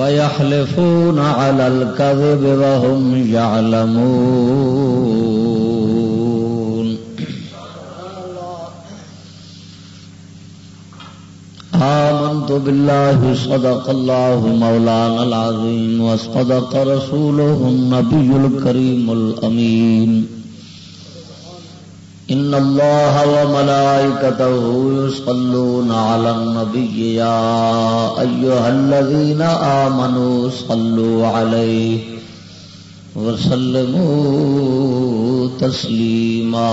ويحلفون على الكذب وهم يعلمون آمنت بالله صدق الله مولانا العظيم وصدق رسوله النبي الكريم الأمين إن الله وملائكته يصلون على النبي يا أيها الذين آمنوا صلوا عليه وسلموا تسليما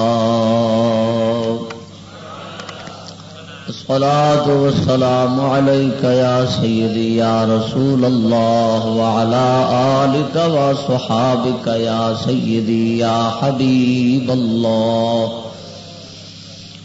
الصلاة والسلام عليك يا سيدي يا رسول الله وعلى آلك وصحابك يا سيدي يا حبيب الله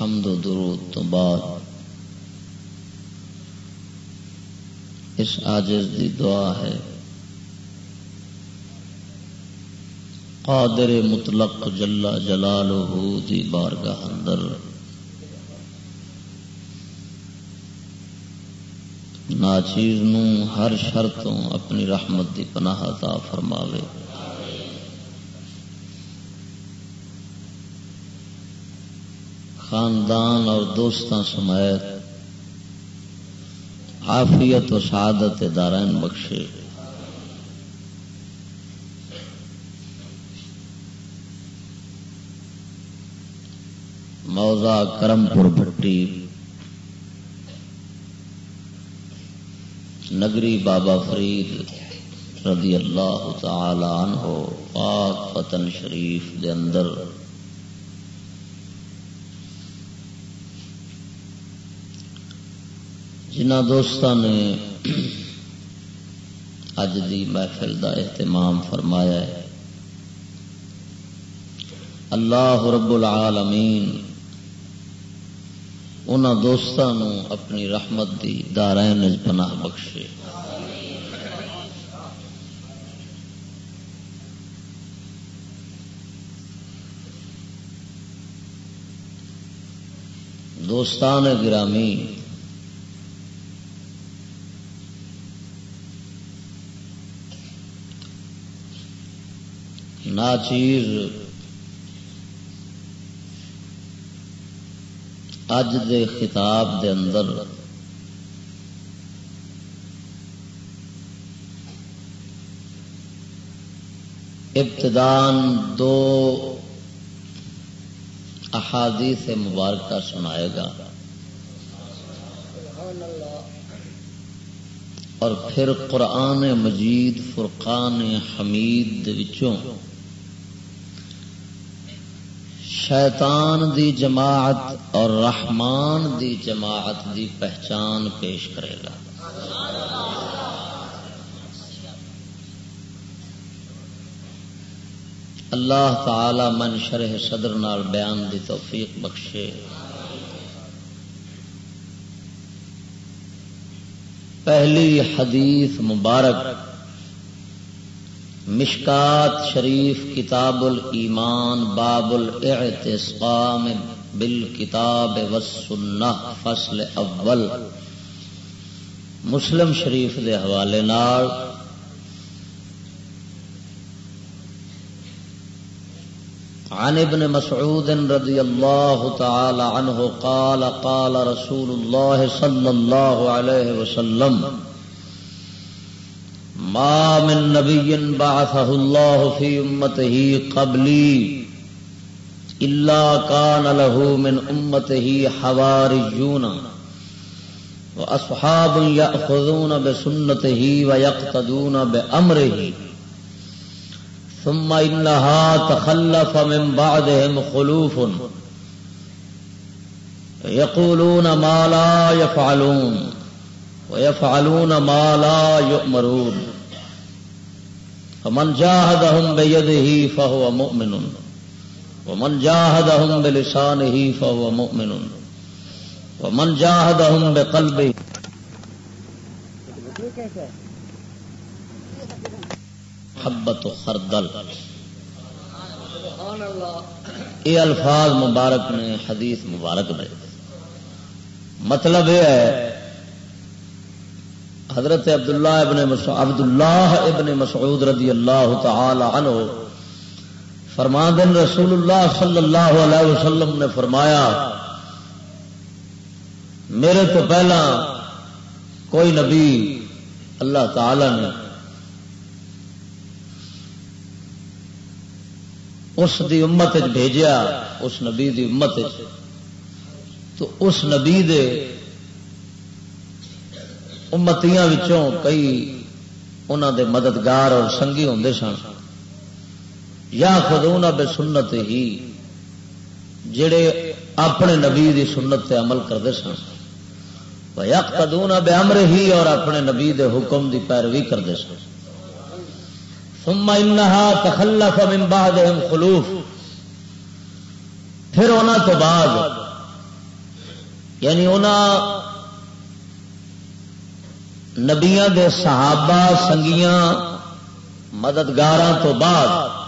حمد و درود تو بعد اس آجز دی دعا ہے۔ قادر مطلق جلا جلالہ دی بارگاہ اندر۔ ناچیز ہر شرطوں اپنی رحمت دی پناہ عطا فرماوے۔ خاندان اور دوستان سمیت عافیت و سعادت دارائن بخشے۔ موزہ کرم پور بھٹی، نگری بابا فرید رضی اللہ تعالی عنہ، پاک پتن شریف دے اندر جنہ دوستان نے اج دی محفل دا اہتمام فرمایا ہے۔ اللہ رب العالمین ان دوستان اپنی رحمت دی دارائن پناہ بخشے۔ دوستان گرامی ناچیر۔ اج دے خطاب دے اندر ابتدان دو احادیث مبارکہ سنائے گا۔ اور پھر قرآن مجید فرقان حمید وچوں۔ شیطان دی جماعت اور رحمان دی جماعت دی پہچان پیش کرے گا۔ اللہ تعالی من شرح صدر نال بیان دی توفیق بخشے۔ پہلی حدیث مبارک مشکات شریف کتاب الایمان باب الاعتصام بالکتاب والسنہ، فصل اول۔ مسلم شریف دے حوالے نال عن ابن مسعود رضي الله تعالى عنه قال قال رسول الله صلى الله عليه وسلم ما من نبي بعثه الله في أمته قبلي إلا كان له من أمته حواريون وأصحاب يأخذون بسنته ويقتدون بأمره ثم إنها تخلف من بعدهم خلوف يقولون ما لا يفعلون ويفعلون ما لا يؤمرون فمن جاهدهم بيده فهو مؤمن. ومن جاهدهم بلسانه فهو مؤمن. ومن جاهدهم بقلبه محبت و خردل. یہ الفاظ مبارک نے حدیث مبارک میں. مطلب یہ ہے حضرت عبداللہ ابن عبد اللہ ابن مسعود رضی اللہ تعالی عنہ فرماندن رسول اللہ صلی اللہ علیہ وسلم نے فرمایا، میرے تو پہلا کوئی نبی اللہ تعالی نے اس دی امت بھیجیا، اس نبی دی امت تو اس نبی دے امتیاں وچوں کئی انہوں دے مددگار اور سنگھی ہوں سن۔ یا خدونا بے سنت ہی جڑے اپنے نبی دی سنت تے عمل کرتے سن۔ یا خدونا بے امر ہی اور اپنے نبی دے حکم دی پیروی کرتے سن۔ ثم انها تخلف من بعدهم خلوف۔ پھر انہوں تو بعد یعنی انہوں نبیاں دے صحابہ سنگیاں مددگار تو بعد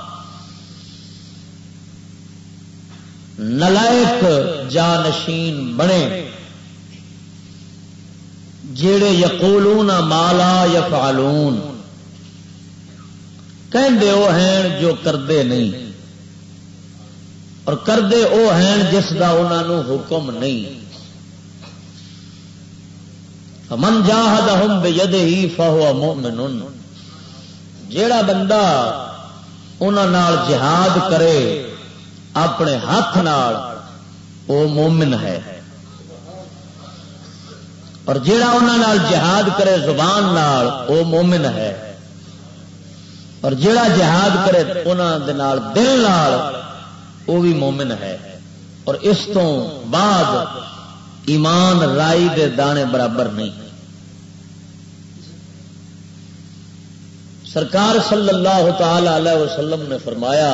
نلائک جانشین بنے جڑے یقولون مالا یفعلون۔ کہندے وہ ہیں جو کردے نہیں، اور کردے وہ ہیں جس کا انہوں حکم نہیں۔ من جاہد ہم بے ہی فہو مومن جیڑا بندہ انہوں جہاد کرے، اپنے ہاتھ نال، وہ مومن ہے۔ اور جیڑا انہوں جہاد کرے زبان نال، وہ مومن ہے۔ اور جڑا جہاد کرے انہوں دل نال، وہ بھی مومن ہے۔ اور اس تو بعد ایمان رائی دے دانے برابر نہیں۔ سرکار صلی اللہ تعالی علیہ وسلم نے فرمایا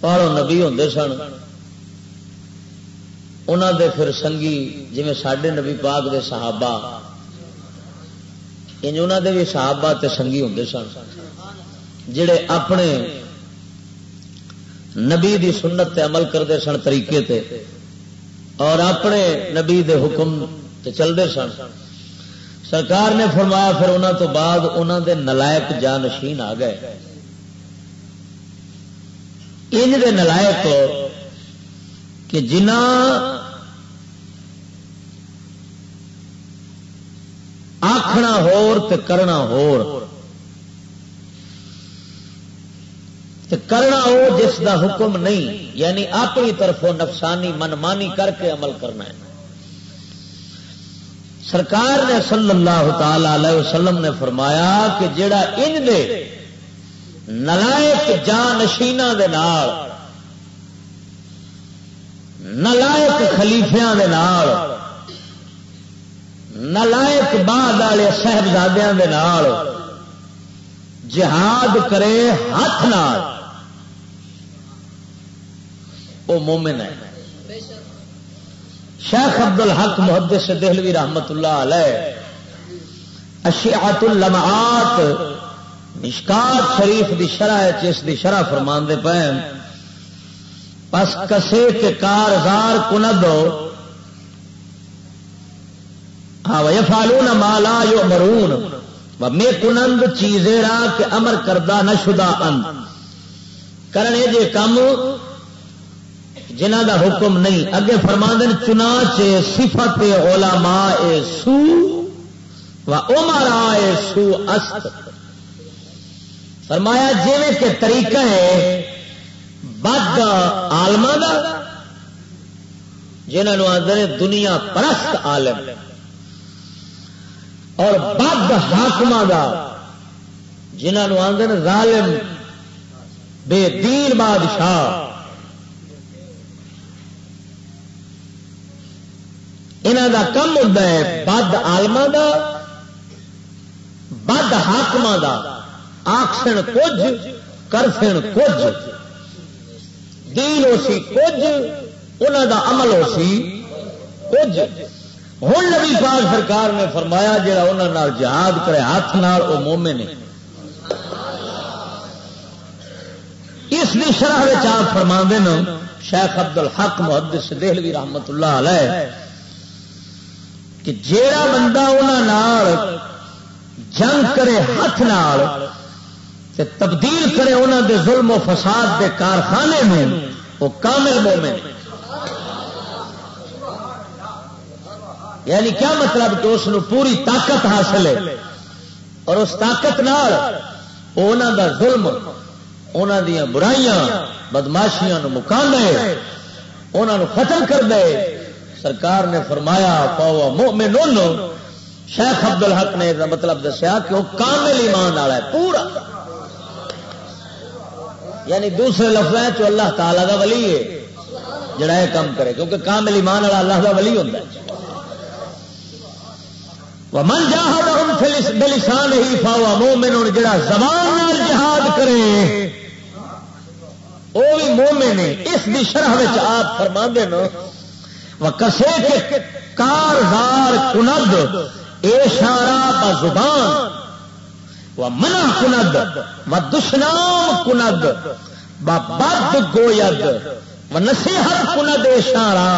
پہاڑوں نبی ہوں سن انہوں دے پھر سنگھی جی سڈے نبی پاک دے صحابہ انہوں دے بھی صحابہ تے سنگھی ہوں سن۔ جڑے اپنے نبی دی سنت تے عمل کرتے سن طریقے تے اور اپنے نبی دے حکم تے چلتے سن۔ سرکار نے فرمایا، پھر انہوں تو بعد انہوں دے نلائک جانشین آ گئے۔ ان دے نلائک کہ جنہ آخنا ہور تے کرنا ہور کرنا وہ جس دا حکم نہیں یعنی اپنی طرفوں نفسانی، منمانی کر کے عمل کرنا ہے۔ سرکار نے صلی اللہ تعالی علیہ وسلم نے فرمایا کہ جڑا ان دے نلائک جانشینہ دے نال نلائک خلیفیاں دے نال نلائک بعد والے صاحبزادیاں دے نال جہاد کرے ہاتھ نال۔ وہ مومن ہے۔ شیخ ابد الحق محدث سے دہلوی رحمت اللہ علیہ اشیات اللمعات، مشکات شریف دی شرح اس دی شرح فرمان دے پہ پس کسے کے کارزار کند ہاں وہ فالون مالا یو مرون میں کنند چیزیں را کہ امر کردہ نہ شدہ اند۔ کرنے جے کم جنہ دا حکم نہیں، اگے فرما دین چنا صفت علماء سو و عمراء سو است۔ فرمایا جی کہ طریقہ ہے، بد آلما دا جنہوں آدھے دنیا پرست عالم۔ اور بد حاقم دا جنہوں آدھے ظالم، بے دین بادشاہ۔ انہوں کا کم ہوتا ہے بد آلما دا، بد حاقم دا۔ آخسن کچھ، کرسن کچھ۔ دین ہو سی کچھ انہوں دا عمل ہو سی کچھ۔ ہوں نبی پاک سرکار نے فرمایا جا انہوں جہاد کرے ہاتھ نال وہ مومے نے اس کی شرح آپ فرما دین شیخ ابد الحق محدث دہلوی رحمت اللہ علیہ کہ جیڑا بندہ انہوں جنگ کرے ہاتھ نال تے تبدیل کرے انہوں دے ظلم و فساد دے کارخانے میں، وہ کامل مومن۔ یعنی کیا مطلب کہ اس پوری طاقت حاصل ہے؟ اور اس طاقت نال انہوں دا ظلم انہوں دیا برائیاں، بدماشیاں مکان دے انہوں ختم کر دے۔ سرکار نے فرمایا پاؤ مومن شیخ ابد الحق نے مطلب دسیا کہ وہ کامل ایمان والا ہے، پورا۔ یعنی دوسرے لفظ اللہ تعالی کا ولی ہے، جڑا یہ کام کرے، کیونکہ کامل ایمان والا اللہ کا ولی ہوتا ہے۔ من جہاد بلسان ہی فاوا مومن جڑا زبان جہاد کرے، وہ بھی مومن ہے۔ اس کی شرح آپ فرما دینا کسے کے کارزار کند اشارہ زبان، و منا کند، و دشنام کند، با بد گوید، و نصیحت کند اشارہ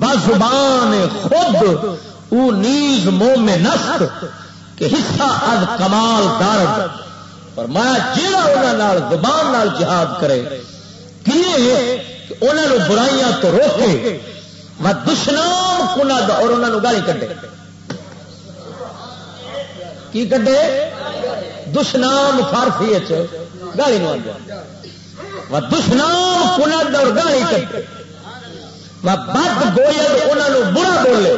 بزبان خود، او نیز منہ میں نسک کہ حصہ از کمال درد پر میں جہاں انہوں زبان نال جہاد کرے، کیے کہ انہوں برائیاں تو روکے دشنام کند اور انہوں نے گالی کٹے کی کٹے دشنام فارسی گالی نو دشنام کند اور گالی کٹے بد گوئل انہوں برا بولے۔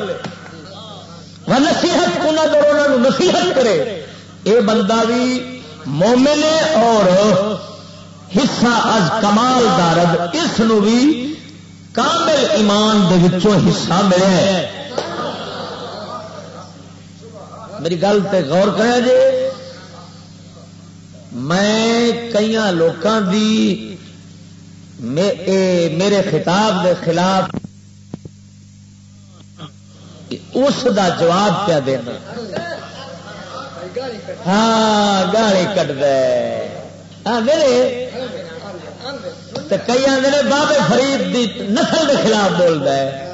و نصیحت کند اور انہوں نصیحت کرے۔ اے بندہ بھی مومن اور حصہ از کمال دارد۔ اس نو بھی کامل ایمان دے وچوں حصہ ملے۔ میری گل تے غور کرا جی۔ میں کئی لوگوں دی میرے خطاب دے خلاف اس دا جواب کیا دینا۔ ہاں گالی کٹ دے۔ ہاں میرے کئی آدھے بابے فرید دی نسل کے خلاف بولتا ہے۔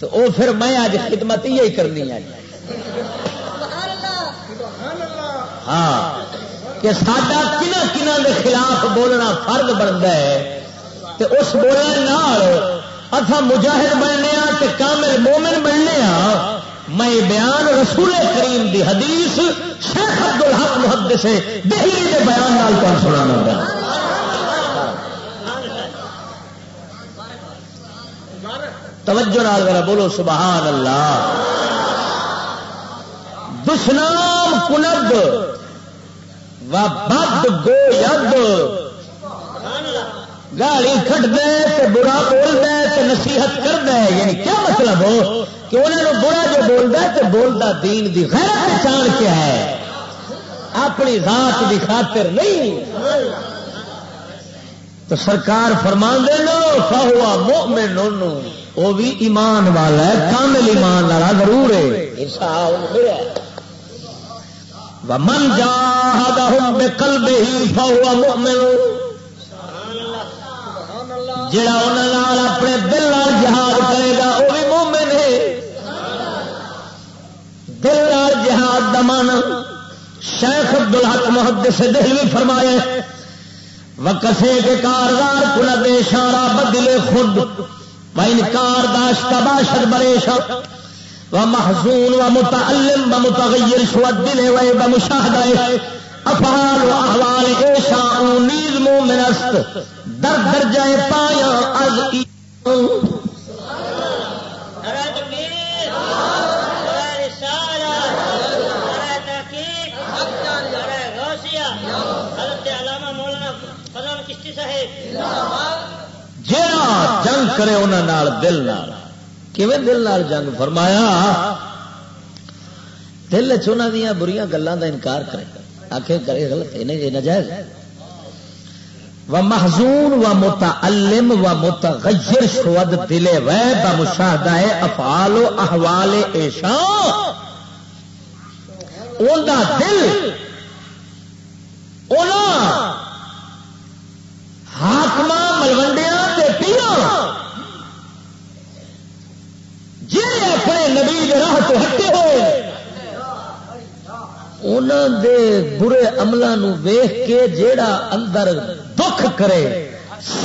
تو وہ پھر میں اج خدمت ہی کرنی ہے۔ ہاں کہ سڈا کنہ کنہ کے خلاف بولنا فرد بنتا ہے۔ تو اس بولنے اتنا مجاہد بننے تے کامل مومن بننے میں بیان رسول کریم دی حدیث شیخ عبد الحق محدث دہلی دے بیان نال تو سنانا توجہ نال ذرا بولو، سبحان اللہ۔ دشنام کلب و بد گو ید گاڑی کٹ دے تو برا بول دے تو نصیحت کر دے یعنی کیا مطلب ہو؟ کہ انہوں نے برا جو بولتا ہے تو بولتا دین دی غیرت پہچان کیا ہے۔ اپنی ذات کی خاطر نہیں۔ تو سرکار فرمان دے لو فہوا مومن وہ بھی ایمان والا ہے کامل ایمان والا ضرور ہے۔ من جا بے کل ہی فہوا مومن جڑا انہوں اپنے دل جہاد کرے گا وہ بھی مومن ہے۔ دل جہاد دمن شیخ عبد الحق محدث سے دل بھی فرمائے وکسے کے کاردار کل دے شارا بدلے خود۔ و انکار داش کا باشد بریشا و محزون و متعلم و متغیر شود دل و بمشاہدہ افعال و احوال ایشا نیز مومن است. در درجہ پایا از ایمان کرے انہوں دل نال۔ دل نال جنگ؟ فرمایا، دل چ دیا بری گلوں کا انکار کرے۔ آخر کرے غلط یہ نجائز و محزون و متعلم و متغیر شود دلے وے بمشاہدہ افعال و احوال ایشا ان دل حاکم ملوڈیا پیا جی نبی راہ تو ہٹے ہوئے۔ انہوں دے برے عملوں ویخ کے جیڑا اندر دکھ کرے،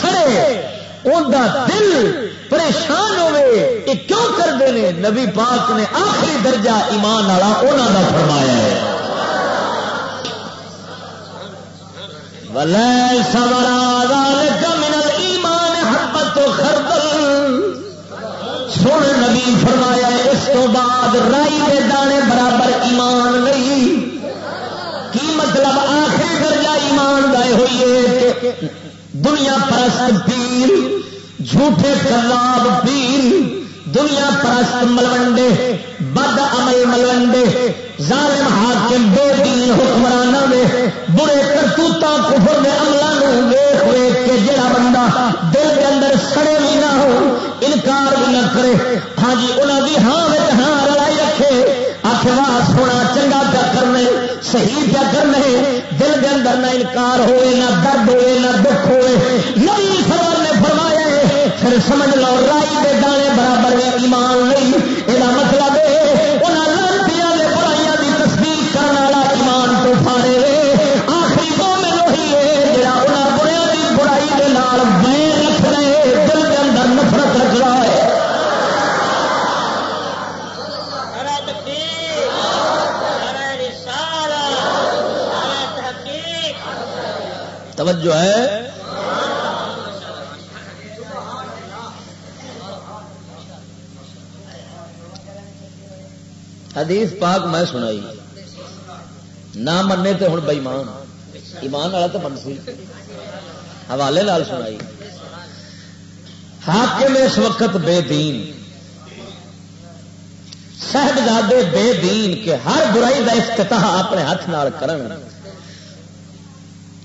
سڑے ان دل پریشان ہوئے، یہ کیوں کرتے ہیں؟ نبی پاک نے آخری درجہ ایمان والا انہوں کا فرمایا ہے۔ من ایمان حبت خردل نبی فرمایا، اس تو بعد رائی کے دانے برابر ایمان نہیں۔ کی مطلب آخری درجہ ایمان گائے ہوئیے کہ دنیا پرست پیر، جھوٹے کلاب پیر دنیا پرست ملوڈے بد عمل ملوڈے ظالم حاکم بے دین حکمران میں برے کرتوتا کفر کے عملوں ویخ ویخ کے جڑا بندہ دل کے اندر سڑے بھی نہ ہو، انکار بھی نہ کرے۔ ہاں جی انہوں کی ہاں ہاں لڑائی رکھے۔ آخر سونا، چنگا پیا کرنے، صحیح پیا کرنے۔ دل کے اندر نہ انکار ہوئے، نہ درد ہوئے، نہ دکھ ہوئے۔ نئی سوال پھر سمجھ لو رائی کے دانے برابر ایمان نہیں۔ یہ مطلب ہے توجہ ہے۔ حدیث پاک میں سنائی۔ نہ مننے تو ہوں بئیمان ایمان والا تو من سی حوالے لال سنائی۔ حاکم اس وقت بے دین۔ صاحبزادے بے دین کے ہر برائی کا افتتاح اپنے ہاتھ نال کرن۔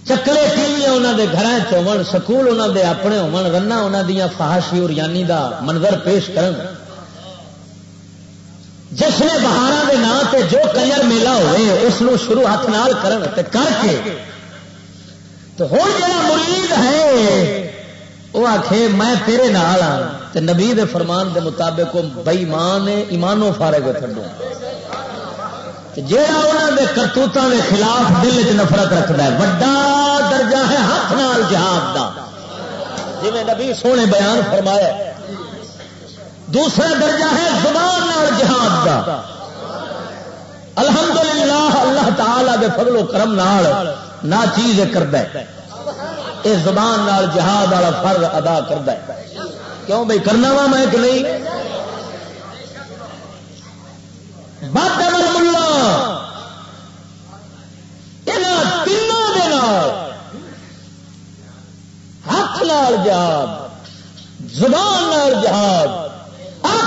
چکلے ٹی انہوں کے گھر چون سکول انہوں دے اپنے ہون رنا انہوں دیا فہاشی اور یانی دا منظر پیش کرن۔ جشن بہار کے نام سے جو کنجر میلہ ہوئے، اس شروع ہاتھ نال کر کے۔ تو ہوں جا مرید ہے وہ آخ میں تیرے نال ہاں تے نبی دے فرمان دے مطابق بئیمان ایمانو فارے گے تھڈو جہاں دے کرتوتوں کے خلاف دل چ نفرت رکھتا ہے، وڈا درجہ ہے ہاتھ نال جہاد دا۔ جی نبی سونے بیان فرمایا دوسرا درجہ ہے زبان نال جہاد دا الحمدللہ اللہ تعالی دے فضل و کرم نال نہ چیز کرد یہ زبان نال جہاد والا فرض ادا کرد کیوں بھائی کرنا وا میں کہ نہیں؟ بد ملا تینوں ہاتھ لال جہاد، زبان لال جہاد۔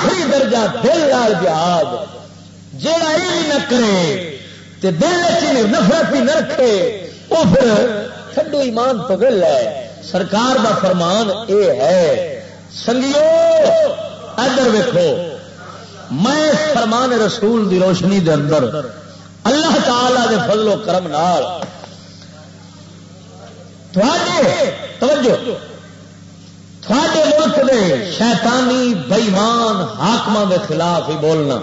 آخری درجہ دل لال جہاد جہاں یہ نہ کرے تے دل چ نفرت بھی نہ رکھے وہ پھر ٹھنڈو ایمان تو گل ہے۔ سرکار دا فرمان اے ہے، سنگیو، ادھر ویکو میں فرمان رسول دی روشنی دے اندر اللہ تعالی دے فضل و کرم نال توجہ تھوڑے ملک دے شیطانی بئیمان حاقم دے خلاف ہی بولنا۔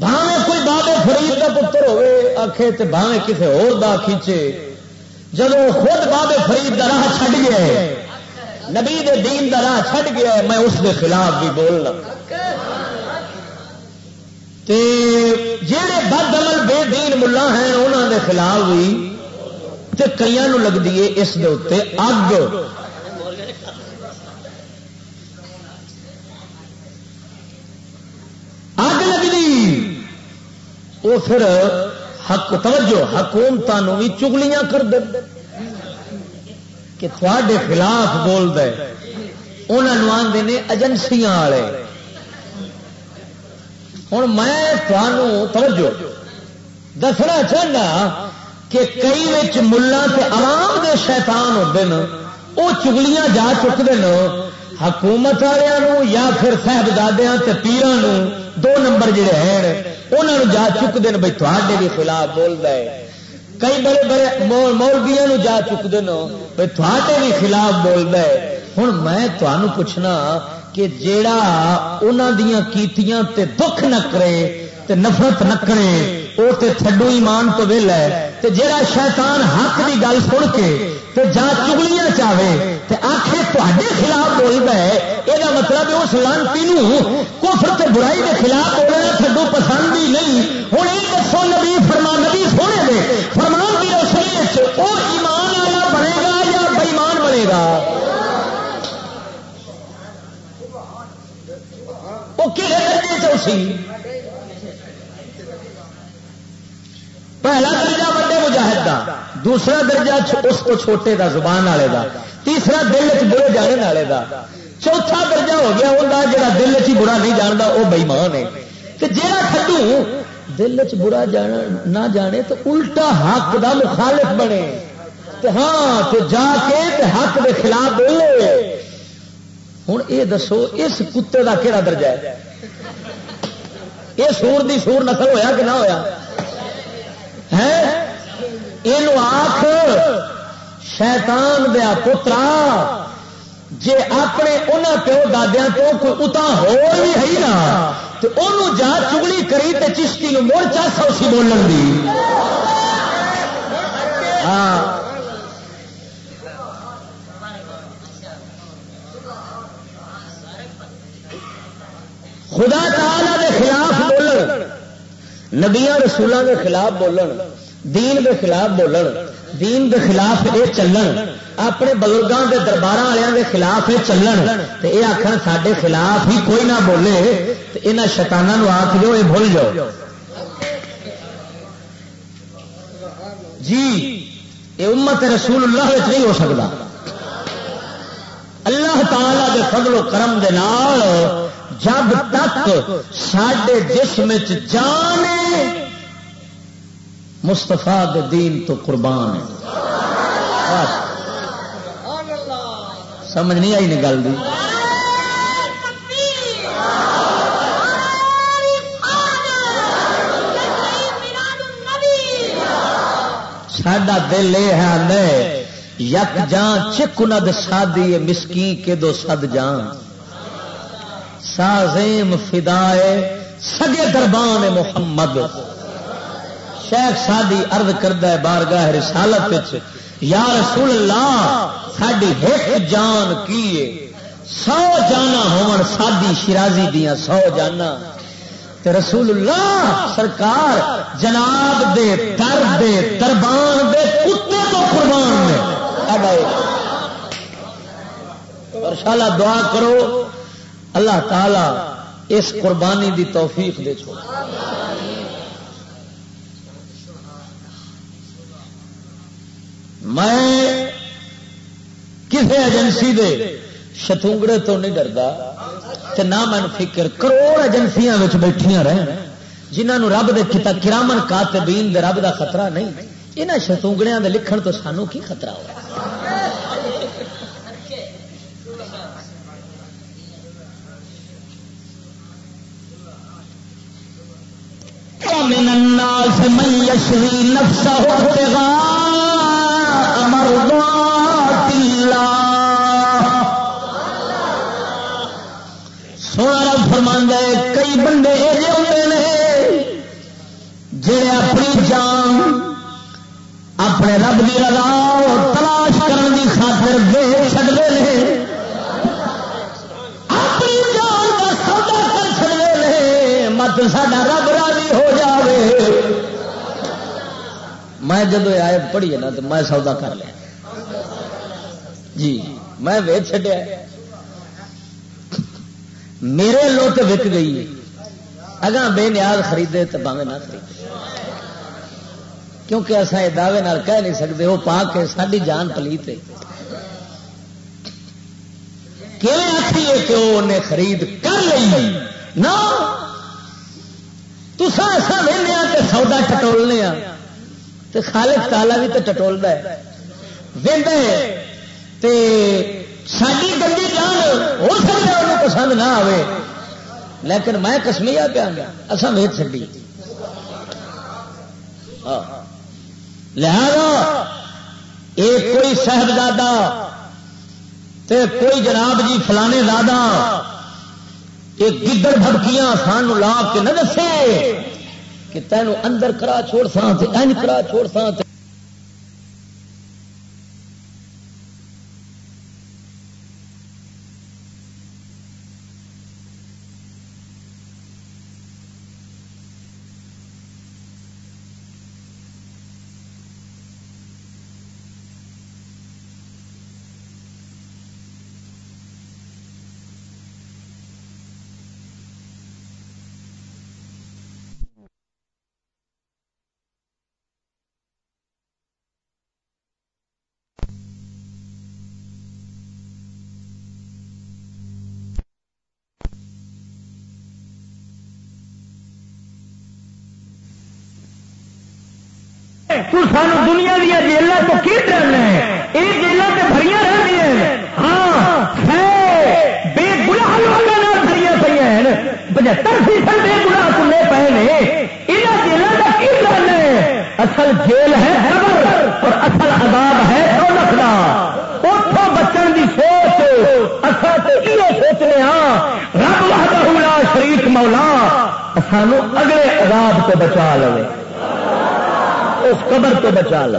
بھاوے کوئی بابے فرید کا پتر ہوے آخے تو بھاوے کسی ہوا کھینچے۔ جب خود بابے فرید کا راہ چڑ گیا نبی دے دین دا راہ چھڈ گیا میں اس دے خلاف بھی بولنا۔ جہے بد عمل بے دین ملا ہیں انہوں دے خلاف بھی تے کئی لگتی ہے اس دے اتنے اگ۔ اگ لگتی وہ پھر حق، توجہ حکومتوں بھی چگلیاں کر دیں کہ تھوڑے خلاف بول دے۔ انہوں آتے ہیں ایجنسیاں والے۔ ہوں میں توجہ، دسنا چاہنا ہاں کہ کئی ملا عوام دے شیطان ہوتے ہیں وہ چگلیاں جا چکتے ہیں حکومت والوں یا پھر صاحبزادیا پیران دو نمبر جڑے ہیں انہوں جا چکتے ہیں بھائی تھوڑے بھی خلاف بولتا ہے۔ کئی بڑے بڑے مولبیا جا چکتے ہیں بھائی تھوڑے بھی خلاف بولتا ہے۔ ہوں میں تمہوں پوچھنا کہ جیڑا انہوں دیا کیتیاں تے دکھ نہ کرے تے نفرت نہ کرے وہ تے تھڈو ایمان تو ویل ہے۔ تے جیڑا شیطان حق کی گل سن کے تے جا چگلیاں چاہے، تے آخے تے خلاف بولتا ہے یہ مطلب اس لانتی کفر تے برائی کے خلاف بولنا تھڈو پسند ہی نہیں۔ ہوں یہ دسو نبی فرما نبی سونے دے، فرمان کی روشنی وہ ایمان والا بنے گا یا بےمان بنے گا؟ وہ کہڑے درجے چوسی پہلا درجہ بڑے مجاہد کا دوسرا درجہ اس کو چھوٹے دا، زبان والے دا، تیسرا دل چ برے جانے والے دا۔ چوتھا درجہ ہو گیا وہ جا دل چ برا نہیں جانتا وہ بئیمان ہے۔ جا کھڈو دل چ برا جانا نہ جانے تو الٹا حق دا مخالف بنے۔ ہاں تو جا کے حق دے خلاف بولے۔ ہوں یہ دسو، اس کتے کا کہڑا درجہ ہے؟ یہ سور دی سور نسل ہویا کہ نہ ہوا یہ آخ شیطان دیا پترا، جے اپنے انہوں پیو دادیا تو کوئی اتا ہو بھی ہے نا تو انہوں جا چگلی کری تے چشتی نو مڑ چا سو سی بولن دی۔ ہاں۔ خدا تعالی دے خلاف نبیا رسولوں کے خلاف بولن، دین دے خلاف بولن، دین دے خلاف یہ چلن، اپنے بزرگوں کے دربار والوں کے خلاف یہ چلن تو یہ آخر سڈے خلاف ہی کوئی نہ بولے تو یہاں شتانوں آخ جو یہ بھول جاؤ۔ جی یہ امت رسول اللہ نہیں ہو سکتا اللہ تعالی دے فضل و کرم دے نال جب تک سڈے جسم جان مستفا دین تو قربان ہے۔ سمجھ نہیں آئی نہیں گل دی؟ ساڈا دل یہ ہے یک جان چک ند سادی مسکی کے دو سد جان۔ سازیم فدائے سگے دربان محمد۔ شیخ سادی ارد کردہ بارگاہ رسالت یا رسول اللہ ساری ایک جان کی سو جانا ہون سادی شرازی دیا سو جانا۔ تے رسول اللہ سرکار جناب دے در دے دربان دے کتے تو قربان نے اور شالا دعا کرو اللہ تعالی اس قربانی دی توفیق دے چھوڑ۔ میں کسی ایجنسی دے شتونگڑے تو نہیں ڈردا نہ من فکر کروڑ ایجنسیاں بیٹھیا رہ جنہوں رب دے کتا کرامن کاتبین دے رب دا خطرہ نہیں۔ یہاں شتونگڑیاں دے لکھن تو سانو کی خطرہ ہوا من الناس من يشري نفسه ابتغاء مرضات الله. سونا فرماندا ہے کئی بندے ایسے ہوتے ہیں جڑے اپنی جان، اپنے رب کی رضا تلاش کرنے کی خاطر دے چڑھتے ہیں اپنی جان کا سودا کر چڑھتے ہیں مت سا رب میں جب آئے پڑھی نا تو میں سودا کر لیا۔ جی میں ویچ چڈیا میرے لوٹ وک گئی اگاں بے نیاز خریدے تو باوے نہ خریدے۔ کیونکہ اصا یہ دعوے کہہ نہیں سکتے وہ پا کے ساری جان پلیت آخیے کہ وہ خرید کر لی نہ۔ تو سا وہنے تو سودا ٹٹولنے ہاں۔ تو خالق تالا بھی تو ٹٹولتا ہے۔ ساری گندی جان ہو سکتا ہے انہیں پسند نہ آئے لیکن میں کسمیا پیا گیا اصا ویچ چڈی لہذا ایک کوئی صاحبزادہ تے کوئی جناب جی فلانے دادا ایک گدڑ بھڑکیاں سان لا کے نہ دسے۔ کہ تینوں اندر کرا چھوڑ سا کرا چھوڑ سا تو سانو دنیا دیا جیل تو کی ڈرنا ہے؟ یہ جیل تو بڑی رہی ہیں۔ ہاں بے گلا بھری پہ پچہتر فیصد بے گلا کلے پے نے۔ یہاں جیلوں کا کی ڈرنا ہے؟ اصل جیل ہے اور اصل عذاب ہے دولت کا اتوں بچن کی سوچ اصل تو یہ سوچنے ہاں رب وحدہ شریف مولا، سانو اگلے عذاب کو بچا لے اس قبر تو بچا لے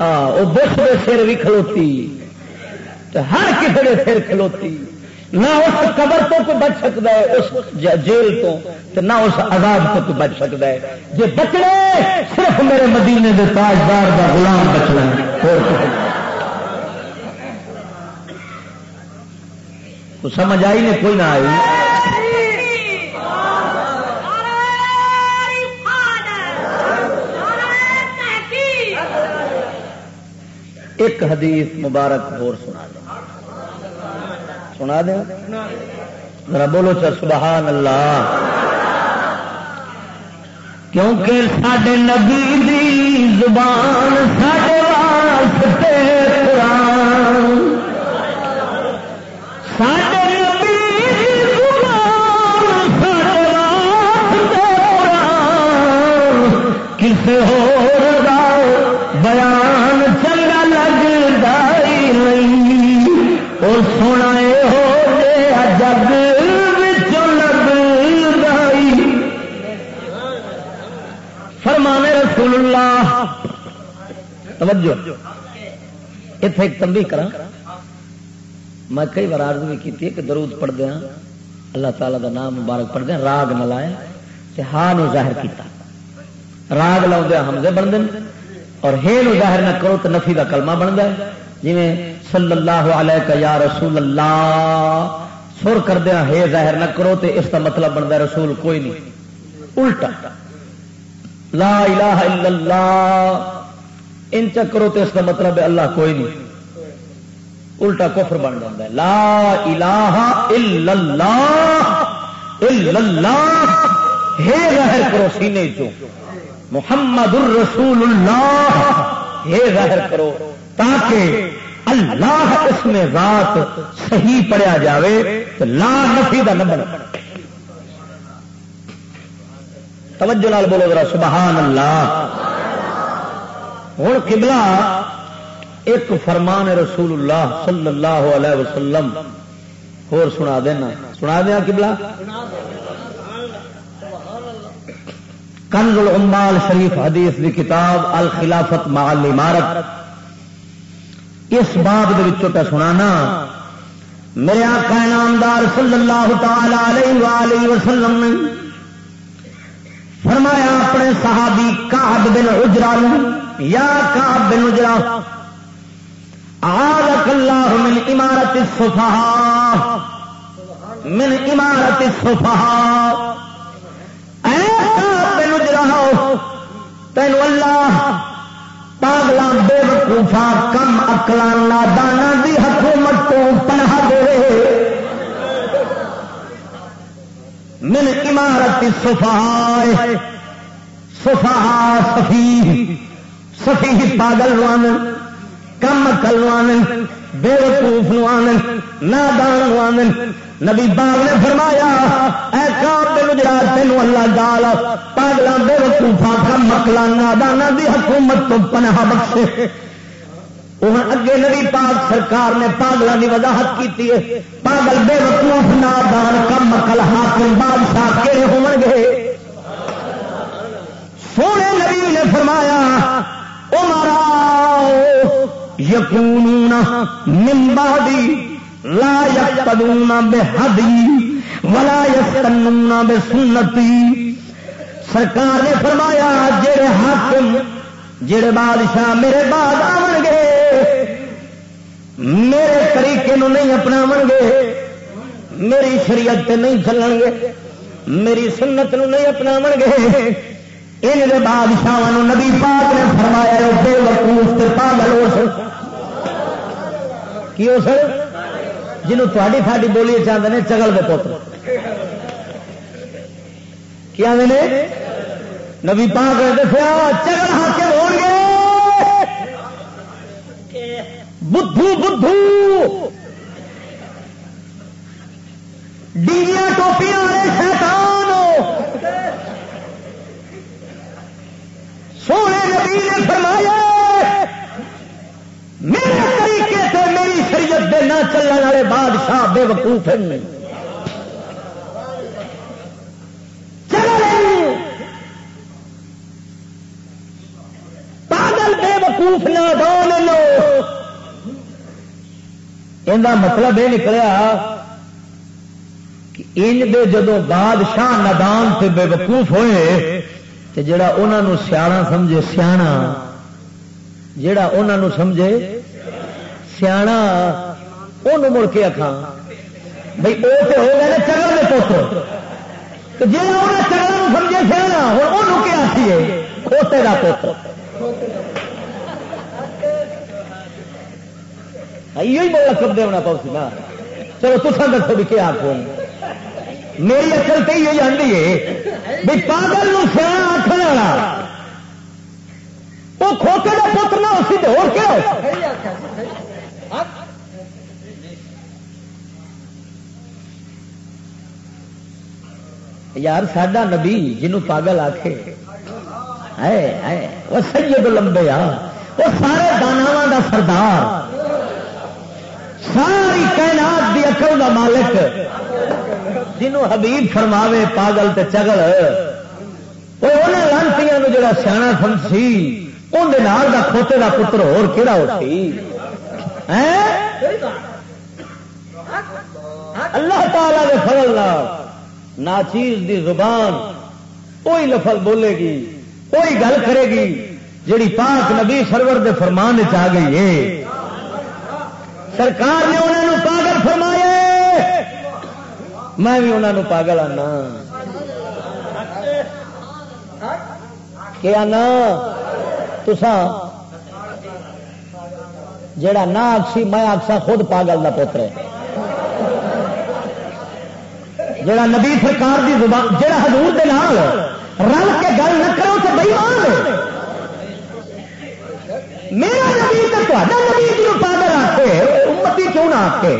ہاں وہ بش کے سر بھی کھلوتی۔ ہر کسی کے سر کھلوتی۔ نہ اس قبر تو کوئی بچ سکتا ہے، اس جیل تو نہ اس عذاب تو کوئی بچ سکتا ہے۔ جی بچنے صرف میرے مدینے کے تاجدار کا غلام بچنا سمجھ آئی نے کوئی نہ آئی۔ ایک حدیث مبارک اور سنا دیں۔ سنا دیں؟ ذرا بولو چا سبحان اللہ۔ کیونکہ سڈے نبی دی زبان سڈے واسطے قرآن۔ سڈے نبی زبان سڈے واسطے قرآن۔ کسی ہو توجہ۔ اتے ایک تمبی کرا میں کئی بار آرز بھی کی کہ درود پڑھ دیا ہاں۔ اللہ تعالی دا نام مبارک پڑھتے ہیں راگ نہ لایا ہاں نو ظاہر کیتا۔ راگ لاؤ ہاں حمزے بنتے ہیں اور ہے نو ظاہر نہ کرو تو نفی کا کلمہ بنتا ہے۔ جی صلی اللہ علیہ کا یا رسول اللہ سر کردیا ہاں ہے ظاہر نہ کرو تو اس کا مطلب بنتا رسول کوئی نہیں۔ الٹا۔ لا الہ الا اللہ۔ ان چکرو تو اس کا مطلب ہے اللہ کوئی نہیں۔ الٹا کفر بن جاتا ہے۔ لا الہ الا اللہ الا اللہ، ہے ظاہر کرو سینے چو محمد الرسول اللہ، ہے ظاہر کرو۔ تاکہ اللہ اس میں ذات صحیح پڑیا جاوے تو لا نفی کا نمبر توجہ لال بولو ذرا، سبحان اللہ۔ ہوں قبلہ ایک فرمان رسول اللہ صلی اللہ علیہ وسلم اور سنا دینا۔ سنا دیا کبلا کنز العمال شریف حدیث کی کتاب الخلافت مال عمارت اس بات کے سنانا۔ میرے آقا نامدار صلی اللہ تعالی علیہ وآلہ وسلم نے فرمایا اپنے صحابی کعب بن اجرا یا کعب بن اجرا آلک اللہ من عمارت الصفحاء من عمارت الصفحاء اے بن تینو اللہ پاگلا بے وقوفا، کم اکلا نادانا دی حکومت تو پناہ دے۔ من عمارت الصفحاء صفحاء صفیح صفیح پاگل وان کم کلوان بے وقوف نوان نادان نوان نبی باغ نے فرمایا، اے کام بے گجرات تین اللہ دال پاگل بے وقوفا کم مکلا نادانا دی حکومت تو پناہ بخشے۔ اگے نبی پاک سرکار نے پاگلوں کی وضاحت کی پاگل بے وقوف نادان کم مکل حاکم بادشاہ کہڑے ہو گے؟ سونے نبی نے فرمایا وہ مارا یقون نمبادی لا یقتدون بحدی ولا یستنون بسنتی. سرکار نے فرمایا، جڑے حاکم، جڑے بادشاہ میرے بعد آن گے میرے طریقے نو نہیں اپنا گے میری شریعت نہیں چلن گے میری سنت نو نہیں اپنا گے ان بادشاہ نبی پاک نے فرمایا بے وقوف پاگل ہو سکتا کی ہو سر جنہوں تاری ساری بولی چاہتے ہیں چگل کے پوتر۔ کیا نے؟ نبی پاک نے دسیا، چگل حاصل ہو گے بدھو بدھو. ڈیگیا ٹوپیاں والے شیطان. سونے نبی نے فرمایا، میرے طریقے سے میری شریعت دے نہ چلنے والے بادشاہ بے وقوف ہیں۔ پاگل بے وقوف نہ لو ان کا مطلب یہ نکلیا کہ ان دے جدو بادشاہ ندان سے بے وقوف ہوئے تو جڑا انہوں سیاح سمجھے سیاح جڑا انہوں سمجھے سیاح سیا مڑ کے آخا بھائی وہ تو ہو گئے چگل میں پوتر۔ تو جی انہیں چگل سمجھے سیا ہوں وہ کیا آخیے کھوتے کا پوتر۔ یہ بولا سب ہونا پاؤ سی نا۔ چلو تصا دسو بھی کیا آخو میری اصل تو یہ آتی ہے بھی پاگل سیا آخر والا۔ وہ کھوتے کا پتر نہ اسی تو ہو کیا یار ساڈا نبی جنوں پاگل آخے وہ سید لمبے آ۔ وہ سارے دانوا دا سردار۔ ساری کائنات دی اکل دا مالک۔ جنوں حبیب فرماوے، پاگل تے چگل۔ وہ لانتی جڑا سیاح سمسی اندر دا کھوتے دا پتر ہو سی؟ اللہ تعالی کے فضل نہ چیز دی زبان کوئی لفظ بولے گی کوئی گل کرے گی جڑی پاک نبی سرور دے فرمان چ گئی ہے۔ سرکار نے انہوں نے پاگل فرمایا میں بھی انہوں پاگل آنا۔ کیا نا تسا جڑا نہ آخسی میں آخسا خود پاگل کا پوتر جڑا نبی سرکار دی زبان جڑا حضور دے نال رل کے گل نہ کرو تو بئی میرا نبی تو نبی جی پاگل آخے امتی کیوں نہ آخے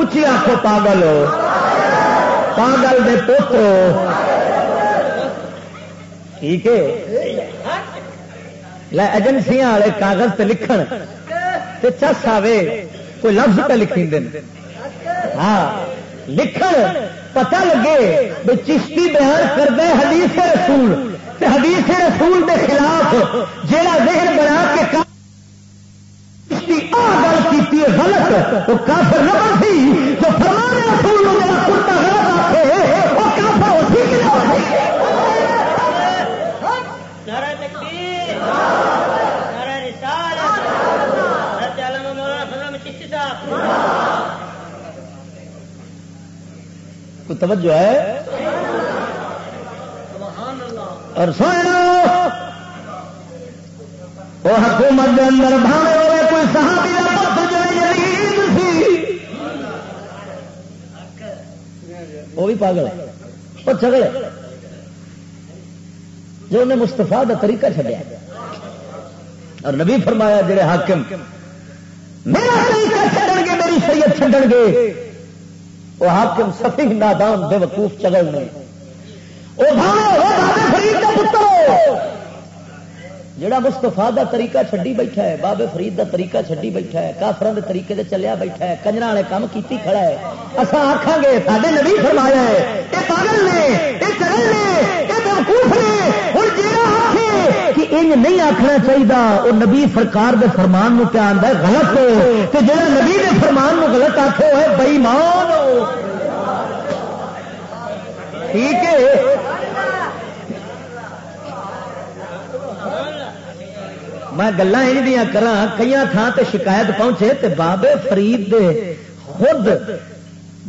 اچھی آخو پاگل پاگل دے پوترو ٹھیک ہے؟ ایجنسیاں والے کاغذ پہ لکھن۔ تے چس آئے کوئی لفظ پہ لکھی دن ہاں لکھن، پتہ لگے بھی چشتی بیان کر دے حدیث رسول۔ حدیث رسول دے خلاف جیڑا ذہن بنا کے آ گل کی غلط تو کافر نہ سی۔ جو فرمان رسول میرا کتا غلط آتے وہ کافر کوئی توجہ ہے؟ اور سونا وہ حکومت کے اندر بھاوے ہوئے کوئی صحابی کا پتر جو یزید سی۔ وہ بھی پاگل ہے، وہ چگل جو انہیں مستفا کا طریقہ چڈیا اور نبی فرمایا جڑے حاکم، میرا طریقہ چڈن گے، میری شریعت چڈن گے۔ وہ حاکم سفی نادان بے وقوف چگل نے۔ وہ بھاوے ہوئے جڑا مستفا دا طریقہ چھڈی بیٹھا ہے، بابے فرید دا طریقہ چھڈی بیٹھا ہے کافران دے طریقے دے چلیا بیٹھا ہے کنجر والے کام کیتی کھڑا ہے۔ اصا آخان گے سارے نبی فرمایا ہے یہ پاگل نے یہ چرل نے یہ بےوقوف نے ہوں جا آخے کہ انج نہیں آخنا چاہیے وہ نبی سرکار دے فرمان نو کیا آتا ہے، غلط ہو کہ جہاں نبی دے فرمان نو غلط آخو ہے بئیمان۔ ٹھیک ہے۔ میں گلا کرا کئی تھان تے شکایت پہنچے تے بابے فرید دے خود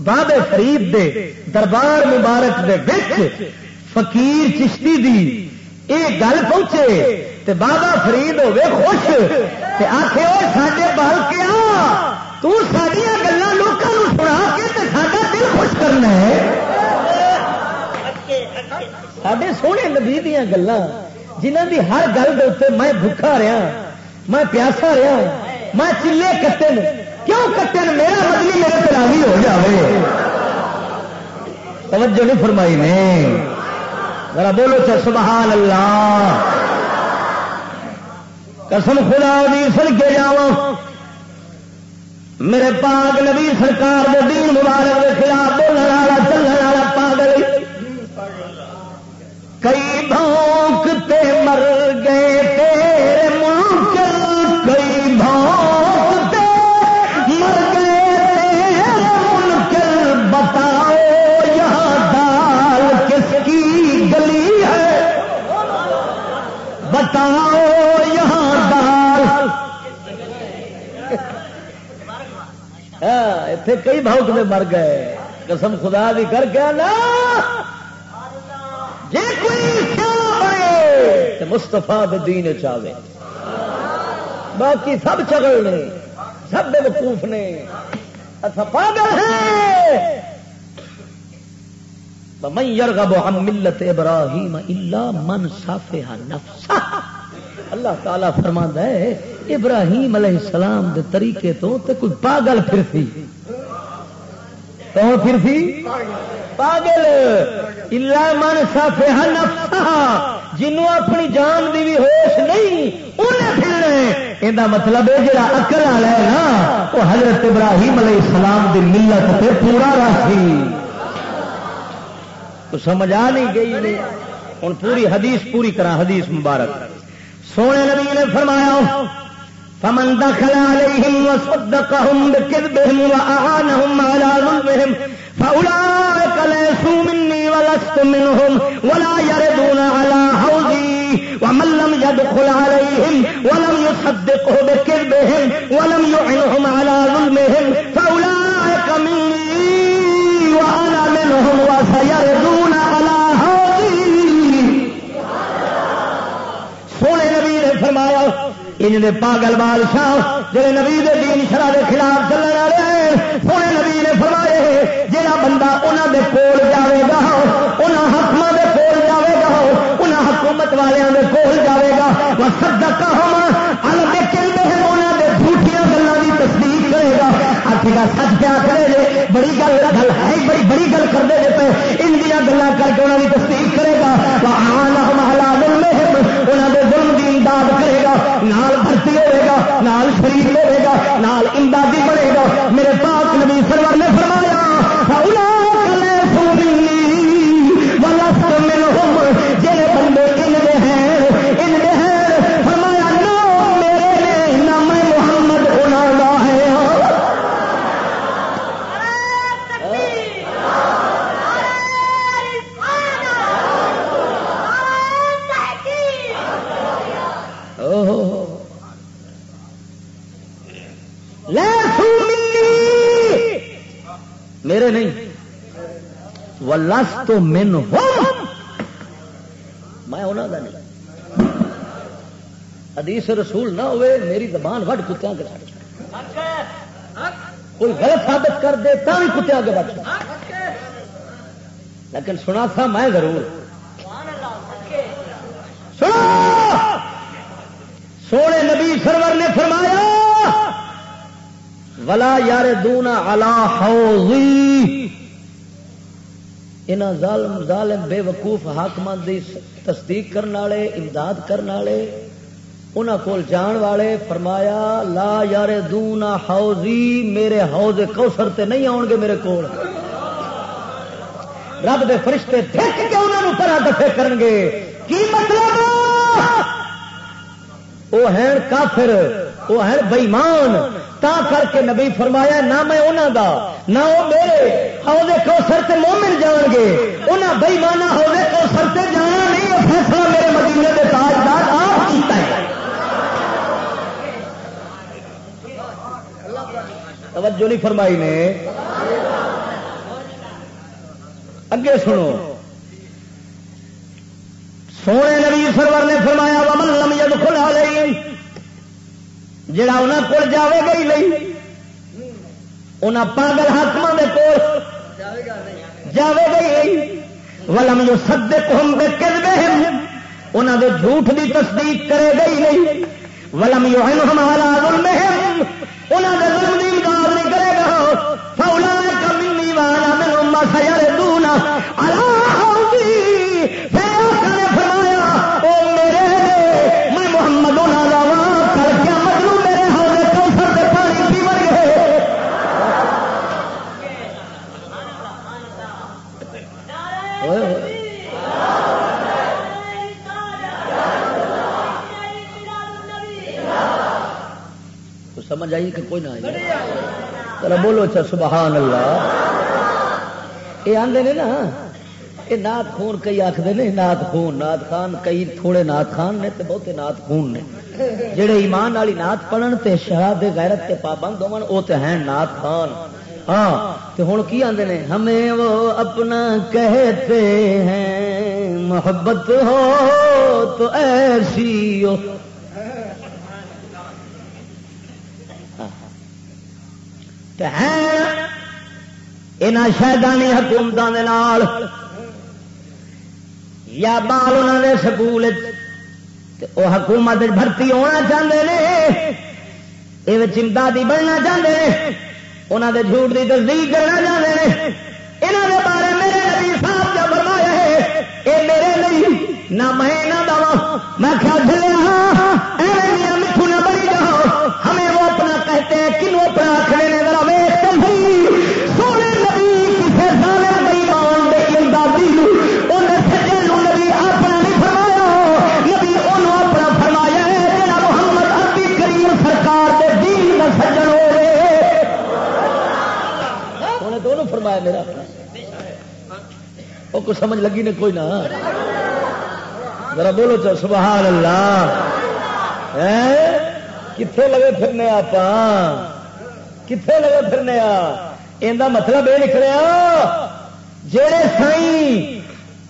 بابے فرید دے دربار مبارک دے بچ فقیر چشتی دی اے گل پہنچے تے بابا فرید ہوے خوش تے آخے وہ سڈے بال کے آ تڈیا گلان لوگوں سنا کے تے ساڈا دل خوش کرنا ہے؟ سڈے سونے نبی دیا گلان جنہ دی ہر گل دے میں بھوکا رہا ہاں، میں پیاسا رہا ہاں، میں چلے کٹن۔ کیوں کٹن؟ میرا مدلی میرے پلاوی ہو جائے توجہ نہیں فرمائی نے۔ ذرا بولو چا سبحان اللہ۔ قسم خدا دی سر کے جا میرے پاک نبی سرکار دے دین مبارک کے خلاف بولنے والا چلنے والا پاگل۔ کئی بھونکتے مر گئے، تیرے ملک کئی بھونکتے مر گئے، تیرے ملک بتاؤ یہاں دال کس کی گلی ہے؟ بتاؤ یہاں دال۔ ہاں، اتے کئی بھونکتے مر گئے۔ قسم خدا بھی کر کے نا کوئی مستفا دین چاہے باقی سب چگل نے، سب بے وقوف نے۔ اچھا پاگل ہے۔ من یرغب عن ملت ابراہیم الا من صافہ نفسہ۔ اللہ تعالی فرماندا ہے، ابراہیم علیہ السلام دے طریقے تو تے کوئی پاگل پھر سی۔ کون پھر سی؟ پاگل۔ من صافہ نفسہ۔ جنوں اپنی جان دی بھی ہوش نہیں، انہیں پھرنا یہ مطلب ہے جڑا اکل والا ہے نا، وہ حضرت ابراہیم علیہ السلام دی ملت پہ پورا راسی تو سمجھ آ نہیں گئی ہوں پوری حدیث پوری کرا حدیث مبارک۔ سونے نبی نے فرمایا، فمن دخل عليهم وصدقهم بكذبهم وأعانهم على ظلمهم فأولئك ليسوا مني ولست منهم ولا يردون على حوزي ومن لم يدخل عليهم ولم يصدقه بكذبهم ولم يعنهم على ظلمهم فأولئك مني وأنا منهم وسيرد فرمایا ان پاگل بادشاہ جڑے نبی دے دین شرح کے خلاف چلنے والے سونے نبی نے فرمائے جہاں بندہ انہوں دے کول جاوے گا انہوں حکم دے کول جاوے گا انہوں حکومت والوں دے کول جاوے گا وہ سدا گا، سچ پیا کرے جی بڑی گل گل ہے بڑی بڑی گل کرتے جی پہ ان گلا کر کے انہوں کی تصدیق کرے گا۔ محلہ انہوں کے ظلم کی امداد کرے گا۔ نال بھرتی ہوئے گا، نال شریف لے گا، نال امدادی بنے گا۔ میرے پاس وہ لس تو مین ہو میں انہوں کا نہیں. حدیث رسول نہ ہوئے، میری زبان وڈ کتوں کے کوئی غلط ثابت کر دے تو بھی کتیا کے بچ لیکن سنا تھا میں ضرور. سنا! سونے نبی سرور نے فرمایا، ولا یار دونا الا حوضی ظالم ظالم بے وقوف حاکم دی تصدیق کرنے والے، امداد کرنے والے انہوں کول جان والے فرمایا، لا یار دونا حوضی، میرے حوض کوثر تے نہیں آؤ گے میرے کول۔ رب دے فرشتے دیکھ کے انہوں نے پرا دفے کرن گے۔ کی مطلب؟ وہ ہیں کافر۔ وہ ہیں بئیمان تا کر کے نبی فرمایا، نہ میں انہوں دا، نہ وہ میرے حوضے کو سر مومن جان گے۔ انہیں بئیمانہ حوضے کو سر جانا نہیں فیصلہ میرے مدینے کے تاجدار آپ کیتا ہے۔ توجہ نہیں فرمائی نے۔ اگے سنو۔ سونے نبی سرور نے فرمایا، ومن لم يدخل عليه جڑا انہاں کول جاوے گا ہی نہیں. انہاں پاگل حاکماں دے کول جاوے گا ہی نہیں. ولم يصدقهم بكذبهم انہاں دے جھوٹ دی تصدیق کرے گا ہی نہیں. ولم یو يعنهم على ظلمهم انہاں دے ظلم دی امداد نہیں کرے گا. فاولئک منی وانا منهم ما سمجھ آئی کہ کوئی نہ آئی ذرا بولو اچھا سبحان اللہ یہ آدھے نے نا یہ نات خون کئی آخر نے، نات خون، نات خان، کئی تھوڑے نات خان نے تے بہتے نات خون نے۔ جڑے ایمان والی نات پڑھن تے شراب غیرت تے پابند ہون، او تے ہیں نات خان۔ ہاں تے ہن کی آندے نے؟ ہمیں وہ اپنا کہتے ہیں، محبت ہو تو ایسی ہو۔ شہدانی حکومتوں کے نال یا بال انہوں نے سکول وہ حکومت بھرتی ہونا چاہتے ہیں یہ امدادی بننا چاہتے ہیں انہوں نے جھوٹ کی تصدیق کرنا چاہتے ہیں یہاں کے بارے میرے نبی صاحب جو فرمایا ہے یہ میرے نہیں نہ میں نہ دوا میں خیال چلے مٹھو وہ کچھ سمجھ لگی نہیں کوئی نہ. ذرا بولو چل، سبحان اللہ. کتنے لگے پھرنے آپ کتنے لگے پھرنے یہ مطلب یہ نکلیا جڑے سائی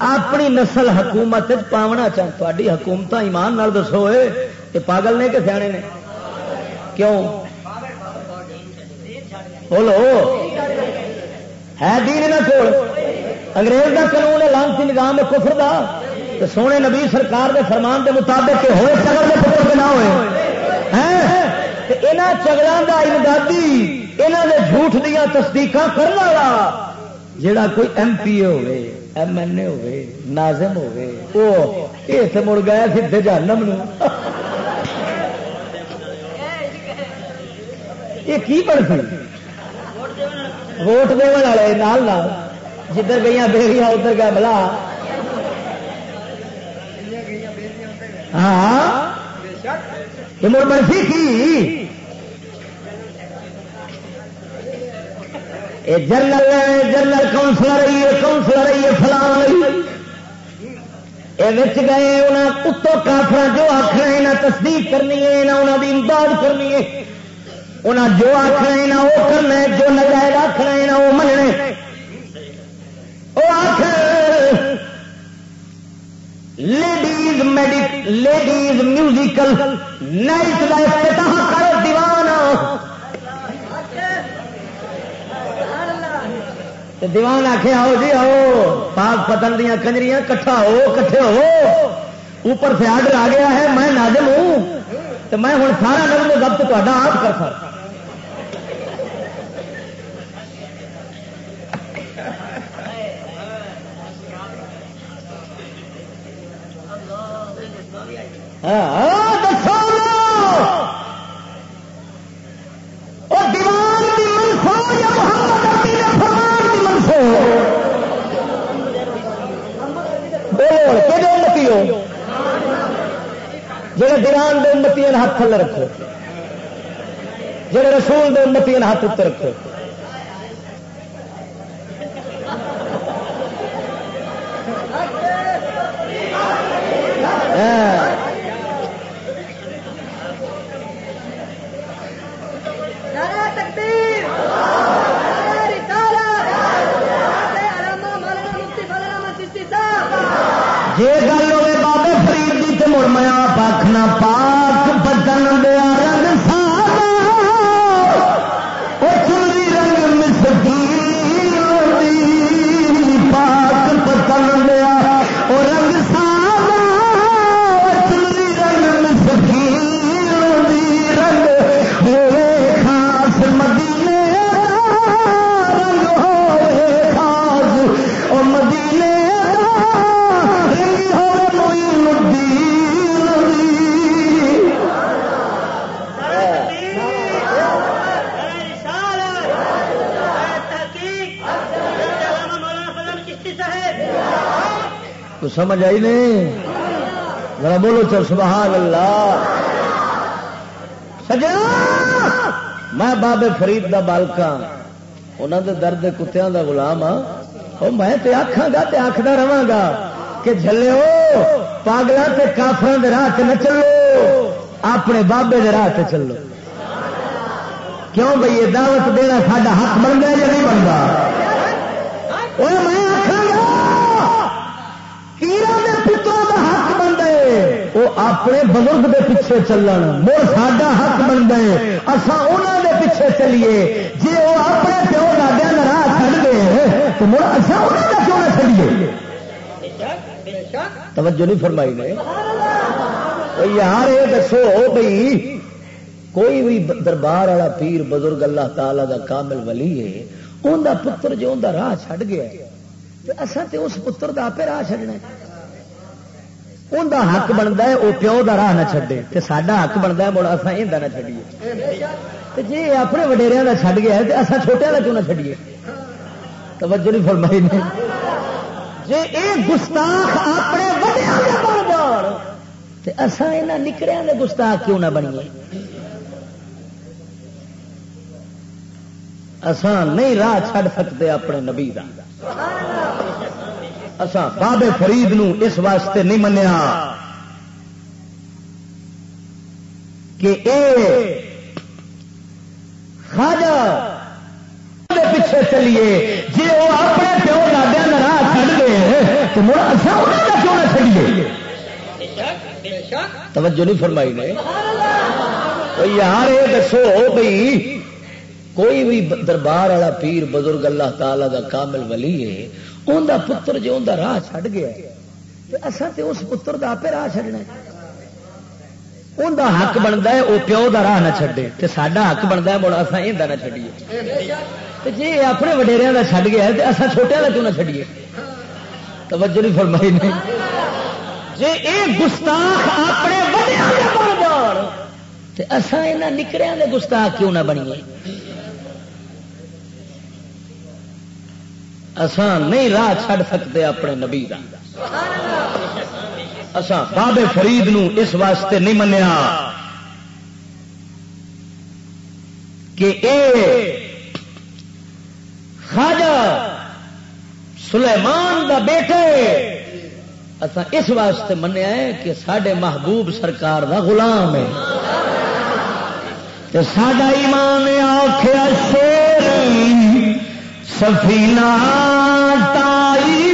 اپنی نسل حکومت پاونا چاہ تاری حکومت ایمان نال دسو یہ پاگل نے کہ سیانے نے؟ کیوں؟ بولو، ہے دین نہ چھوڑ؟ انگریز کا قانون ہے، لانسی نظام ہے، کفر دا۔ تو سونے نبی سرکار دے فرمان دے مطابق کہ ہوئے چگل کے پتر کے نہ ہوئے۔ یہاں چگلوں کا امدادی یہاں دے جھوٹ دیا تصدیق کرنے والا جڑا کوئی ایم پی اے ہوئے، ایم این اے ہوئے، ناظم ہوئے وہ یہ مڑ گیا سیدھے جانم یہ کی بن سی ووٹ دے والے، نال نال۔ جدھر گئی بیڑیاں ادھر گیا بلا ہاں۔ یہ مڑ بنسی کی؟ جنرل جنرل کونسلر رہی ہے کونسلر رہی ہے۔ فلان یہ گئے انہیں اتو کافر جو آخر یہاں تصدیق کرنی ہے نہ انہوں کی امداد کرنی ہے۔ انہیں جو آخر ہے وہ کرنا جو نجائز آخر ہے وہ مننے وہ آخر لیڈیز لیڈیز میوزیکل نائٹ کا افتتاح کر دیوان دیوان آخے آؤ جی آؤ۔ پاک پتن دیا کنجریاں کٹھا ہو، کٹھے ہو۔ اوپر سے آڈر آ گیا ہے، میں نازم ہوں۔ تو میں ہوں سارا نظم ضبط تا آپ کر سکتا۔ ہاں, ہاں، جڑے دیوان دے امتی ہاتھ تھلے رکھو، جڑے رسول دے امتی ہاتھ اتنے رکھو۔ ہاں۔ pa سمجھ آئی نہیں؟ ذرا بولو چل، سبحان اللہ۔ سجا میں بابے فرید دا بالکا انہوں دے درد کتوں دا غلام ہاں۔ میں تے آخا گا تے آخدا رہا گا کہ جلو پاگل تے کافر دے راہ تے نہ چلو، اپنے بابے دے راہ تے چلو۔ کیوں بھائی یہ دعوت دینا ساڈا حق بنتا یا نہیں بنتا میں وہ اپنے بزرگ دے پیچھے چلن۔ وہ ساڈا حق بن گئے اصا انہوں دے پیچھے چلیے۔ جی وہ اپنے پیو دادیا راہ چڑھ گئے تو مڑ اصا انہوں کا کیوں نہ چلیے توجہ نہیں فرمائی نے۔ یار یہ دسو بھائی کوئی بھی دربار والا پیر بزرگ اللہ تعالی دا کامل ولی ہے انہوں پتر جو انہوں راہ چڑھ گیا اصا تو اس پتر کا آپ راہ چڈنا انہیں حق بنتا ہے وہ پیو کا راہ نہ چڈے تو سڈا حق بنتا ہے مڑا اصا یہ نہ چڈیے جی اپنے وڈیریا کا چڈ گیا تو اصا چھوٹے کا کیوں نہ چڈیے توجہ نہیں فرمائی نے۔ جی یہ گستاخ اپنے بن جان تو اصا یہاں نکڑیا کے گستاخ کیوں نہ بنیے؟ اسان نہیں راہ چھڈ سکتے اپنے نبی کا اسا بابے فرید نو اس واسطے نہیں منیا کہ اے خاجا پیچھے چلیے جی وہ اپنے پیو دادیا کا راہ چڑھ گئے تو مڑ اصا انہوں کا کیوں نہ چڑیے توجہ نہیں فرمائی نے۔ یار یہ دسو بھائی کوئی بھی دربار والا پیر بزرگ اللہ تعالی دا کامل ولی ہے انہوں پتر جو انہوں راہ چڑھ گیا اصا تو اس پتر دا آپ راہ چڑنا ان حق بنتا ہے وہ پیو دا راہ نہ چھڈے۔ تے ساڈا حق بنتا ہے، مڑ اصا یہ نہ چڈیے جی اپنے وڈیریا کا چڈ گیا تو اصا چھوٹیا کا کیوں نہ چڈیے توجہ نہیں فرمائی۔ نہیں جی یہ گستاخ اپنے وڈیا بن جان تو اصا یہاں نکڑیا کے گستاخ کیوں نہ بنیے؟ اسان نہیں راہ چھڑ سکتے اپنے نبی کا اسان بابے فرید نو اس واسطے نہیں منیا کہ اے خواجہ سلیمان دا بیٹے اصا اس واسطے منیا ہے کہ سڈے محبوب سرکار دا غلام ہے۔ سڈا ایمان آخیا شیر سفینہ تائی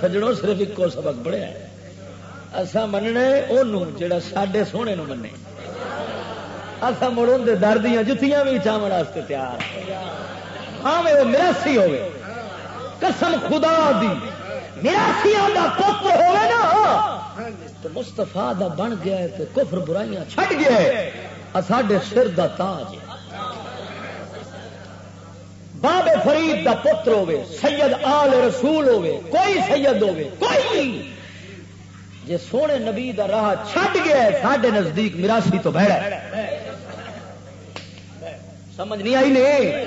سجڑوں صرف ایکو سبق پڑھیا ہے۔ اسا مننا انہوں جڑا سڈے سونے نو منے اسا مڑ دے در دیا جتیاں بھی چاون واسطے تیار۔ ہاں وہ میراسی ہوے قسم خدا دی۔ میراسیاں دا پتر ہوے نا۔ تو مستفا دا بن گیا ہے تے کفر برائیاں چھڈ گیا ہے۔ ساڈے سر دا تاج ہے بابے فرید دا پتر ہوے سید آل رسول ہوے کوئی سید ہوے کوئی جی سونے نبی دا راہ چھڈ گیا ہے، ساڈے نزدیک میراسی تو بہڑا ہے۔ سمجھ نہیں آئی نہیں؟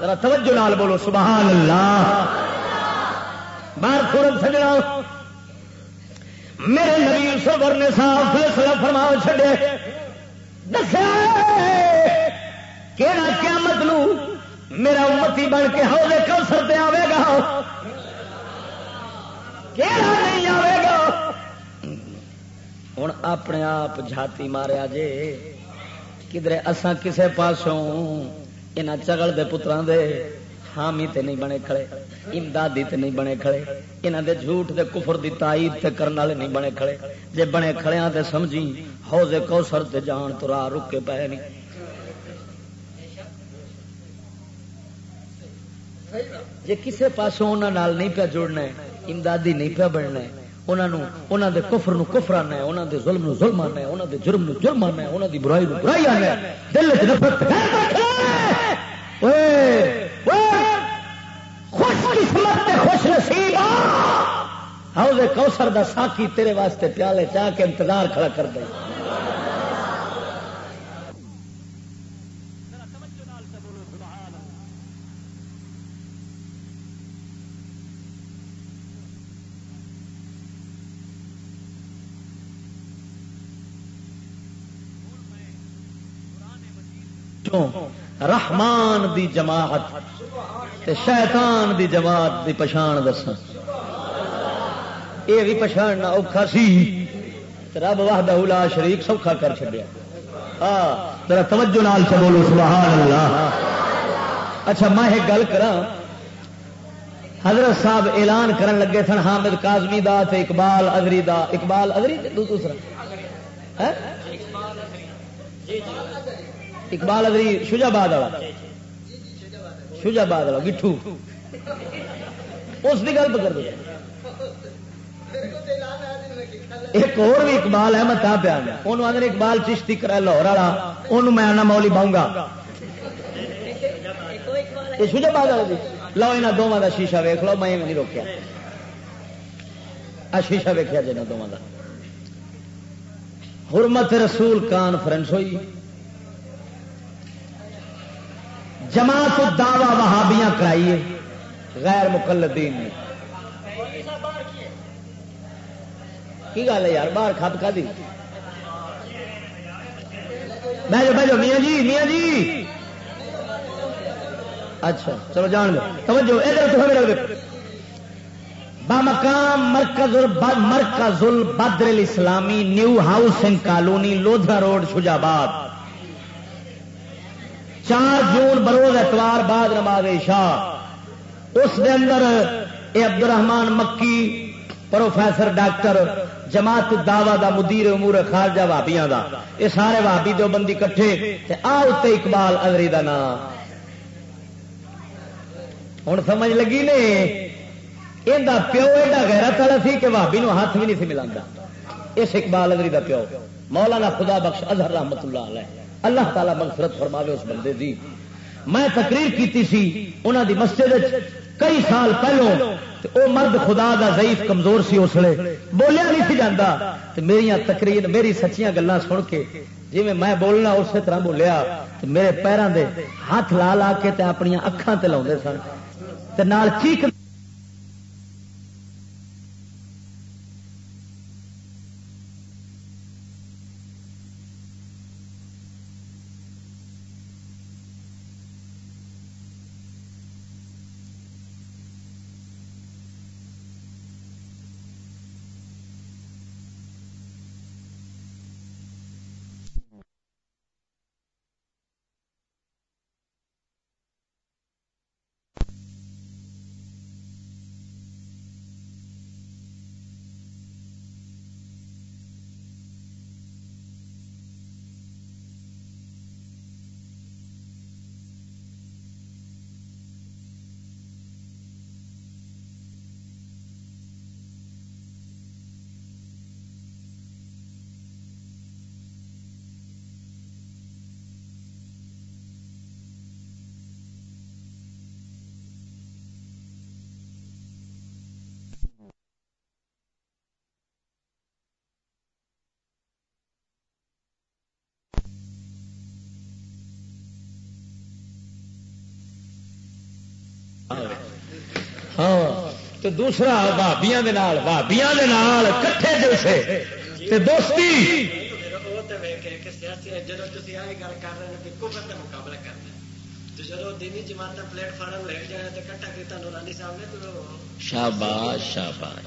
ذرا توجہ نال بولو، سبحان اللہ۔ بار سورت سجنا۔ میرے نبی سرور نے صاف فیصلہ فرما چھڈے دسیا کہڑا قیامت نو میرا امتی بن کے ہاں حوض کوثر تے آوے گا۔ کہڑا نہیں آوے گا؟ ہوں اپنے آپ جھاتی ماریا جے۔ کدھر اساں کسے پاسوں یہاں چگل دے پتران دے حامی تے نہیں بنے کھڑے، امدادی تے نہیں بنے کھڑے یہاں دے جھوٹ دے کفر دی تائید تے کرن والے نہیں بنے کھڑے۔ جے بنے کھڑے ہاں تے سمجھی حوض کوثر تے جان تو راہ رک کے پے نہیں۔ جے کسے پاسوں انہاں نال نہیں پیا جڑنا ہے، امدادی نہیں پیا بننا ہے انہوں دے کفر نو کفر آنا ہے انہوں دے ظلم نو ظلم آنا ہے انہوں دے جرم نو جرم آنا ہے انہوں دی برائی نو برائی آنا ہے۔ دل وچ نفرت خوش قسمت تے خوش نصیب۔ حوض کوثر دا ساکی تیرے واسطے پیالے چاہ کے انتظار کھڑا کر دے۔ وچوں رحمان دی جماعت تے شیطان دی جماعت دی پچھان دسا یہ بھی پچھاننا اوکھا سی رب واہدہ لا شریک سوکھا کر چڑیا ہاں تیرا توجہ نال سے بولو سبحان اللہ اچھا میں ایک گل کرا حضرت صاحب اعلان کرن لگے سن حامد کازمی دا تے اقبال ادری دا۔ اقبال ادری دوسرا؟ ہاں؟ جی، جی، جی۔ اقبال ادری شجاباد والا. شجاباد والا، گٹھو. اس کی گل کر دیا ایک اور بھی اقبال ہے، میں تا پیا انہوں آدھے اقبال چشتی کرا لاہور والا انہوں میں آنا مولی باؤں گا. یہ شجاباد والا جی لو یہاں دونوں کا شیشہ ویخ لو، میں نہیں روکیا. آ شیشہ ویکیا جی دونوں کا حرمت رسول کانفرنس ہوئی. جماعت دعوی وہابیاں کرائیے۔ غیر مقلدین نے۔ کی گل ہے یار؟ باہر کھپ کھا دی بہو بہو میاں جی میاں جی۔ اچھا چلو جان دو توجہ، ادھر تو بامقام مرکز مرکز البدر الاسلامی new housing colony Lodha road, Shujabad. چار جون بروز اتوار بعد نماز شاہ اس دے اندر اے عبد الرحمان مکی، پروفیسر، ڈاکٹر، جماعت دعوا دا مدیر امور خارجہ وابیاں دا۔ یہ سارے وابی دو بندی کٹھے آ اتنے اقبال ادری دا نام۔ ہوں سمجھ لگی نے؟ یہ پیو ایڈا گہرا تلا سی کہ بھابی نو ہاتھ بھی نہیں سی ملا اس اقبال ادری دا پیو۔ مولانا خدا بخش اظہر رحمت اللہ علیہ۔ اللہ تعالیٰ مغفرت فرماوے اس بندے دی۔ میں تقریر کیتی سی انہوں دی مسجد کئی سال پہلو او مرد خدا دا ضعیف کمزور سی اس لیے بولیا نہیں سی جانا میری تقریر میری سچیاں گلان سن کے جی میں بولنا اسی طرح بولیا میرے پیروں دے ہاتھ لا لا کے اپنی اکھان تے لا سن۔ چیخ ہاں۔ تو دوسرا بھابیا بھابیا کٹھے جیسے دوستی۔ شاباش شاباش۔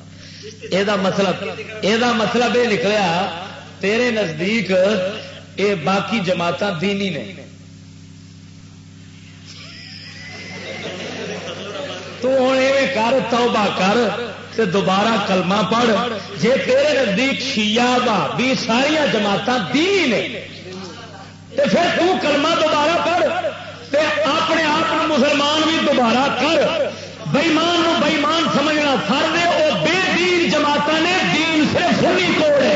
یہ مطلب یہ مطلب یہ نکلیا، تیرے نزدیک یہ باقی جماعت دینی نے۔ تو ہوں ایویں کر، توبہ کر تے دوبارہ کلمہ پڑھ۔ جے تیرے نزدیک شیعہ بھابی ساریا جماعت دینی نے۔ تے پھر تو کلمہ دوبارہ پڑھ تے اپنے آپ مسلمان بھی دوبارہ کر بئیمان بئیمان سمجھنا فرد ہے وہ بے دین جماعت نے دین صرف سنی توڑے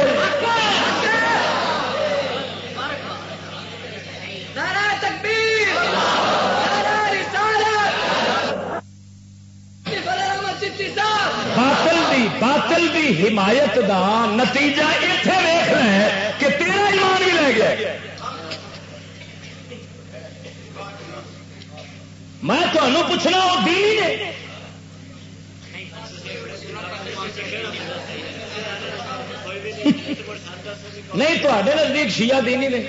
باطل دی باطل دی حمایت دا نتیجہ اتنے ویخ رہا ہے کہ تیرا ایمان بھی لے گیا میں تمہوں پوچھنا وہ دینی نے نہیں تے نزدیک شیعہ دینی نے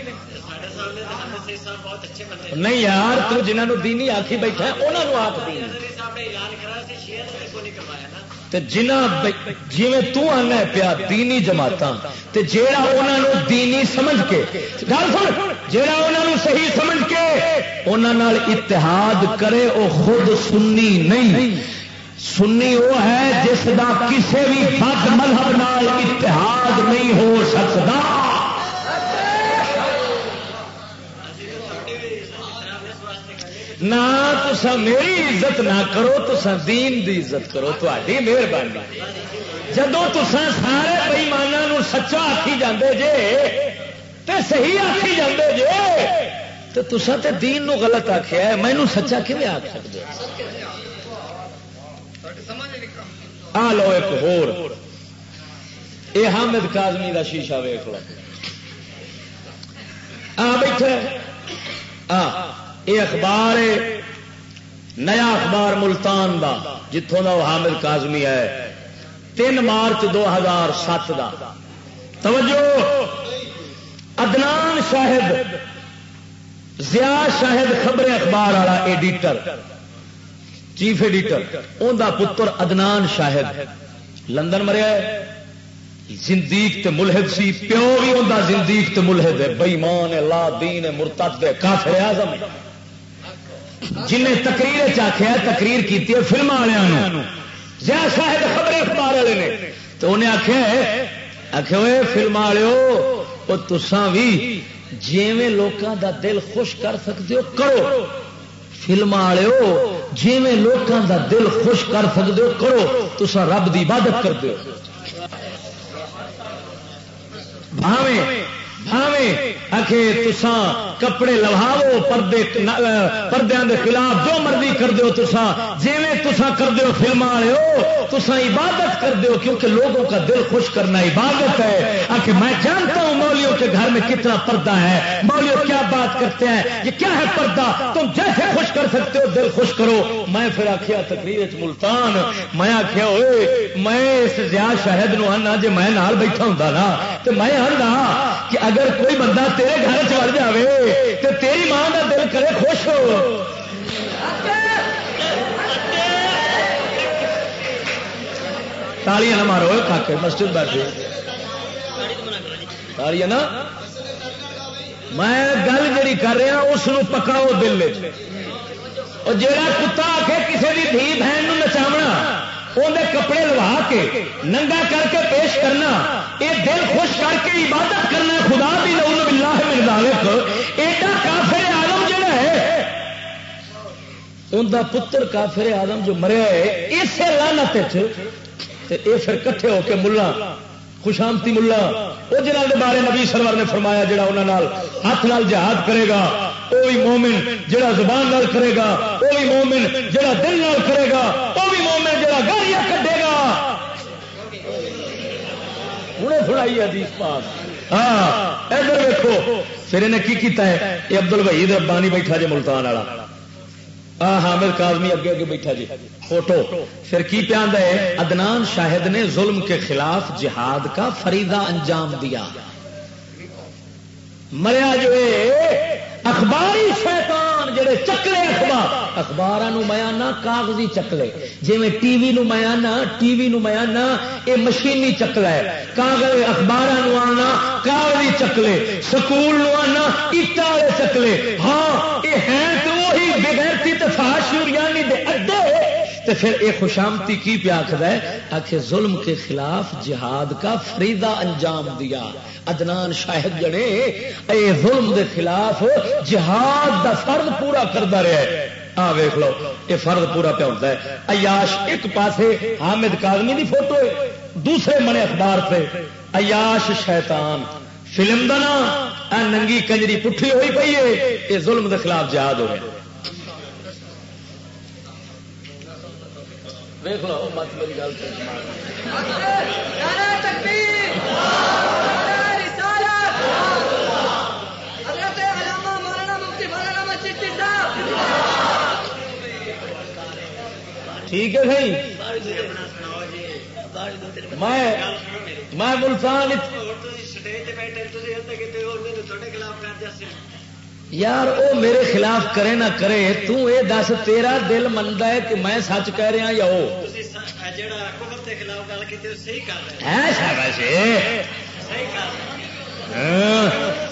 نہیں یار تو جنہوں دینی آخی بیٹھا انہوں آخ جنا جی تنا پیا دینی جماعت جیڑا انہوں دینی سمجھ کے، گل سن، جیڑا انہوں صحیح سمجھ کے انہوں اتحاد کرے وہ خود سنی نہیں۔ سنی وہ ہے جس کا کسی بھی بد مذہب نال اتحاد نہیں ہو سکتا نہ تو میری عزت نہ کرو تو دین دی عزت کرو تاری مہربانی۔ جدو تسا سارے بئیمانوں سچا آخی جاندے جے تے صحیح آخی جاندے جے تو تسا تے دین نو غلط آخیا ہے مینو سچا کیون آخ سکتے آ لو ایک ہور۔ اے حامد کازمی دا شیشہ ویخ لو۔ آ بیٹھے آ۔ یہ اخبار ہے، نیا اخبار ملتان دا جتوں دا وہ حامد کازمی ہے۔ تین مارچ دو ہزار سات کا توجہ ادنان شاہد زیا شاہد خبر اخبار والا ایڈیٹر، چیف ایڈیٹر انہ پتر ادنان شاہد لندن مریا زندیق تے ملحد سی، پیو بھی انہ زندیق تے ملحد ہے۔ بئیمان لا دین مرتد، کافر اعظم۔ جنہیں تقریر چاخیا تقریر کی فلم والوں زیا شاہد خبر اخبار والے نے۔ تو انہیں آخیا آخر فلم والے تسان بھی جیویں لوگوں دا دل خوش کر سکتے ہو، کرو۔ فلم والے جیویں لوگوں دا دل خوش کر سکتے ہو، کرو۔ تسا رب دی عبادت کر دو بھاویں تسان کپڑے لواو، پردے پردے کے خلاف جو مرضی کر دو تسا جی تسا کر دو فلم والے ہو عبادت کر دو کیونکہ لوگوں کا دل خوش کرنا عبادت ہے۔ آخر میں جانتا ہوں مولیوں کے گھر میں کتنا پردہ ہے۔ مولیوں کیا بات کرتے ہیں؟ یہ کیا ہے پردہ؟ تم جیسے خوش کر سکتے ہو، دل خوش کرو۔ میں پھر آخیا تقریر ملتان، میں آخیا ہوئے میں اس زیاد شہد نو آنا جی میں نال بیٹھا ہوں نا تو میں آنا کہ اگر کوئی بندہ تیرے گھر چڑ جائے تو تیری ماں کا دل کرے خوش ہو۔ تالیاں نہ مارو کھاکے، مسجد بیٹھے جی۔ تالیاں نا میں گل جڑی کر رہا، اس پکڑو دل اور جا کتا آ کے کسی بھی دھی بہن نچاونا اندر کپڑے لوا کے ننگا کر کے پیش کرنا یہ دل خوش کر کے عبادت کرنا، خدا بھی لو بلا ہے مردالک ایڈا کافر آدم جڑا ہے اندر پتر کافر آدم جو مریا ہے، اسے لانت یہ پھر کٹھے ہو کے ملا، خوشامتی ملا۔ وہ جنہ کے بارے نبی سرور نے فرمایا جڑا انہوں ہاتھ نال جہاد کرے گا وہ بھی مومن جڑا زبان نال کرے گا وہ بھی مومن جڑا دل نال کرے گا وہ بھی مومن جڑا گاڑیاں کٹے گا ہوں تھوڑائی حدیث پاس ہاں۔ ادھر دیکھو۔ پھر انہیں کی کیتا ہے؟ یہ ابدل بھائی ربانی بیٹھا جی ملتان والا۔ حامد کازمی اگے اگے بیٹھا جی فوٹو۔ پھر کی پیاند ہے؟ ادنان شاہد نے ظلم کے خلاف جہاد کا فریدہ انجام دیا۔ مریا جو اخباری شیطان جڑے چکلے اخبار. اخبار میاں کاغذی چکلے. جی ٹی وی نو میاں ٹی وی نو میاں یہ مشینی چکلا ہے. کاغذ اخبار آنا، کاغذی چکلے. سکول آنا اٹا والے چکلے. ہاں یہ ہے تو وہی بغیرتی تفاش دے یعنی اڈے تو پھر یہ خوشامتی کی پیا آخر ہے؟ آخر ظلم کے خلاف جہاد کا فریدہ انجام دیا۔ ادنان شاہد جڑے، اے ظلم دے خلاف جہاد دا فرد پورا کرتا رہا آ ویخ لو یہ فرد پورا پیا ہوتا ہے۔ ایاش ایک پاسے حامد کالمی دی فوٹو ہے، دوسرے منے اخبار سے ایاش شیطان، فلم کا نا ننگی کنجری پٹھی ہوئی پی ہے۔ یہ ظلم دے خلاف جہاد ہو گیا۔ ویخ لو مت میری گل ٹھیک ہے بھائی؟ میں ملتان یار وہ میرے خلاف کرے نہ کرے تو اے دس تیرا دل منتا ہے کہ میں سچ کہہ رہا یا وہ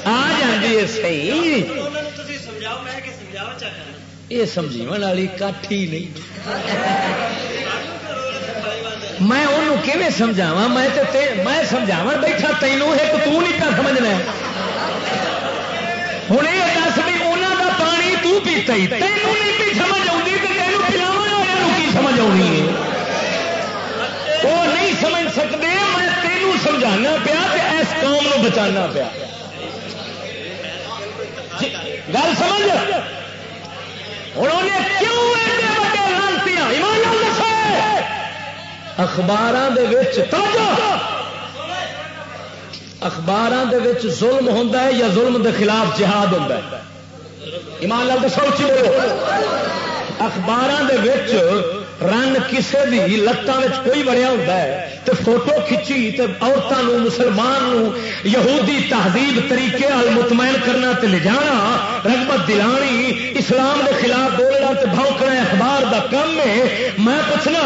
آ جاتی ہے صحیح۔ یہ والی کٹ ہی نہیں۔ میں انہوں سمجھاوا میں سمجھاو بیٹھا تینوں ایک تو نہیں کر سمجھنا ہوں یہ دس بھی انہوں کا پانی تو پیتا ہی تینوں نہیں پی سمجھ آؤں تو تینوں پلاو کی سمجھ آنی ہے وہ نہیں سمجھ سکتے میں تینوں سمجھانا پیا اس قوم کو بچانا پیا گل سمجھ انہوں نے کیوں ایڈے بڑے لانتی ایمان دسو اخبار اخبار ظلم ہوتا ہے یا ظلم دے خلاف جہاد ہوتا ہے؟ ایمان لال تو سوچی اخبار رن کسی بھی لتان کوئی بنیا ہوتا ہے تو فوٹو کھچی تو عورتوں مسلمان یہودی تہذیب طریقے مطمئن کرنا تے لے جانا، رغبت دلانی، اسلام کے خلاف بولنا تے بھونکنا اخبار دا کم ہے۔ میں پوچھنا،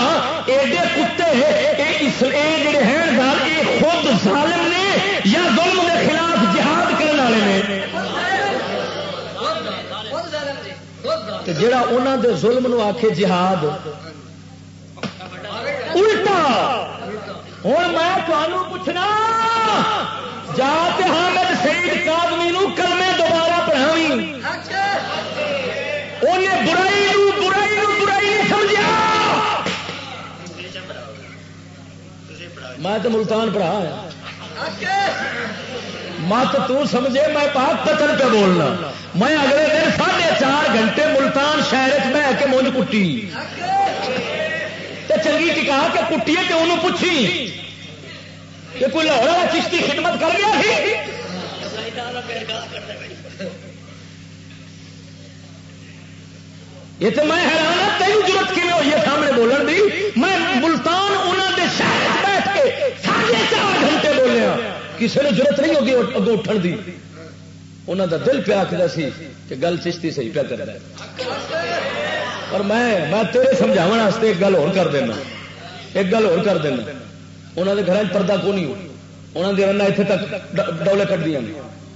ایڈے کتے یہ جڑے ہیں گھر یہ خود ظالم نے نے جڑا انہوں دے ظلم نو آخے جہاد، الٹا۔ ہوں میں تمہوں پوچھنا، جا کے حامد سعید کادمی کلمے دوبارہ پڑھاوی انہیں برائی نو برائی نو برائی نہیں سمجھا میں تو ملتان پڑھا مت تو سمجھے میں پاک پتن پہ بولنا؟ میں اگلے دن ساڑھے چار گھنٹے ملتان شہر بہ کے مونج کٹی۔ چنگی ٹکا کے کٹی کہ انہوں پوچھی کہ کوئی لاہور والا چشتی خدمت کر گیا سی؟ یہ تو میں حیران ہوں تین ضرورت کی ہوئی ہے؟ سامنے بولن دی۔ میں ملتان کسی نے ضرورت نہیں ہوگی اگوں اٹھن دی۔ انہوں دا دل پیا آخر سی کہ گل چشتی صحیح پیا کر رہا ہے۔ اور میں میں تیرے سمجھاو ایک گل اور کر دینا۔ ایک گل اور کر دینا۔ انہوں نے گھر پردہ کو نہیں انہوں نے رنا اتنے تک ڈولے کٹ دیا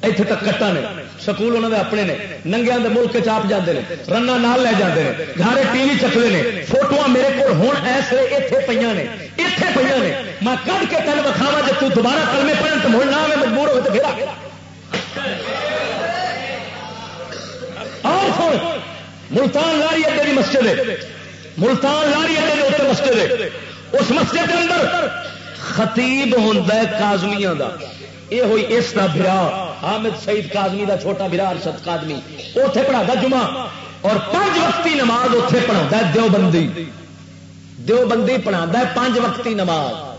اتنے تک کٹا نے، سکول انہوں نے اپنے نے ننگیا کے ملک چاپ جاتے ہیں رنا نال لے جاتے ہیں گھر ٹی وی چکتے ہیں فوٹو میرے کو ہوں ایسے اتنے پہ نے اتنے پہ نے، میں کٹ کے تین وکھاوا جب تو دوبارہ کلمے پڑھن تو مڑ نہ مجبور ہوئے تو پھر اور سن، ملتان لاری اڈے کی مسجد ہے، ملتان لاری اڈے کے اتنے مسجد ہے، اس مسجد کے اندر خطیب ہوتا ہے کازمیا کا یہ ہوئی اس کا برا حامد سعید کازمی کا چھوٹا برا ارشد کازمی اتے پڑھا جمعہ۔ اور پانچ وقتی نماز اتے پڑھا دیوبندی۔ دیوبندی پڑھا پانچ وقتی نماز۔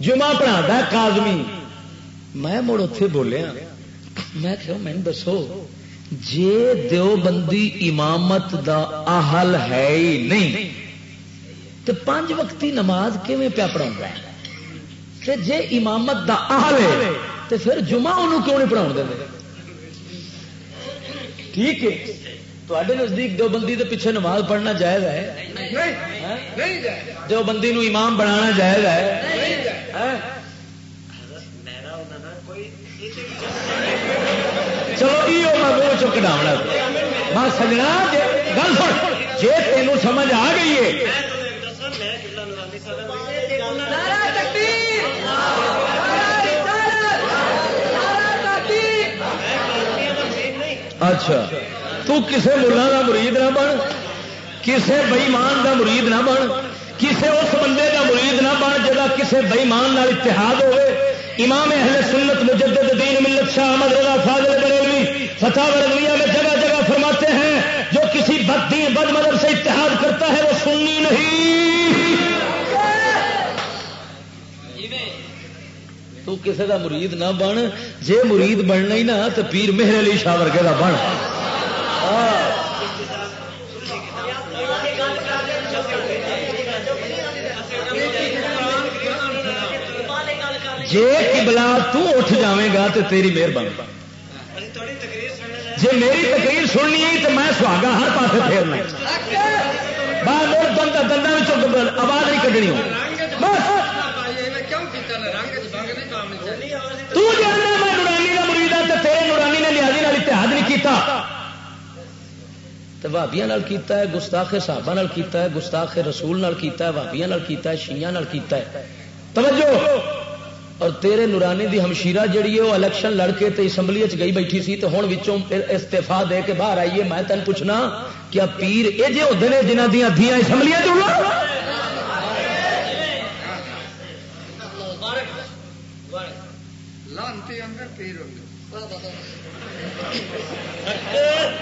جمعہ پڑھا کازمی میں مڑ اتے بولیا۔ میں کہ میں دسو، جے دیوبندی امامت دا اہل ہے ہی نہیں تو پانچ وقتی نماز کیون پیا پڑھا ہے؟ جے امامت دا اہل ہے تو پھر جمعہ انہوں کیوں نہیں پڑھاؤ دیں ٹھیک ہے۔ تے نزدیک دیوبندی کے پیچھے نماز پڑھنا جائز ہے؟ دیوبندی نو امام بنانا جائز ہے؟ چلو یہ میں چک ڈاؤنا میں سجنا گل سن جی تینوں سمجھ آ گئی ہے۔ اچھا تو کسے ملا کا مرید نہ بن، کسے بئیمان کا مرید نہ بن، کسے اس بندے کا مرید نہ بن جا کسے بئیمان اتحاد ہوئے۔ امام اہل سنت مجدد دین ملت شاہ احمد رضا فاضل بریلوی فتح رضویہ میں جگہ جگہ فرماتے ہیں، جو کسی بد دین، بد مذہب سے اتحاد کرتا ہے وہ سننی نہیں۔ تو کسی کا مرید نہ بن۔ جے مرید بننا ہی نہ تو پیر مہر علی شاہ ورگے کا بن۔ جی کبلا تٹھ جائے گا تو تیری مہربانی۔ جی میری تقریر سننی تو میں سہاگا ہر پاس پھیرنا باہر دندوں آواز نہیں کھنی ہو۔ جانا میں نورانی کا مرید ہوں تو تیرے نورانی نے نیازی اتحاد نہیں کیتا۔ تو بھابیا کیتا ہے، گستاخ صحابہ نال کیتا ہے، گستاخ رسول نال کیتا ہے بھابیا کیتا ہے، شیعہ نال کیتا ہے۔ توجہ! اور تیرے نورانی دی ہمشیرہ جڑی ہے، وہ الیکشن لڑ کے تے اسمبلی چ گئی بیٹھی سی تو ہوں وچوں استعفا دے کے باہر آئیے میں تین پوچھنا، کیا پیر یہ جے ہوتے ہیں جنہ دیا دیا اسمبلیاں چ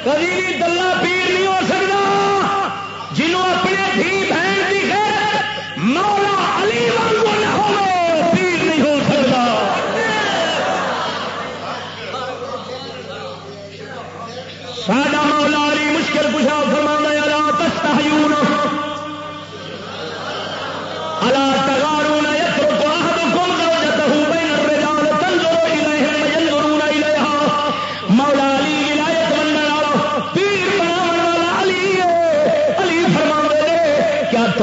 کبھی بھی دلہ پیر نہیں ہو سکتا جنہوں اپنے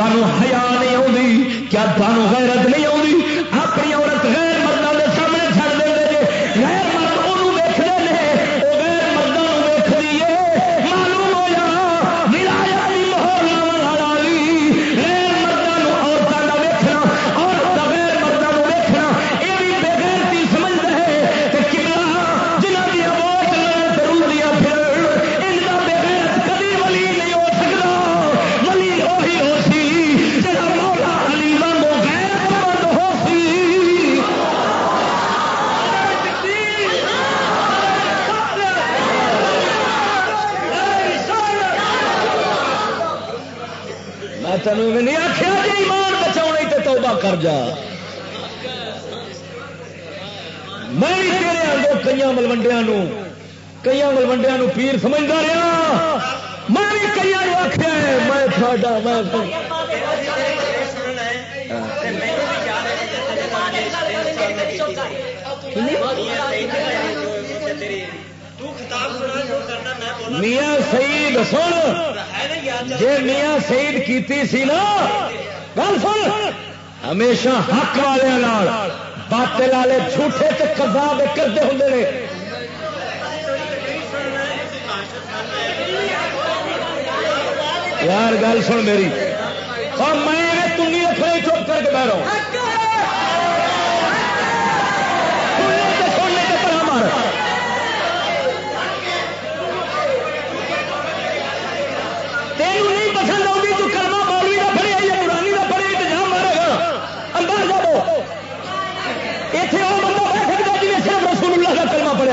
حیا میں تینوں نہیں آخیا جی ایمان بچاؤ تو توبہ کر جا۔ میں تیرے آگے کئی ملوڈیا کئی ملوڈیا پیر سمجھتا رہا میں بھی کئی آخیا میں تھوڑا میں میاں سعید سن۔ جی میاں سعید کیتی سی نا گل سن۔ ہمیشہ حق والے باطل والے جھوٹے تے کذاب کرتے ہوں نے یار گل سن میری۔ اور میں تنگی رکھنے چپ کر کے بہ رہا ہوں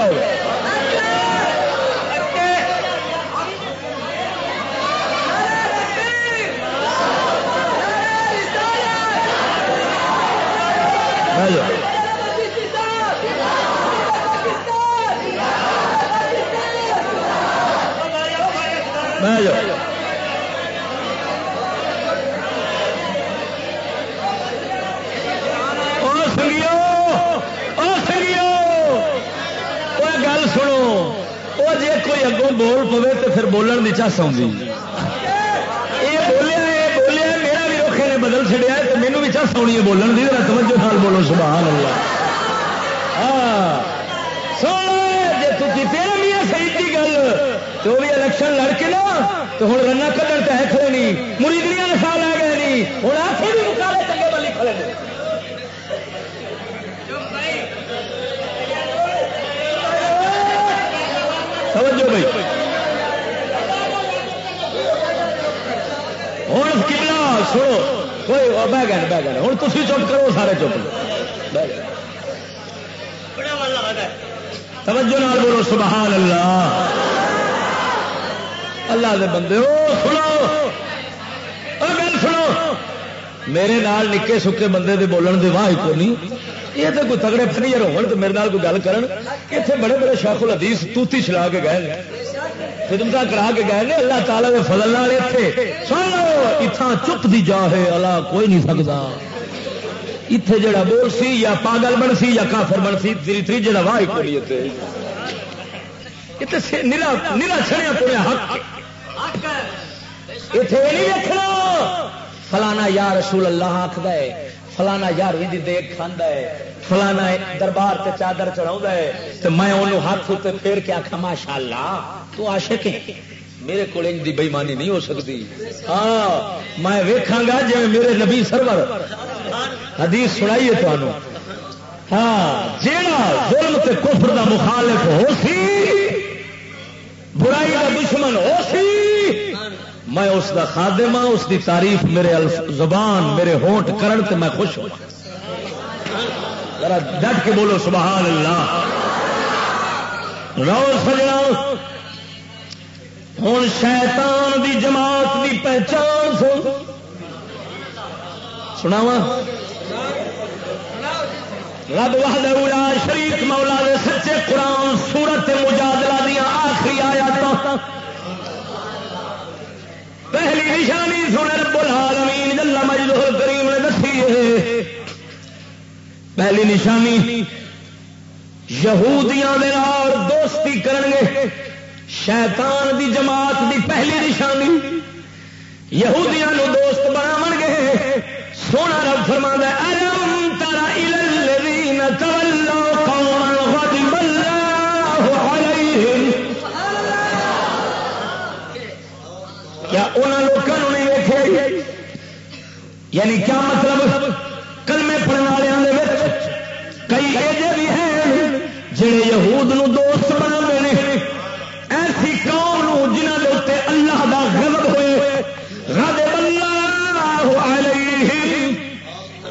کا کلمہ پڑیا ہو میں جاؤ سنگیو سنگیو وہ گل سنو وہ جی کوئی اگوں بول پوے تو پھر بولن کی چس آؤں یہ بولیا بولیا میرا بھی روکے نے بدل چڑیا تو مینو بھی چس آنی ہے بولن کی توجہ نال بولو سبحان اللہ ہاں سن جی تھی تیرے میاں صحیح کی گل تو بھی الیکشن لڑ کے نا تو ہوں رنا کدڑ تو ہے کھڑے نہیں مریدیاں نسا لے گئے نہیں ہوں آپ بھی مکالے چنگے بلی کھڑے نے سمجھو بھائی ہوں کبلا سنو۔ کوئی بہ گئے بہ گئے۔ ہوں تھی چپ کرو، سارے چپ بہ توجہ نال بولو، سبحان اللہ۔ اللہ دے بندے، او سنو۔ گل سنو۔ میرے نال نکے سکے بندے دے بولن دے واہ کو نہیں۔ یہ تو کوئی تگڑے فنیجر ہون تو میرے نال کوئی گل کرن۔ اتنے بڑے بڑے شیخ الحدیث توتی چلا کے گئے۔ خدمت کرا کے گئے نے، اللہ تعالی دے فضل نال اتنے اتنا چپ دی جا ہے اللہ کوئی نہیں سکتا اتے جڑا بول سی، یا پاگل بن سی، یا کافر بن سی، تیری تری جڑا واہ کو نہیں اتنے نیلا چھڑیا پوریا حق۔ اتنے نہیں دیکھنا فلانا یا رسول اللہ آخد ہے، فلانا یار بھی دیکھ کھانا ہے۔ فلانا دربار تے چادر چڑھا ہے۔ تو میں انہوں ہاتھ اتنے پھیر کے آخا ماشاء اللہ تو عاشق ہے۔ میرے کو دی بےمانی نہیں ہو سکتی۔ ہاں میں ویکھاں گا جی میرے نبی سرور۔ حدیث سنائیے تمہوں ہاں جیڑا ظلم تے کفر دا مخالف ہو سی برائی کا دشمن ہو سی میں اس دا خادم ہاں اس دی تعریف میرے زبان میرے ہونٹ کرن تے میں خوش ہوں۔ ڈٹ کے بولو سبحان اللہ۔ رو سجنا۔ ہوں شیطان دی جماعت دی پہچان سو۔ سناوا رب وحدہ اولا شریف مولا دے سچے قرآن سورت مجادلہ دیا آخری آیا پہلی نشانی سن رب العالمین، جل مجدہ کریم نے دسی ہے۔ پہلی نشانی یہودیاں دے نال دوستی کرنگے۔ شیطان دی جماعت دی پہلی نشانی یہودیاں نو دوست بناون گے۔ سونا رب فرما دے ارم ترا الذین تولوا قوما غضب اللہ علیہم؟ کیا انہاں لوکاں نو نہیں ویکھے یعنی کیا مطلب کلمے پڑھنے والوں دے کئی ایجے بھی ہیں جڑے یہود نو دوست بنا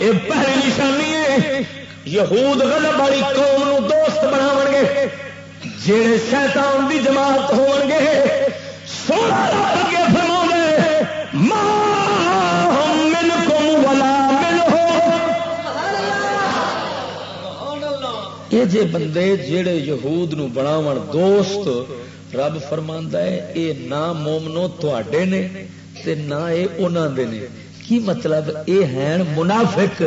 یہ پہلی نشانی ہے۔ یہود غضب والی قوم نو دوست بناو گے۔ جڑے شیطان دی جماعت ہون گے، سونا اگے فرما گے ماں منکم ولا یہ جے بندے جڑے یہود نو بناون دوست، رب فرما ہے، اے نہ مومنو تے نے تے نہ اے انہاں دے نے۔ کی مطلب؟ اے ہیں منافق.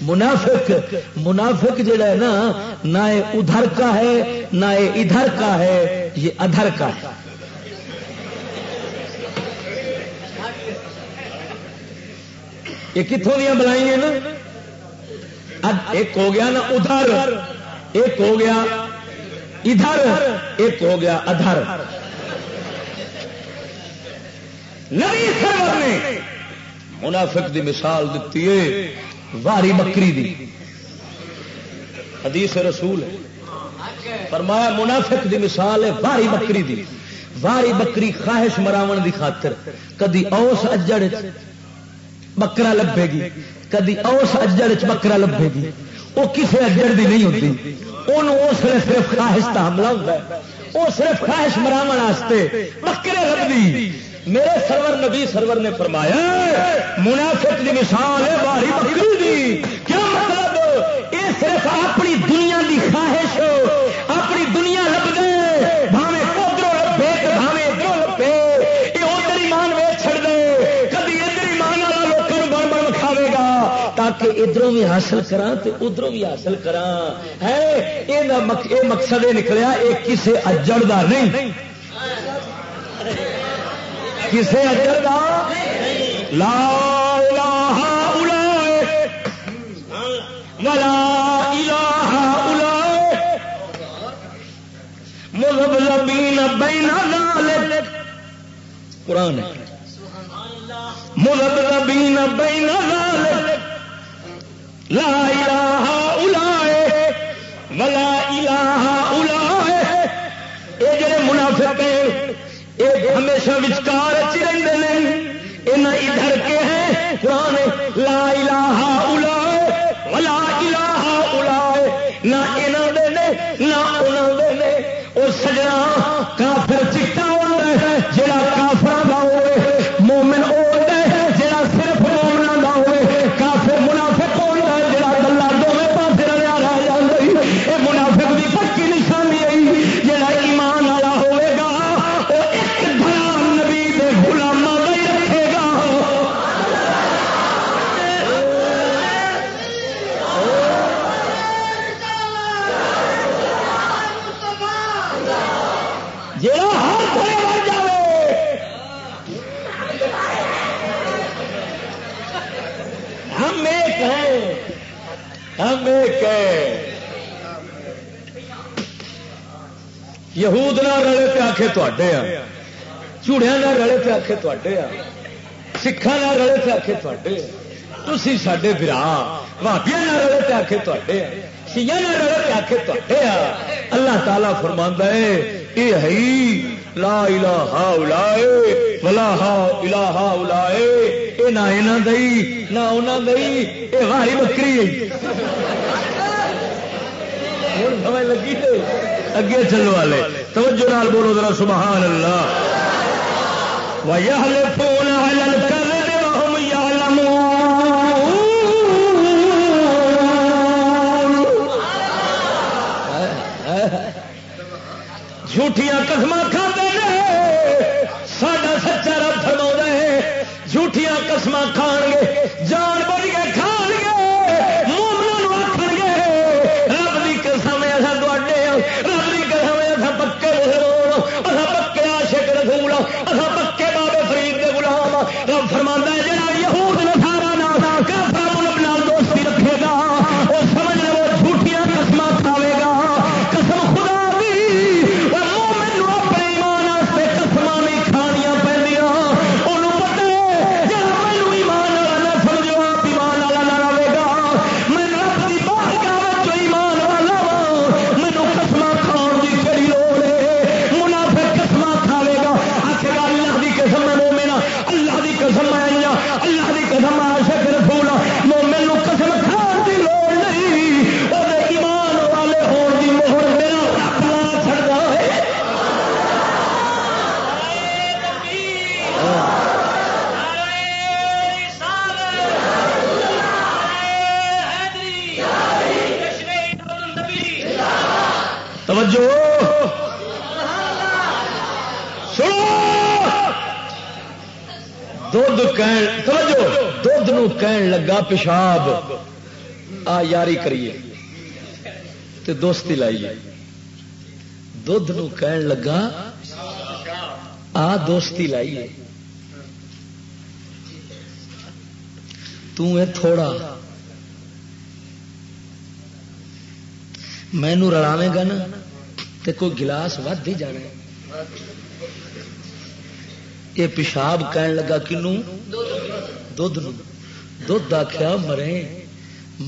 منافق. منافق جڑا ہے نا، نہ ادھر کا ہے، نہ ادھر کا ہے، یہ ادھر کا ہے۔ یہ کتوں دیا بلائی ہیں نا؟ ایک ہو گیا نا ادھر، ایک ہو گیا ادھر، ایک ہو گیا ادھر۔ نبی سرور نے منافق دی مثال دیتی ہے، واری بکری دی۔ حدیث رسول ہے۔ فرمایا، منافق دی مثال ہے واری بکری دی۔ واری بکری خواہش مراون دی خاطر کدی اوس اجڑ بکرا لبے گی، کدی اوس اجڑ بکرا لبے گی۔ وہ کسی اجڑ دی نہیں ہوتی اس لیے صرف خواہش کا حملہ ہوتا ہے۔ وہ صرف خواہش مراو بکرے لبھی میرے سرور نبی سرور نے فرمایا، منافق کی مثال ہے، باری بکری دی۔ کیا مطلب؟ یہ صرف اپنی دنیا دی خواہش، اپنی دنیا لب دے بھاوے ادھر لبے بھاوے ادھر لبے۔ یہ ادھر ایمان ویچ چڑ دے، کبھی ادھر ایمان والا لوگوں بن بن کھاوے گا۔ تاکہ ادھروں بھی حاصل کرا ادھروں بھی حاصل کرا ہے، یہ مقصد یہ نکلیا، یہ کسی اجڑ کا نہیں۔ کسی اجر کا لا الہ الا ولا الہ الا مذبذبین بین ذالک قرآن مذبذبین بین لا الہ الا ولا الہ الا یہ جڑے منافق ہیں یہ ہمیشہ وچکار چ رہتے ہیں یہ ادھر کے ہیں قرآن لا الہ یہود نہ رلے تے آخے تے ہیں چوڑیا نہ رلے تو آخے تے آ۔ سکھان رلے تو آخے تے تھی سڈے برا بھابیا نہ رلے تو آخے تے شیا نہ رلے تو آخے تے آ۔ اللہ تعالیٰ فرما ہے یہ ہے لا الہ اولائے، ولا الہ اولائے۔ اے نہ انہاں دئی نہ انہاں دئی اے ہاری بکری ہے۔ ہن سمجھ لگی تے؟ اگے چلو والے. توجہ نال بولو ذرا سبحان اللہ. وَيَحْلِفُونَ عَلَى الْكَذِبِ وَهُمْ يَعْلَمُونَ. جھوٹیاں قسم کھاتے ہیں ساڈا سچا رب فرما ہے، جھوٹیاں قسم کھان گے جان بڑھ کہن لگا پیشاب، آ یاری کریے، تے دوستی لائیے۔ دھد کہن لگا، آ دوستی لائیے۔ تو اے تھوڑا۔ مینو رلاوے گا نا، تے کوئی گلاس ود ہی جانا یہ پیشاب کہن لگا کنو دھد نو۔ دھد آخیا مرے،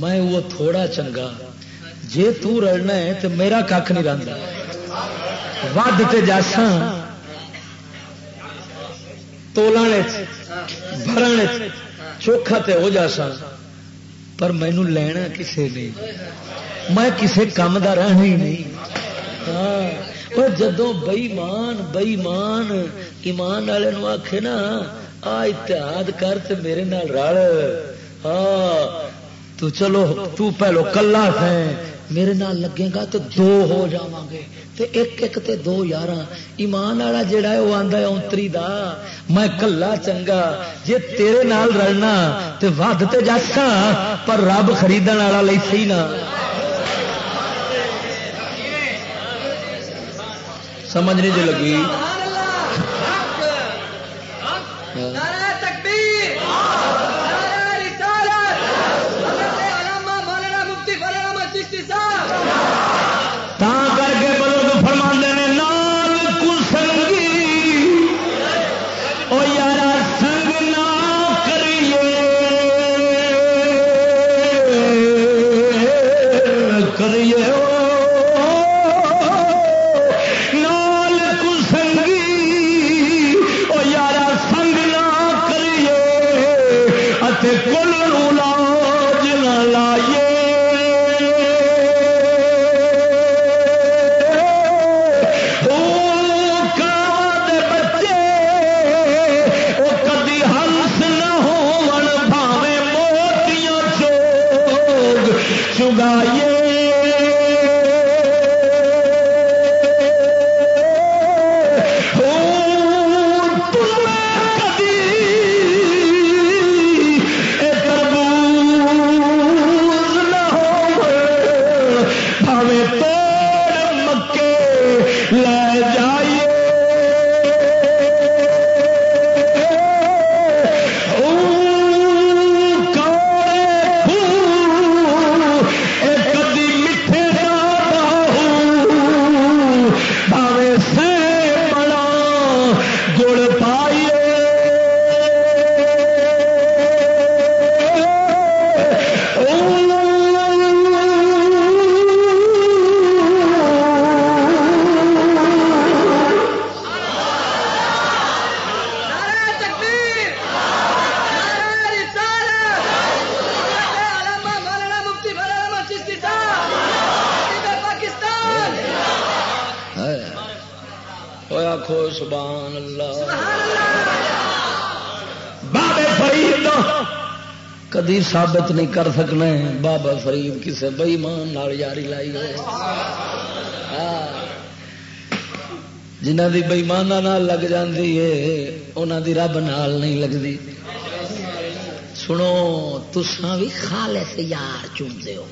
میں وہ تھوڑا چنگا۔ جے تو ہے تو میرا کھ نہیں رہتا ود تے جاسا تولنے بھرنے چوکھا تے ہو جاسا پر مینو لینا کسے نہیں۔ میں کسے کام دا رہنا ہی نہیں۔ ہاں وہ جدو بئیمان بئیمان، ایمان والے آخ نا آ اتحاد کر تے میرے نال رل۔ ہاں تو چلو، تو پہلو کلا ہے۔ میرے نال لگے گا تو دو ہو جاواں گے۔ تے ایک ایک تے دو یار ایمان والا جڑا ہے، وہ آندا ہے اونتری دا۔ میں کلا چنگا۔ جے تیرے نال رلنا تے ود تے جاسا پر رب خریدن والا لئی سی نا سمجھ نہیں جو لگی۔ چگائیے ثابت نہیں کر سکنا بابا فرید کسی بئیمان یاری لائی ہوئے۔ ہاں۔ جنہ دی بئیمانہ نال لگ جاندی ہے، انہاں دی رب نال نہیں لگتی سنو، تساں بھی خالص یار چومتے ہو۔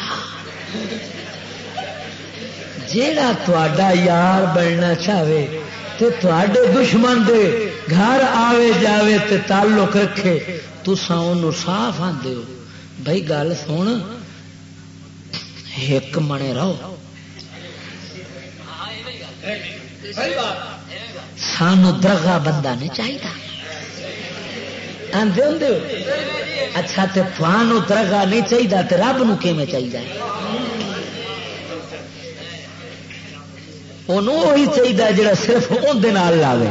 ہاں۔ جیڑا تا یار بننا چاہے تے تواڈے دشمن دے گھر آوے جاوے تے تعلق رکھے، تساں انہوں صاف آندے ہو۔ بھائی گل سن ایک منے رہو۔ سانو درگا بندہ نہیں چاہیے آدھے ہوں اچھا تو تھانو درگا نہیں چاہیے تو رب نو کیون چاہیے وہی چاہیے جڑا صرف اندر لاوے۔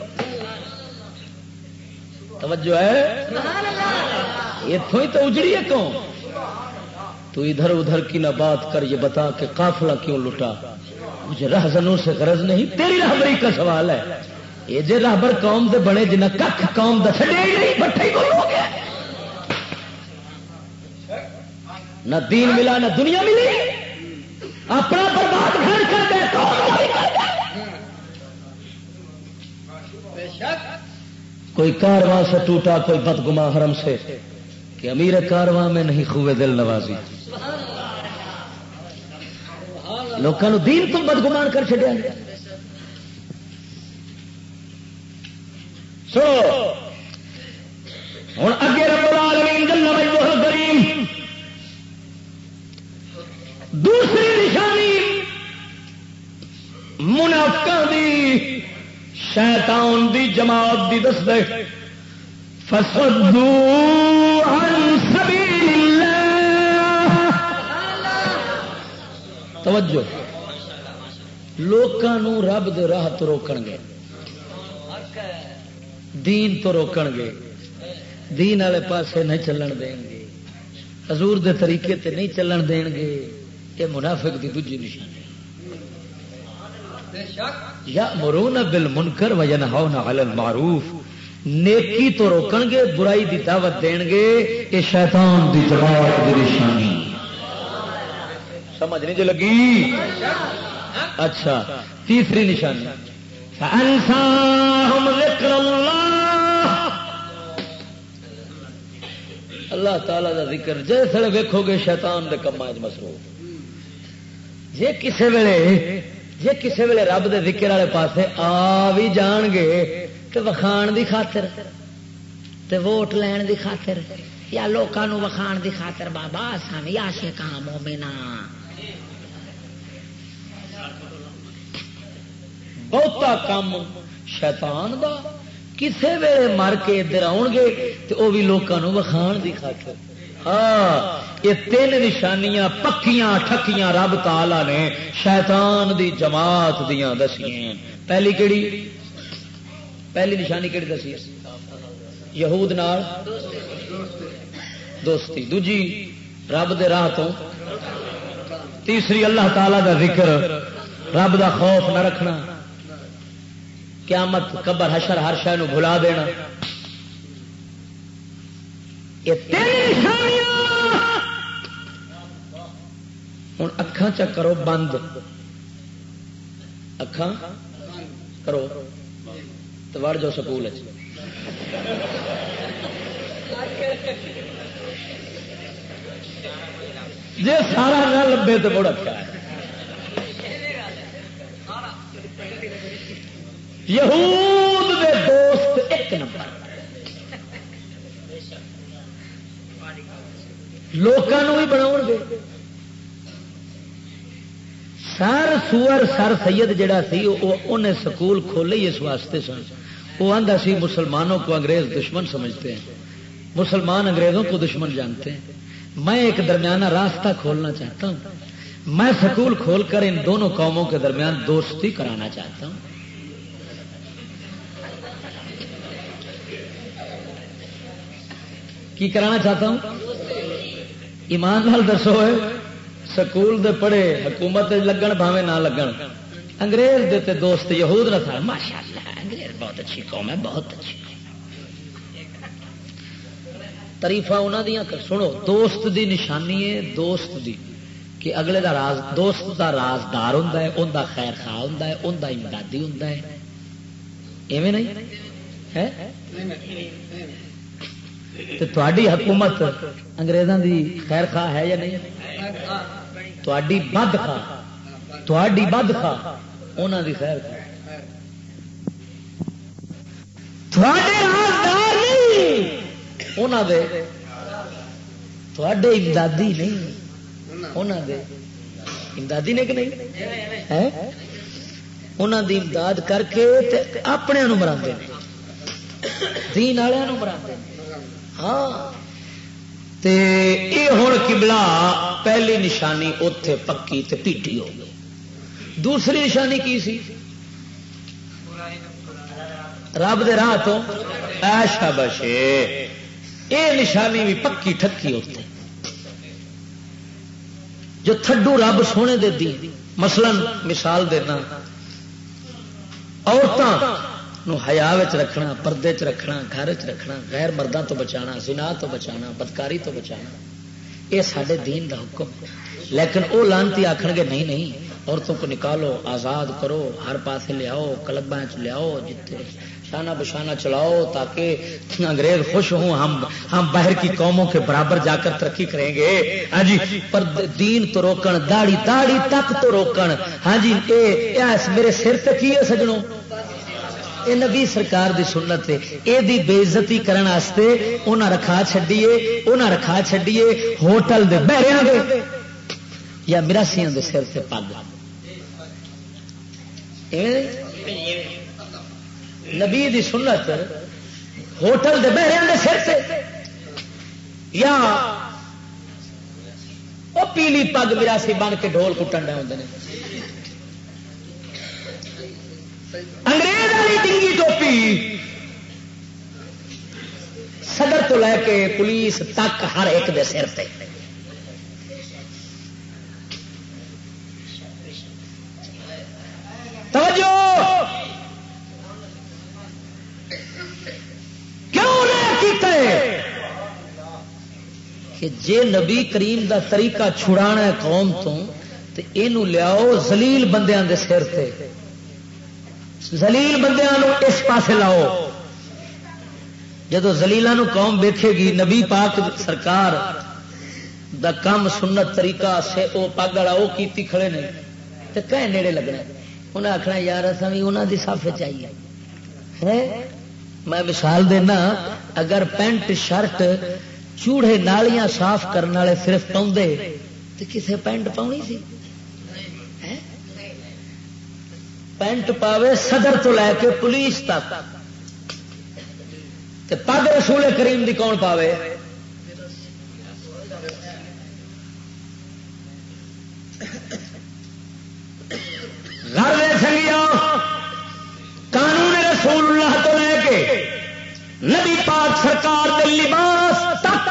توجہ ہے؟ یہ تھوئی تو اجڑی ہے کون تو ادھر ادھر کی نہ بات کر یہ بتا کہ قافلہ کیوں لٹا؟ مجھے رہزنوں سے غرض نہیں، تیری رہبری کا سوال ہے۔ یہ جے رہبر قوم دے بڑے جنہ کھ قوم دس بٹھے کو نہ دین ملا، نہ دنیا ملی۔ اپنا برباد گھر کر دے کوئی کارواں سے ٹوٹا، کوئی بدگما حرم سے۔ کہ امیر کارواں میں نہیں خوبے دل نوازی۔ لوگوں دین تم بدگمان کر چڑیا سو ہوں اگے رب العالمین جل وجہ کریم۔ دوسری نشانی منافق دی شیطان دی جماعت دی دس دے۔ فسدو عن سبیل اللہ توجہ۔ لوگوں رب دے راہ تو روکن گے۔ دین تو روکن گے۔ دین والے پاسے نہیں چلن دیں گے۔ حضور دے طریقے تے نہیں چلن دیں گے۔ یہ منافق دی دوجی نشانی۔ یا مرون بل منکر و ینہون علی المعروف۔ نیکی تو روکن گے برائی دی دعوت دین گے یہ شیطان دی جماعت دی نشانی۔ سمجھ نہیں جو لگی؟ اچھا تیسری نشانی۔ فانساہم ذکر اللہ اللہ تعالی دا ذکر جیسے ویکھو گے شیطان دے کما مصروف۔ جی کسی ویلے جی کسی ویلے رب دے ذکر والے پاس آ بھی جان گے تو وکھان دی خاطر، تے ووٹ لین دی خاطر، یا لوگوں وکھان دی خاطر، بابا سن یا کام ہاں، مومنا بہتا کام شیطان دا، کسے ویلے مر کے ادھر آؤ گے تو وہ بھی لوگوں وکھان دی خاطر۔ ہاں یہ تین نشانیاں پکیاں ٹھکیاں رب تالا نے شیطان دی جماعت دیا دسیا پہلی کہڑی پہلی نشانی کہڑی دسی؟ یہود نال؟ دوستی۔ دوجی، رب دے راہ تو۔ تیسری، اللہ تعالی دا ذکر۔ رب دا خوف نہ رکھنا۔ قیامت، قبر، حشر، ہر شہ بھلا دینا۔ ہوں۔ اکھان چ کرو بند۔ اکھان کرو۔ تو وڑ جاؤ سکول جی سارا نہ لبے تو بڑا اچھا ہے۔ یہود دے دوست ایک نمبر۔ لوگوں بھی بنا گے سر سور سر سید جڑا سی انہیں سکول کھولے ہی اس واسطے سن۔ وہ آدھا سی، مسلمانوں کو انگریز دشمن سمجھتے ہیں۔ مسلمان انگریزوں کو دشمن جانتے ہیں۔ میں ایک درمیانہ راستہ کھولنا چاہتا ہوں۔ میں سکول کھول کر ان دونوں قوموں کے درمیان دوستی کرانا چاہتا ہوں۔ کی کرانا چاہتا ہوں؟ ایمان نال دسو سکول دے پڑھے، حکومت لگن بھاوے نہ لگن۔ انگریز دے تے دوست یہود نہ تھا۔ ماشاء اللہ انگریز بہت اچھی قوم ہے، بہت اچھی۔ تریفا انہوں دیا سنو، دوست دی نشانی ہے دوست دی، کہ اگلے دا راز، دوست دا رازدار ہوں ان دا خیر خواہ ہوں ان دا امدادی ہوں ایویں نہیں؟ ہے؟ تھوڑی حکومت انگریزوں دی خیر خواہ ہے یا نہیں؟ تھوڑی بد خواہ تھوڑی بد خواہ انہوں دی خیر خواہ۔ امدادی نہیں امدادی نے کہ نہیں؟ انہوں دی امداد کر کے اپنے مرا دین والوں مرا ہاں۔ یہ ہوں کبلا پہلی نشانی اتے پکی تے پیٹی ہو گئی۔ دوسری نشانی کی سی؟ رب دے راہ تو ایشا بشے یہ نشانی بھی پکی ٹھکی ہوتے جو تھڈو رب سونے دے دی مثلا مثال دینا عورتاں ہیا رکھنا، پردے چ رکھنا، گھر چ رکھنا، غیر مردوں تو بچانا سنا تو بچانا، بدکاری تو بچانا، یہ سارے دین دا حکم لیکن وہ لانتی آخر گے، نہیں نہیں، عورتوں کو نکالو، آزاد کرو، ہر پاسے لیاؤ کلبا چ لیاؤ جتنے شانہ بشانہ چلاؤ، تاکہ انگریز خوش ہوں۔ ہم ہم باہر کی قوموں کے برابر جا کر ترقی کریں گے۔ ہاں جی پر دین تو روکن داڑی داڑی تک تو روکن۔ ہاں جی اے میرے سر تک کی ہے سجنوں؟ یہ نبی سرکار دی سنت ہے۔ یہ بےزتی کرنے انہیں رکھا چڈیے انہیں رکھا چڈیے ہوٹل دے بہریا دے یا مراسیاں دے سر سے پگ نبی دی سنت ہوٹل دے بہرے دے سر سے یا وہ پیلی پگ وراسی بن کے ڈول کٹن ڈے ہوں انگریز والی ڈنگی ٹوپی صدر تو لے کے پولیس تک ہر ایک دے سر سے توجہ! کہ جے نبی کریم دا طریقہ چھڑانا ہے قوم تو یہ لیاؤ زلیل بندیاں دے سر سے زلیل بندیاں اس پاسے لاؤ۔ جدو زلیلوں قوم ویکھے گی، نبی پاک سرکار دا کام سنت طریقہ سے وہ پگ والا وہ کیتی کھڑے نے تو کہ نیڑے لگنا انہیں آخنا یار اصا بھی انہوں کی سف چاہیے میں مثال دینا، اگر پینٹ، شرٹ، چوڑے نالیاں صاف کرنے والے صرف پاؤں تو کسے پینٹ پاؤنی سی؟ پینٹ پاوے صدر تو لے کے پولیس تک۔ پگ رسول کریم دی کون پاوے؟ گھر سنگیا قانون رسول اللہ تو لے کے نبی پاک سرکار کے لباس تک،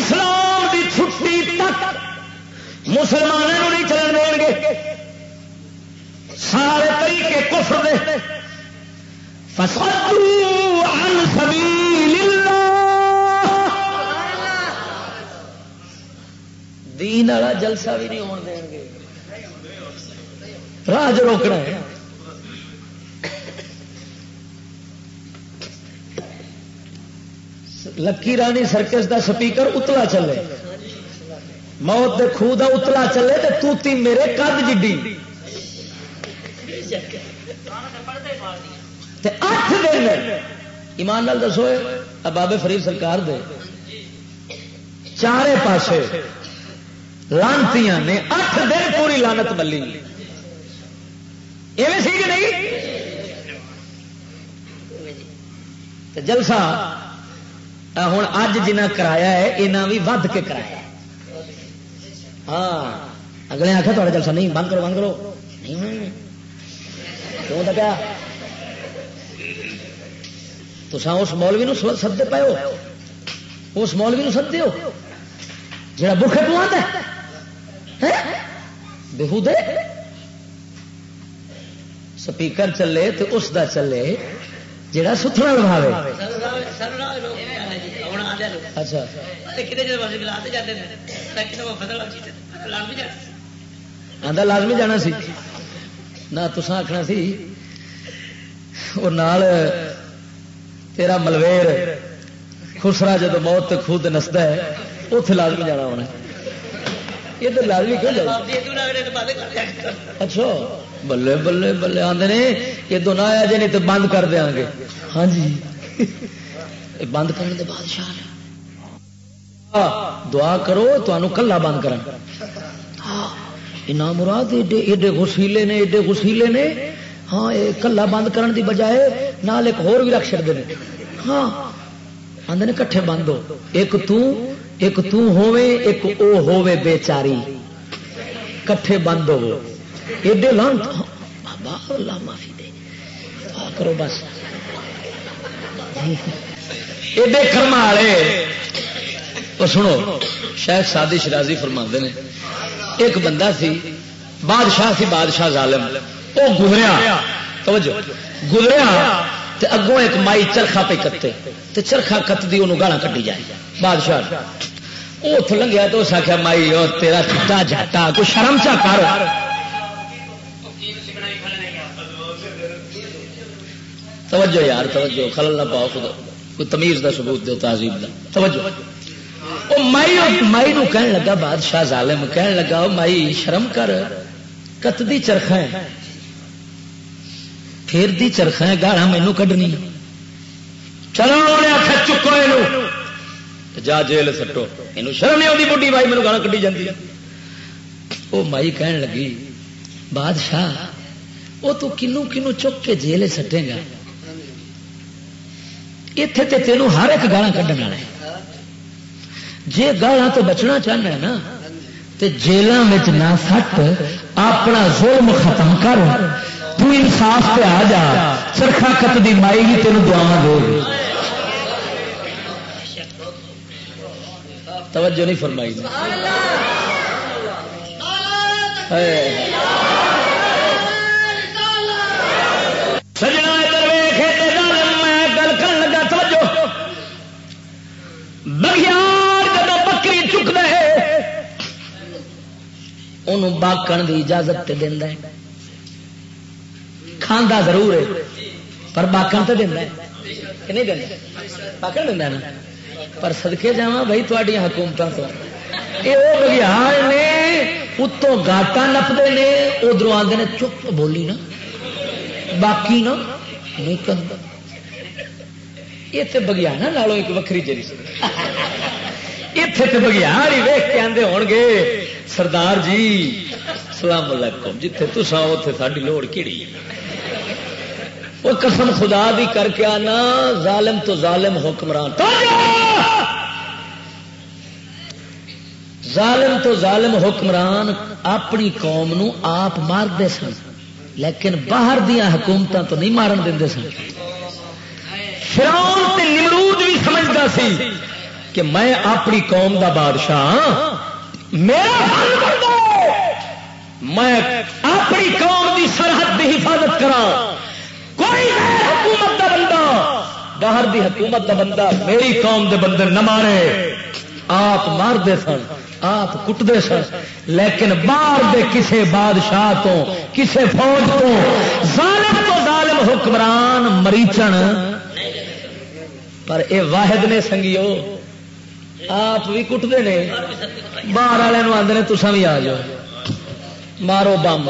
اسلام کی چھٹی تک مسلمانوں نہیں چلن دیں گے سارے طریقے کفر دے۔ عن سبیل اللہ دین والا جلسہ بھی نہیں ہون دیں گے۔ راج روکنا ہے۔ لکی رانی سرکس دا سپیکر اتلا چلے۔ موت دے خو دا اتلا چلے تو توتی میرے کد جی اٹھ دن ایمان نال دسو بابے فرید سرکار دے۔ چارے پاسے لانتی نے اٹھ دن پوری لانت ملی۔ ایویں سی کہ نہیں؟ جلسہ ہوں اج جنہ کرایا ہے یہاں بھی ود کے کرایا۔ ہاں اگلے آخر تھوڑا جلسہ نہیں، بند کرو بند کرو۔ نہیں کیوں کیا تو اس مولوی نو سدے پے ہو۔ اس مولوی نو سدے ہو۔ جا بخے تو آتا بہو دے سپیکر چلے تو اس دا چلے جڑا ستھرا لواوے اچھا۔ آدھا لازمی جانا سی۔ نہ تسا آخنا سی وہ نال تیرا ملویر خسرا جب موت خود نستا ہے اتے لازمی جانا ہونا یہ تو لازمی کیوں جانا اچھا بلے بلے بلے آدھے یہ دونوں آیا جی نہیں تو بند کر دیا گے ہاں جی بند کرنے کے بادشاہ دعا کرو تو کلا بند کر مراد ایڈے ایڈے غسیلے نے ایڈے غسیلے نے ہاں یہ کلا بند کرن دی بجائے نال ایک ہور بھی رکھ چڑتے ہیں ہاں آدھے کٹھے بند ہو ایک تو ایک تو ہووے ایک او ہووے بیچاری کٹھے بند ہو ایڈے لان بابا اللہ معافی دے کرو بس ایڈے کرم والے تو سنو شاید سادی شرازی فرما نے ایک بندہ سی، بادشاہ سی، بادشاہ ظالم۔ وہ گزریا۔ توجہ۔ گزریا اگوں ایک مائی چرخا پہ کتے۔ تو چرخا کتتی انہوں گالا کٹی جائے۔ بادشاہ۔ وہ اتو لنگیا تو اس آخیا مائی اور تیرا چٹا جاٹا کوئی شرم چا کر۔ توجہ یار، توجہ۔ خلل نہ پاؤ خدا۔ کوئی تمیز دا ثبوت دو تہذیب دا توجہ۔ وہ مائی مائی نو کہن لگا بادشاہ ظالم، کہن لگا او مائی شرم کر کتدی چرخا ہے؟ پھر دی چرخا ہے گالا مینو کڈنی۔ چلو انہیں آخر چکو یہ جا جیل سٹو۔ یہ شرم نہیں آتی بڑھی بھائی میرے گالا کٹی جاتی وہ مائی کہن لگی، بادشاہ وہ تو کنو کنو چک کے جیل سٹے گا۔ اتے تے تینوں ہر ایک گالا کھڈن والا ہے۔ جی گالا تو بچنا چاہنا ہے نا تو جیلوں نہ سٹ، اپنا ظلم ختم کر، تو انصاف پہ آ جا چرخا کت دی مائی بھی تینوں دعا دے۔ توجہ نہیں فرمائی۔ انہوں باکن دی اجازت تے دینا ہے۔ کھانا ضرور ہے، پر باکن تو دینا ہے۔ کہ نہیں دینا باکن دینا نا؟ پر سدکے جا بھائی تھوڑی حکومتوں تو یہ وہ بگیار نے، اتوں گاٹا نپتے ہیں ادھر آتے ہیں چپ بولی نا۔ باقی نا، نہیں کرتا یہ تو بگیانا نالوں ایک وکری جری اتنے تو بگیار ہی ویخ کے آدھے ہو گے سردار جی سلام علیکم جتھے تسا اتے ساری لوڑ کہڑی وہ قسم خدا بھی کر کے آنا ظالم تو ظالم حکمران ظالم تو ظالم حکمران اپنی قوم نو آپ مارتے سن لیکن باہر دیا حکومت تو نہیں مارن دے سن فراؤن تے نمرود بھی سمجھتا سی کہ میں اپنی قوم دا بادشاہ ہاں۔ میرا میں اپنی قوم دی سرحد دی حفاظت کرا کوئی حکومت دا بندہ، باہر دی حکومت دا بندہ میری قوم دے بندے نہ مارے۔ آپ مار دے سن، آپ کٹتے سن۔ لیکن باہر دے کسے بادشاہ تو، کسے فوج تو ظالم تو ظالم حکمران مریچن۔ پر اے واحد نے سنگیو آپ بھی کٹتے ہیں باہر والے آدھے تسا بھی آ جاؤ۔ مارو بم۔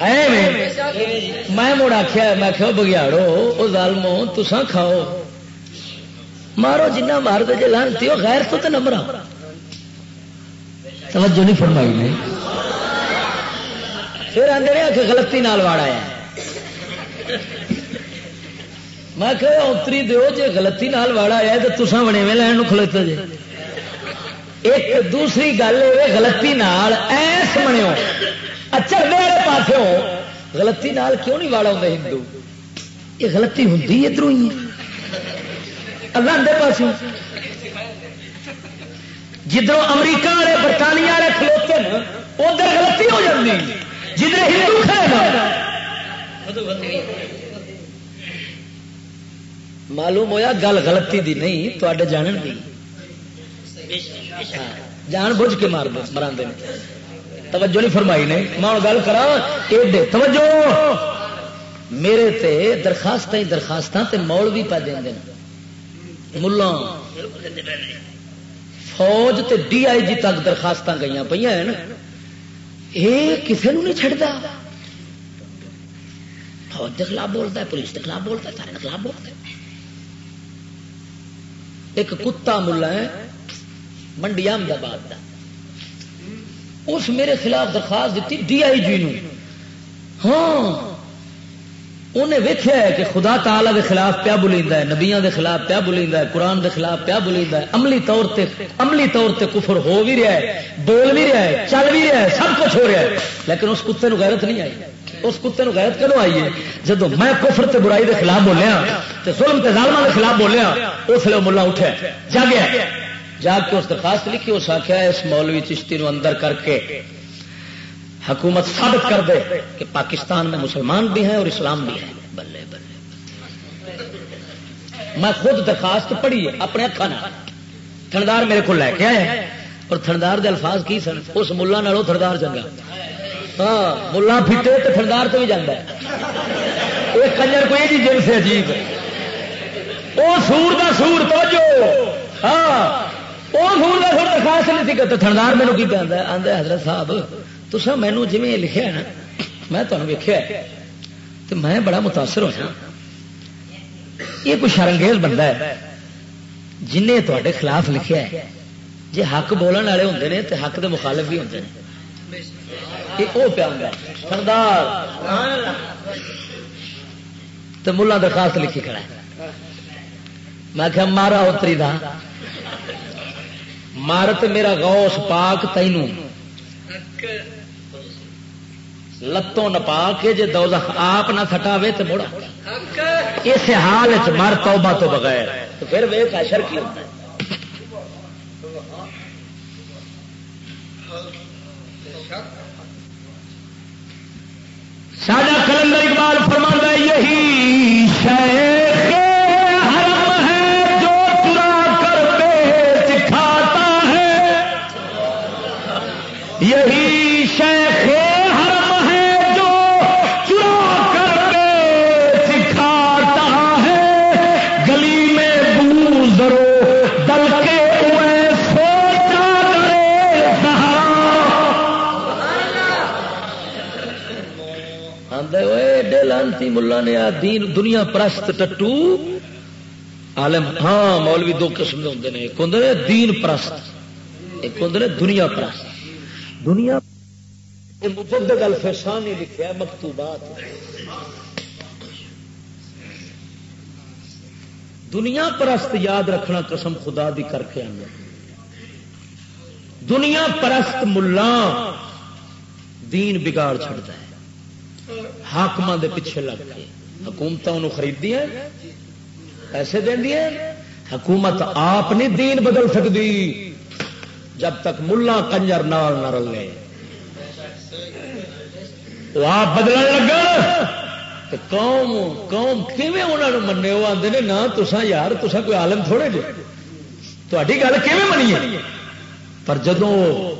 ہے میں؟ مڑ آخیا میں آخیا بگیاڑو وہ ظالمو تسا کھاؤ۔ مارو جنہ مار دے لانتی وہ غیر تو نمبر توجہ نہیں فرمائی نے۔ پھر آدھے آ کے گلتی نال واڑا ہے میں کہ اتری دو جی گلتی نال واڑا ہے تو تسا بنے میں لین کھلوتے جی ایک دوسری گل یہ گلتی نال ایس بنو اچر دے پاسوں گلتی نال کیوں نہیں واڑا ہوں ہندو یہ غلطی ہوں ادھر ہی اللہ دے پاسوں جدھر امریکہ والے برطانیہ والے کھلوتے ہیں ادھر غلطی ہو جاتی جدھر ہندو کھڑے معلوم ہویا گل غلطی دی نہیں تے جانن دی۔ ہاں، جان بوجھ کے مار مرا توجہ نہیں فرمائی نے۔ میں گل کرا ایڈے، توجہ! میرے تے درخواست ہی درخواست تے مول بھی پہ دیں ملا فوج تے ڈی آئی جی تک درخواست گئی پہ یہ کسی نہیں چڑھتا فوج کے خلاف بولتا ہے، پولیس کے خلاف بولتا ہے، سارے خلاف بولتا ہے۔ ایک کتا ملا ہے، منڈی احمد کا اس میرے خلاف درخواست دیتی ڈی آئی جی ہاں انہیں ویخیا ہے کہ خدا تعالی دے خلاف پیا بلیند ہے نبیا دے خلاف پیا بلیند ہے، قرآن دے خلاف پیا بلیند ہے۔ عملی طور تے، عملی طور تے کفر ہو بھی رہا ہے، بول بھی رہا ہے، چل بھی رہا ہے، سب کچھ ہو رہا ہے۔ لیکن اس کتے نو غیرت نہیں آئی۔ اس کتے نو غیرت کیوں آئی ہے؟ جب میں کفر تے برائی دے خلاف بولیا تے ظلم تے ظالمہ دے خلاف بولیا، اس لیے ملا اٹھا جاگیا جا کے اس درخواست لکھی، اس آخیا اس مولوی چشتی نو اندر کر کے حکومت ثابت کر دے کہ پاکستان میں مسلمان بھی ہیں اور اسلام بھی ہے بلے بلے میں خود درخواست پڑھی ہے، اپنے اکھان تھندار میرے کو لے کے آیا اور تھندار دے الفاظ کی سن؟ اس ملا نالوں تھندار چنگا۔ ہاں ملا پھٹے تو تھندار تو بھی جانا ہے۔ یہ کنجر کوئی جی جن سے عجیب۔ وہ سور کا سور، توجہ۔ ہاں وہ سور کا سور درخواست نہیں تھی کہ تھندار میرے کی پہ آدھا حضرت صاحب تو سر مینو جی لکھا نا، میں تمہیں ویکیا تو میں بڑا متاثر ہوا یہ کوئی شرنگیز بندہ ہے جن تے خلاف لکھا ہے۔ جی حق بولن والے ہوں نے تو حق دے مخالف بھی ہوں وہ پیا سردار۔ تو ملا درخواست لکھی کھڑا ہے۔ میں کہ مارا اتری دا۔ مارت میرا غوث پاک تینوں۔ لتوں نپا کے جی دو آپ نہ تھٹاوے تو مڑا۔ اس حال مر توبہ تو بغیر۔ تو پھر اشر کی ہوتا ہے۔ ساڈا کلندر اقبال فرما یہی شیخ ایڈے ملا نے آ دین دنیا پرست ٹٹو عالم ہاں مولوی دو قسم کے ہوں ایک ہوں نے دین پرست، ایک ہوں دنیا پرست۔ دنیا مجدد الفسانی لکھا ہے، مکتوبات۔ دنیا پرست یاد رکھنا قسم خدا دی کر کے آنا۔ دنیا پرست ملا، دین بگاڑ چھڑتا ہے حاقم دے پیچھے لگ کے۔ حکومت خریدی پیسے دیا حکومت آپ نہیں، دین بدل سکتی۔ جب تک ملا کنجر نال نہ رلے۔ وہ آپ بدل لگا۔ تو قوم قوم کیویں انہوں نے منے وہ آتے ہیں نہ تسا یار تسا کوئی عالم تھوڑے جے۔ تاری گل کیویں منی ہے؟ پر جدو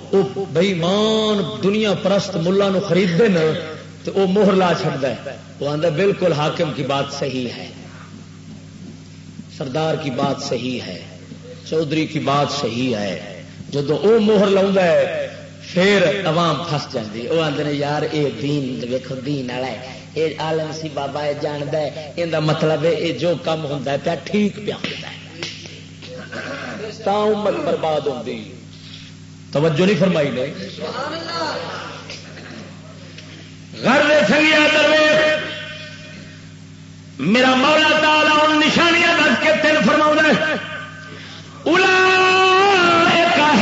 بئیمان دنیا پرست ملا نو خریدتے نا تو وہ موہر لا چڑتا ہے۔ وہ آتا بالکل حاکم کی بات صحیح ہے۔ سردار کی بات صحیح ہے۔ چودھری کی بات صحیح ہے۔ جدو وہ موہر لا ہے، پھر عوام فس جاتی وہ آدھے یار، یہ دین ویکو دین والا ہے۔ یہ عالم سی بابا یہ جاند ہے۔ یہ مطلب ہے، یہ جو کم ہوتا ہے، پیا ٹھیک پیا ہوتا ہے۔ تا امت برباد ہوتی توجہ نہیں فرمائی نے۔ گھر دے سنگیا دروے میرا مولا تالا ان نشانیاں دس کے تین فرما الا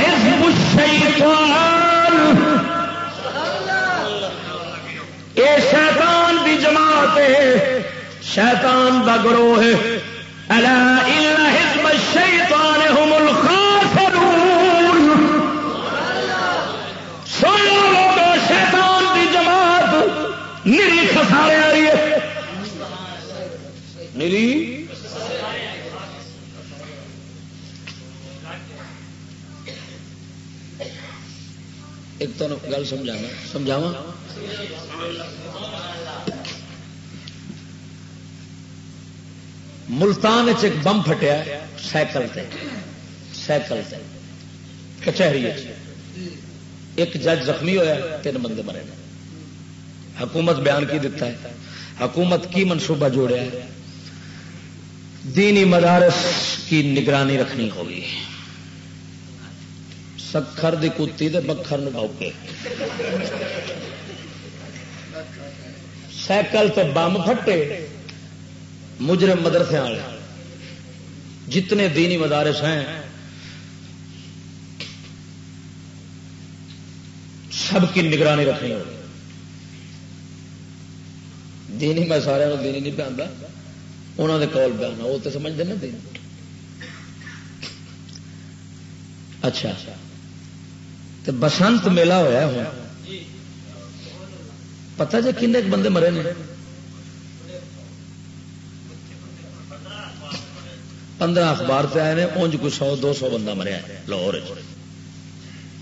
حزب الشیطان۔ اے شیطان دی جماعت ہے۔ شیطان دا گروہ ہے۔ الا ان حزب الشیطان هم الخاسرون نری ایک تو گل سمجھانا سمجھاوا ملتان ایک بم پھٹیا سائیکل تے سائیکل تے، کچہری ایک جج زخمی ہویا، تین بندے مرے۔ حکومت بیان کی دیتا ہے۔ حکومت کی منصوبہ جوڑیا ہے۔ دینی مدارس کی نگرانی رکھنی ہوگی۔ سکھر دی کتی دے بکھر نو کے سائیکل تو بم پھٹے۔ مجرم مدرسے والے۔ جتنے دینی مدارس ہیں۔ سب کی نگرانی رکھنی ہوگی۔ دینی میں سارے دینی نہیں پہنتا۔ انہوں نے کول پہ آنا وہ تو سمجھتے نا دین۔ اچھا۔ تو بسنت میلہ ہوا ہوں پتا جی کن بندے مرے نے؟ پندرہ اخبار سے آئے نے، اونج کوئی سو، دو سو بندہ مریا لاہور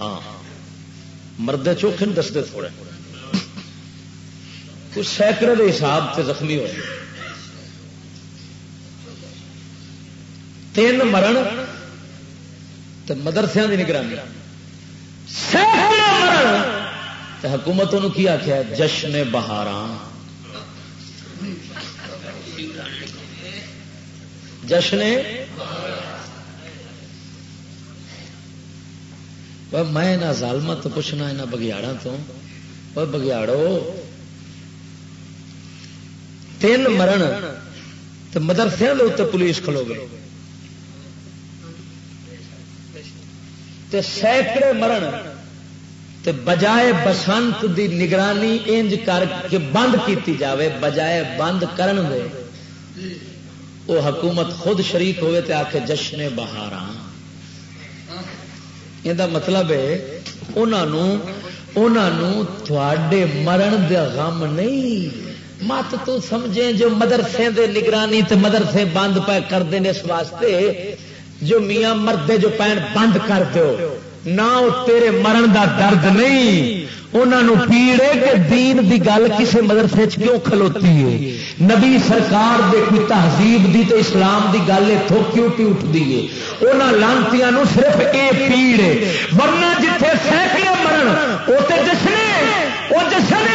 ہاں۔ مردے چوکھے دستے تھوڑے۔ کچھ سینکڑے کے حساب سے زخمی ہوئے۔ تین مرن تو مدرسے کی نگرانی۔ مرن حکومت کی آخیا جشن بہاراں جشن میں نہ ظالما تو پوچھنا یہاں بگیاڑا تو۔ بگیاڑو۔ تین مرن تو مدرسے کے اتنے پولیس کھلو گے سینکڑے مرن تے بجائے بسنت دی نگرانی انج کر کے بند کیتی جاوے، بجائے بند کرن دے وہ حکومت خود شریک ہوئے تے آکے جشن بہار یہ مطلب ہے انہوں تھوڑے مرن دے غم نہیں۔ مت تو سمجھے جو مدرسے دے نگرانی تے مدرسے بند پہ کرتے ہیں اس واسطے جو میاں مردے جو پین بند کر دو، نہ تیرے مرن دا درد نہیں۔ انہوں پیڑے کہ دین دی گل کسی مدرسے کیوں کھلوتی ہے؟ نبی سرکار دے کوئی تہذیب دی تو اسلام دی گل اتوں کیوں کی اٹھتی ہے؟ انہوں لانتی صرف اے پیڑ ہے۔ ورنہ جتھے سینکڑے مرن وہ تو جشنے وہ جشن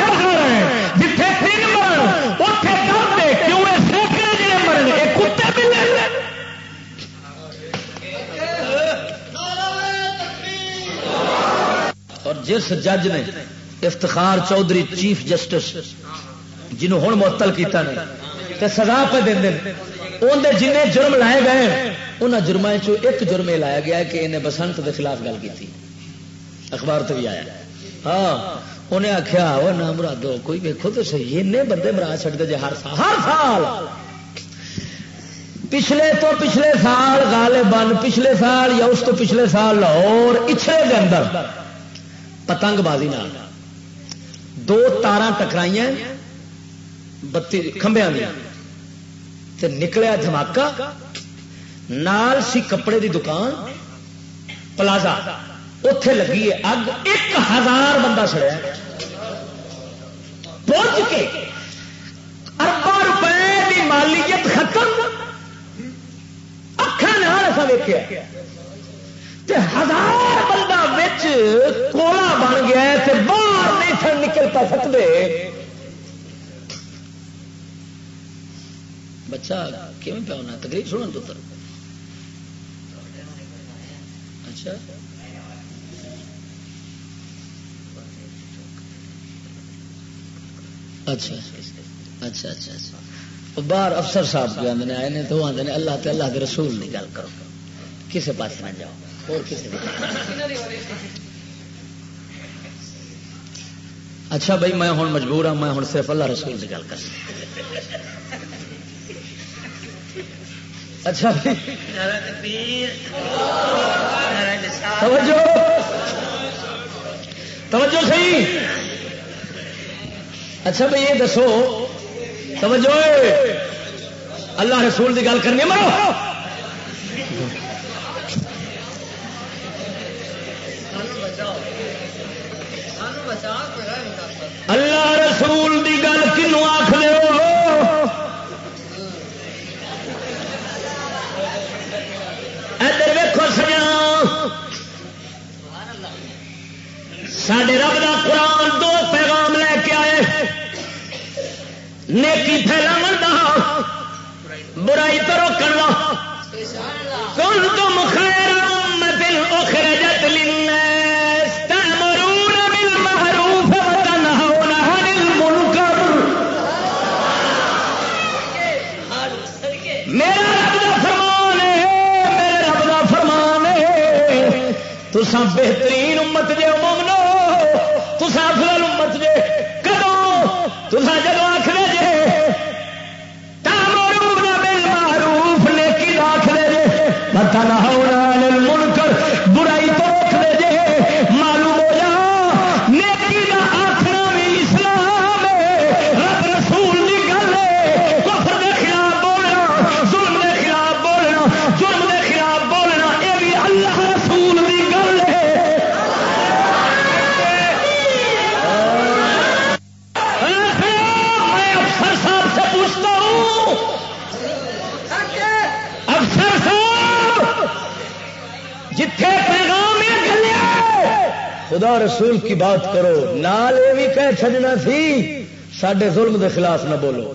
اور جس جج نے افتخار چودھری چیف جسٹس جنہوں ہوں معطل کیتا نے تے سزا پہ دیں اندر جن جرم لائے گئے ان جرم ایک جرم یہ لایا گیا کہ انہیں بسنت کے خلاف گل کی اخبار تو بھی آیا۔ ہاں انہیں آخیا وہ نہ مرادو، کوئی ویکو تو صحیح این بندے مرا چڑھتے جی ہر سال ہر سال۔ پچھلے تو پچھلے سال غالباً پچھلے سال یا اس تو پچھلے سال لاہور اچھے کے اندر پتنگ بازی نال۔ دو تارا ٹکرائی بتی کمبیا دیا نکلیا دھماکہ۔ نال سی کپڑے دی دکان، پلازا۔ اتے لگی ہے اگ۔ ایک ہزار بندہ سڑیا۔ پہنچ کے اربا روپے کی مالیت ختم۔ اکھان ایسا ویکیا ہزار بندہ کوڑا بن گیا تے باہر نہیں تھے نکل پا سکتے بچہ کیون پہ ہونا تقریب سنن تو تر اچھا۔ اچھا۔ اچھا اچھا اچھا۔ باہر افسر صاحب بھی آئے نے تو آدھے اللہ تے اللہ کے رسول کی گل کرو۔ کسی پاس نہ جاؤ۔ اور کسی اچھا بھائی، میں ہوں مجبور ہوں، میں ہوں صرف اللہ رسول کی گل کر اچھا توجہ۔ توجہ صحیح۔ اچھا بھائی، یہ دسو۔ توجہ۔ اللہ رسول کی گل کرنی مرو۔ اللہ رسول کی گل کنو آخ ادھر ویکو سجنا سڈے رب کا قرآن دو پیغام لے کے آئے۔ نیکی پھیلاو برائی تو روکن کل تم خیر امت اخرجت تسا بہترین امت جے مومنو تسا افضل امت جے کدو تسا جدو آخر جے تامر بل معروف نے کی آخر جے وتنهون نہ ہونا۔ خدا رسول کی بات کرو۔ نال یہ بھی کہہ چھجنا سی سڈے ظلم دے خلاف نہ بولو۔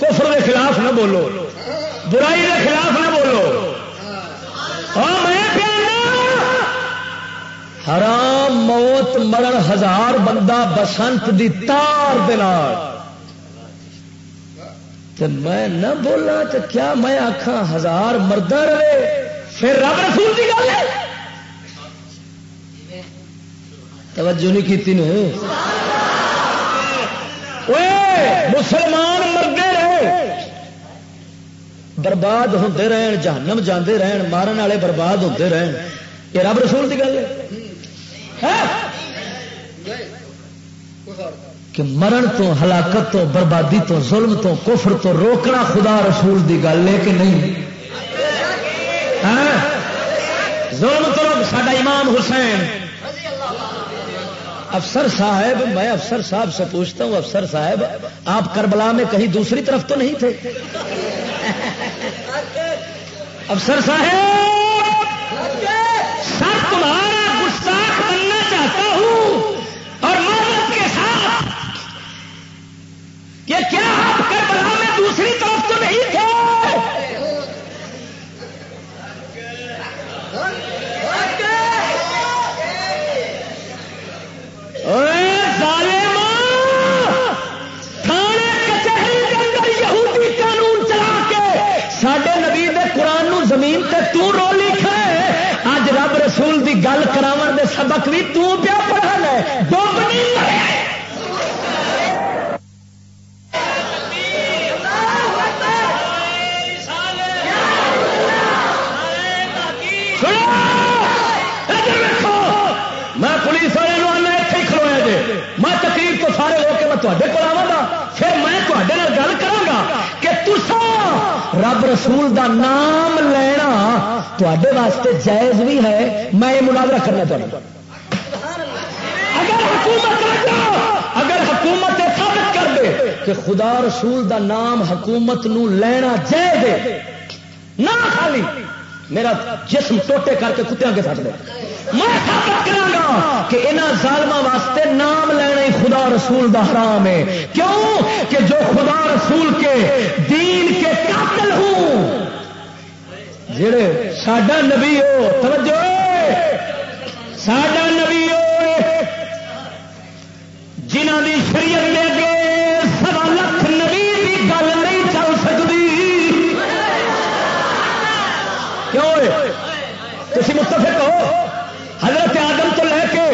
کفر دے خلاف نہ بولو۔ برائی دے خلاف نہ بولو۔ ہاں، ہاں۔ حرام موت مرن ہزار بندہ بسنت دی تار دے میں نہ بولا تو کیا میں آخا ہزار مردہ رہے۔ پھر رب رسول کی گل ہے؟ توجہ نہیں کی مسلمان مردے رہے۔ برباد ہوتے رہن، جہنم جاندے رہن، مارن والے برباد ہوتے رہن۔ یہ رب رسول کی گل ہے؟ کہ مرن تو، ہلاکت تو، بربادی تو، ظلم تو، کفر تو، روکنا خدا رسول دی گل ہے کہ نہیں؟ ہاں؟ ظلم تو ساڈا امام حسین۔ افسر صاحب، میں افسر صاحب سے پوچھتا ہوں، افسر صاحب، آپ کربلا میں کہیں دوسری طرف تو نہیں تھے؟ افسر صاحب، سر تمہارا گستاخ بننا چاہتا ہوں اور محنت کے ساتھ یہ کیا آپ کربلا میں دوسری طرف تو نہیں تھے اے ظالماں! تھانے کچہری کے اندر یہودی قانون چلا کے سڈے نبی دے قرآن نو زمین تے تو رو لکھے اج رب رسول دی گل کراون دے سبق بھی تو پیا پڑھا لے۔ دو میں پولیس والے آنا اتنے کھلویا میں تقریر تو سارے ہو کے میں تے کو آوا گا۔ پھر میں گل کرا تسا رب رسول دا نام لینا تے واسطے جائز بھی ہے، میں یہ مناظرہ کرنا چاہتا اگر حکومت اگر حکومت ثابت کر دے کہ خدا رسول دا نام حکومت نو لینا جائز ہے، نہ خالی میرا جسم ٹوٹے کر کے کتوں کے سٹ دے۔ میں ثابت کرا کہ انہوں ظالما واسطے نام لینا ہی خدا رسول دا حرام ہے۔ کیوں؟ کہ جو خدا رسول کے دین کے قاتل ہوں، جڑے ساڈا نبی ہو، توجہ! ساڈا نبی ہو جنہ دی شریعت دے اگے سوا لکھ نبی دی گل نہیں چل سکتی کیوں؟ تھی متفق حضرت آدم تو لے کے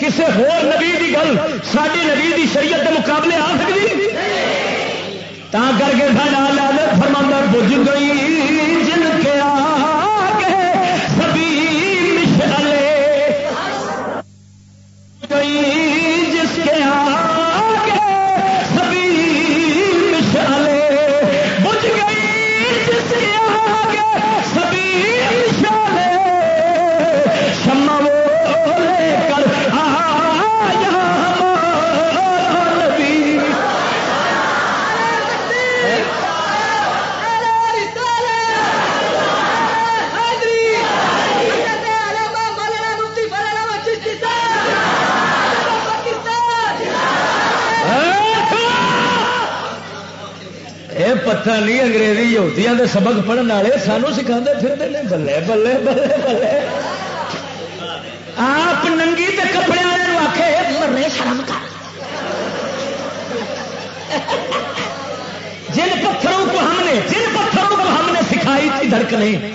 کسی ہور نبی دی گل ساری نبی دی شریعت کے مقابلے آ سکتی؟ تا کر کے سارا لال فرما بج گئی، جن کے آگے سبھی مشعلے گئی۔ یہ پتہ نہیں انگریزی یہودیاں دے سبق پڑھنے والے سانو سکھا پھرتے ہیں بلے بلے بلے بلے آپ ننگی تے کپڑے والے آخے مرے شرم کر جن پتھروں کو ہم نے جن پتھروں کو ہم نے سکھائی تھی دھڑکنیں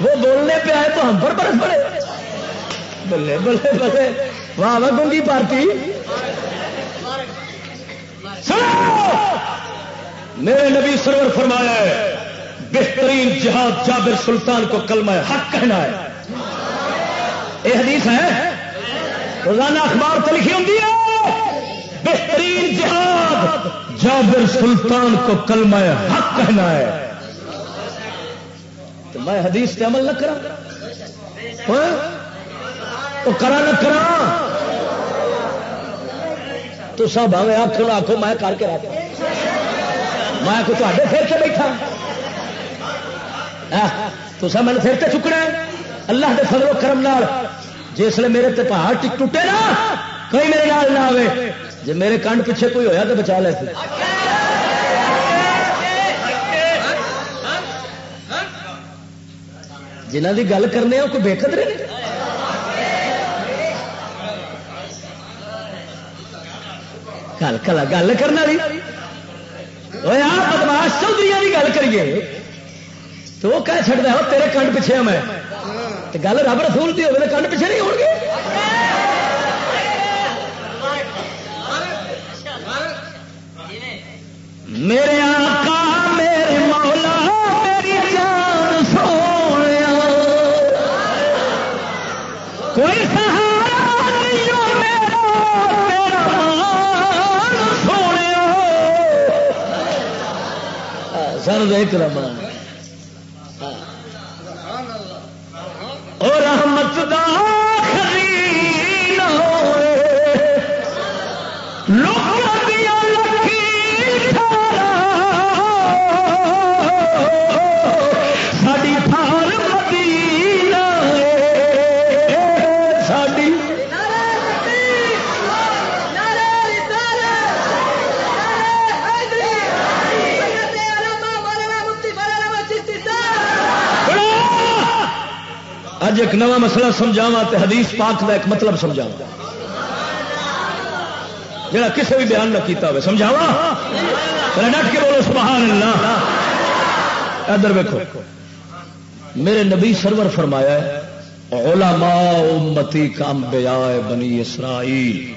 وہ بولنے پہ آئے تو ہم پر برس پڑے بلے بلے بلے واہ واہ گنگی پارٹی سنو میرے نبی سرور فرمایا ہے، بہترین جہاد جابر سلطان کو کلمہ حق کہنا ہے۔ یہ حدیث ہے؟ روزانہ اخبار تو لکھی ہوں بہترین جہاد جابر سلطان کو کلمہ حق کہنا ہے۔ تو میں حدیث پہ عمل نہ کرا ہاں؟ تو کرا نہ کرا تو سب ہمیں آخو آخو میں کر کے رہتا میں کو تے پھر سے بیٹھا۔ تو سب میں پھر سے چکنا ہے۔ اللہ کے فضل و کرم نال جسے میرے تے پہاڑ ٹوٹے نا، کوئی میرے نال نہ آئے جی میرے کنڈ پیچھے کوئی ہویا تو بچا لے۔ جنہ کی گل کرنے وہ کوئی بےقد رہے گل کلا، گل کرنے والی۔ بدماش چودھری کی گل کریے تو وہ کہہ چڑتا ہے تیرے کنڈ پیچھے میں گل رب رسول کی ہوگی کنڈ پیچھے نہیں ہو گے میرے آقا سر دیکھ رہا اج ایک نواں مسئلہ سمجھاوا تے حدیث پاک کا ایک مطلب سمجھاوا جڑا کسی بھی بیان نہ کیتا ہوئے سمجھاوا ڈٹ کے بولو سبحان اللہ ادھر ویکو میرے نبی سرور فرمایا ہے، علماء امتی کا انبیاء بنی اسرائیل۔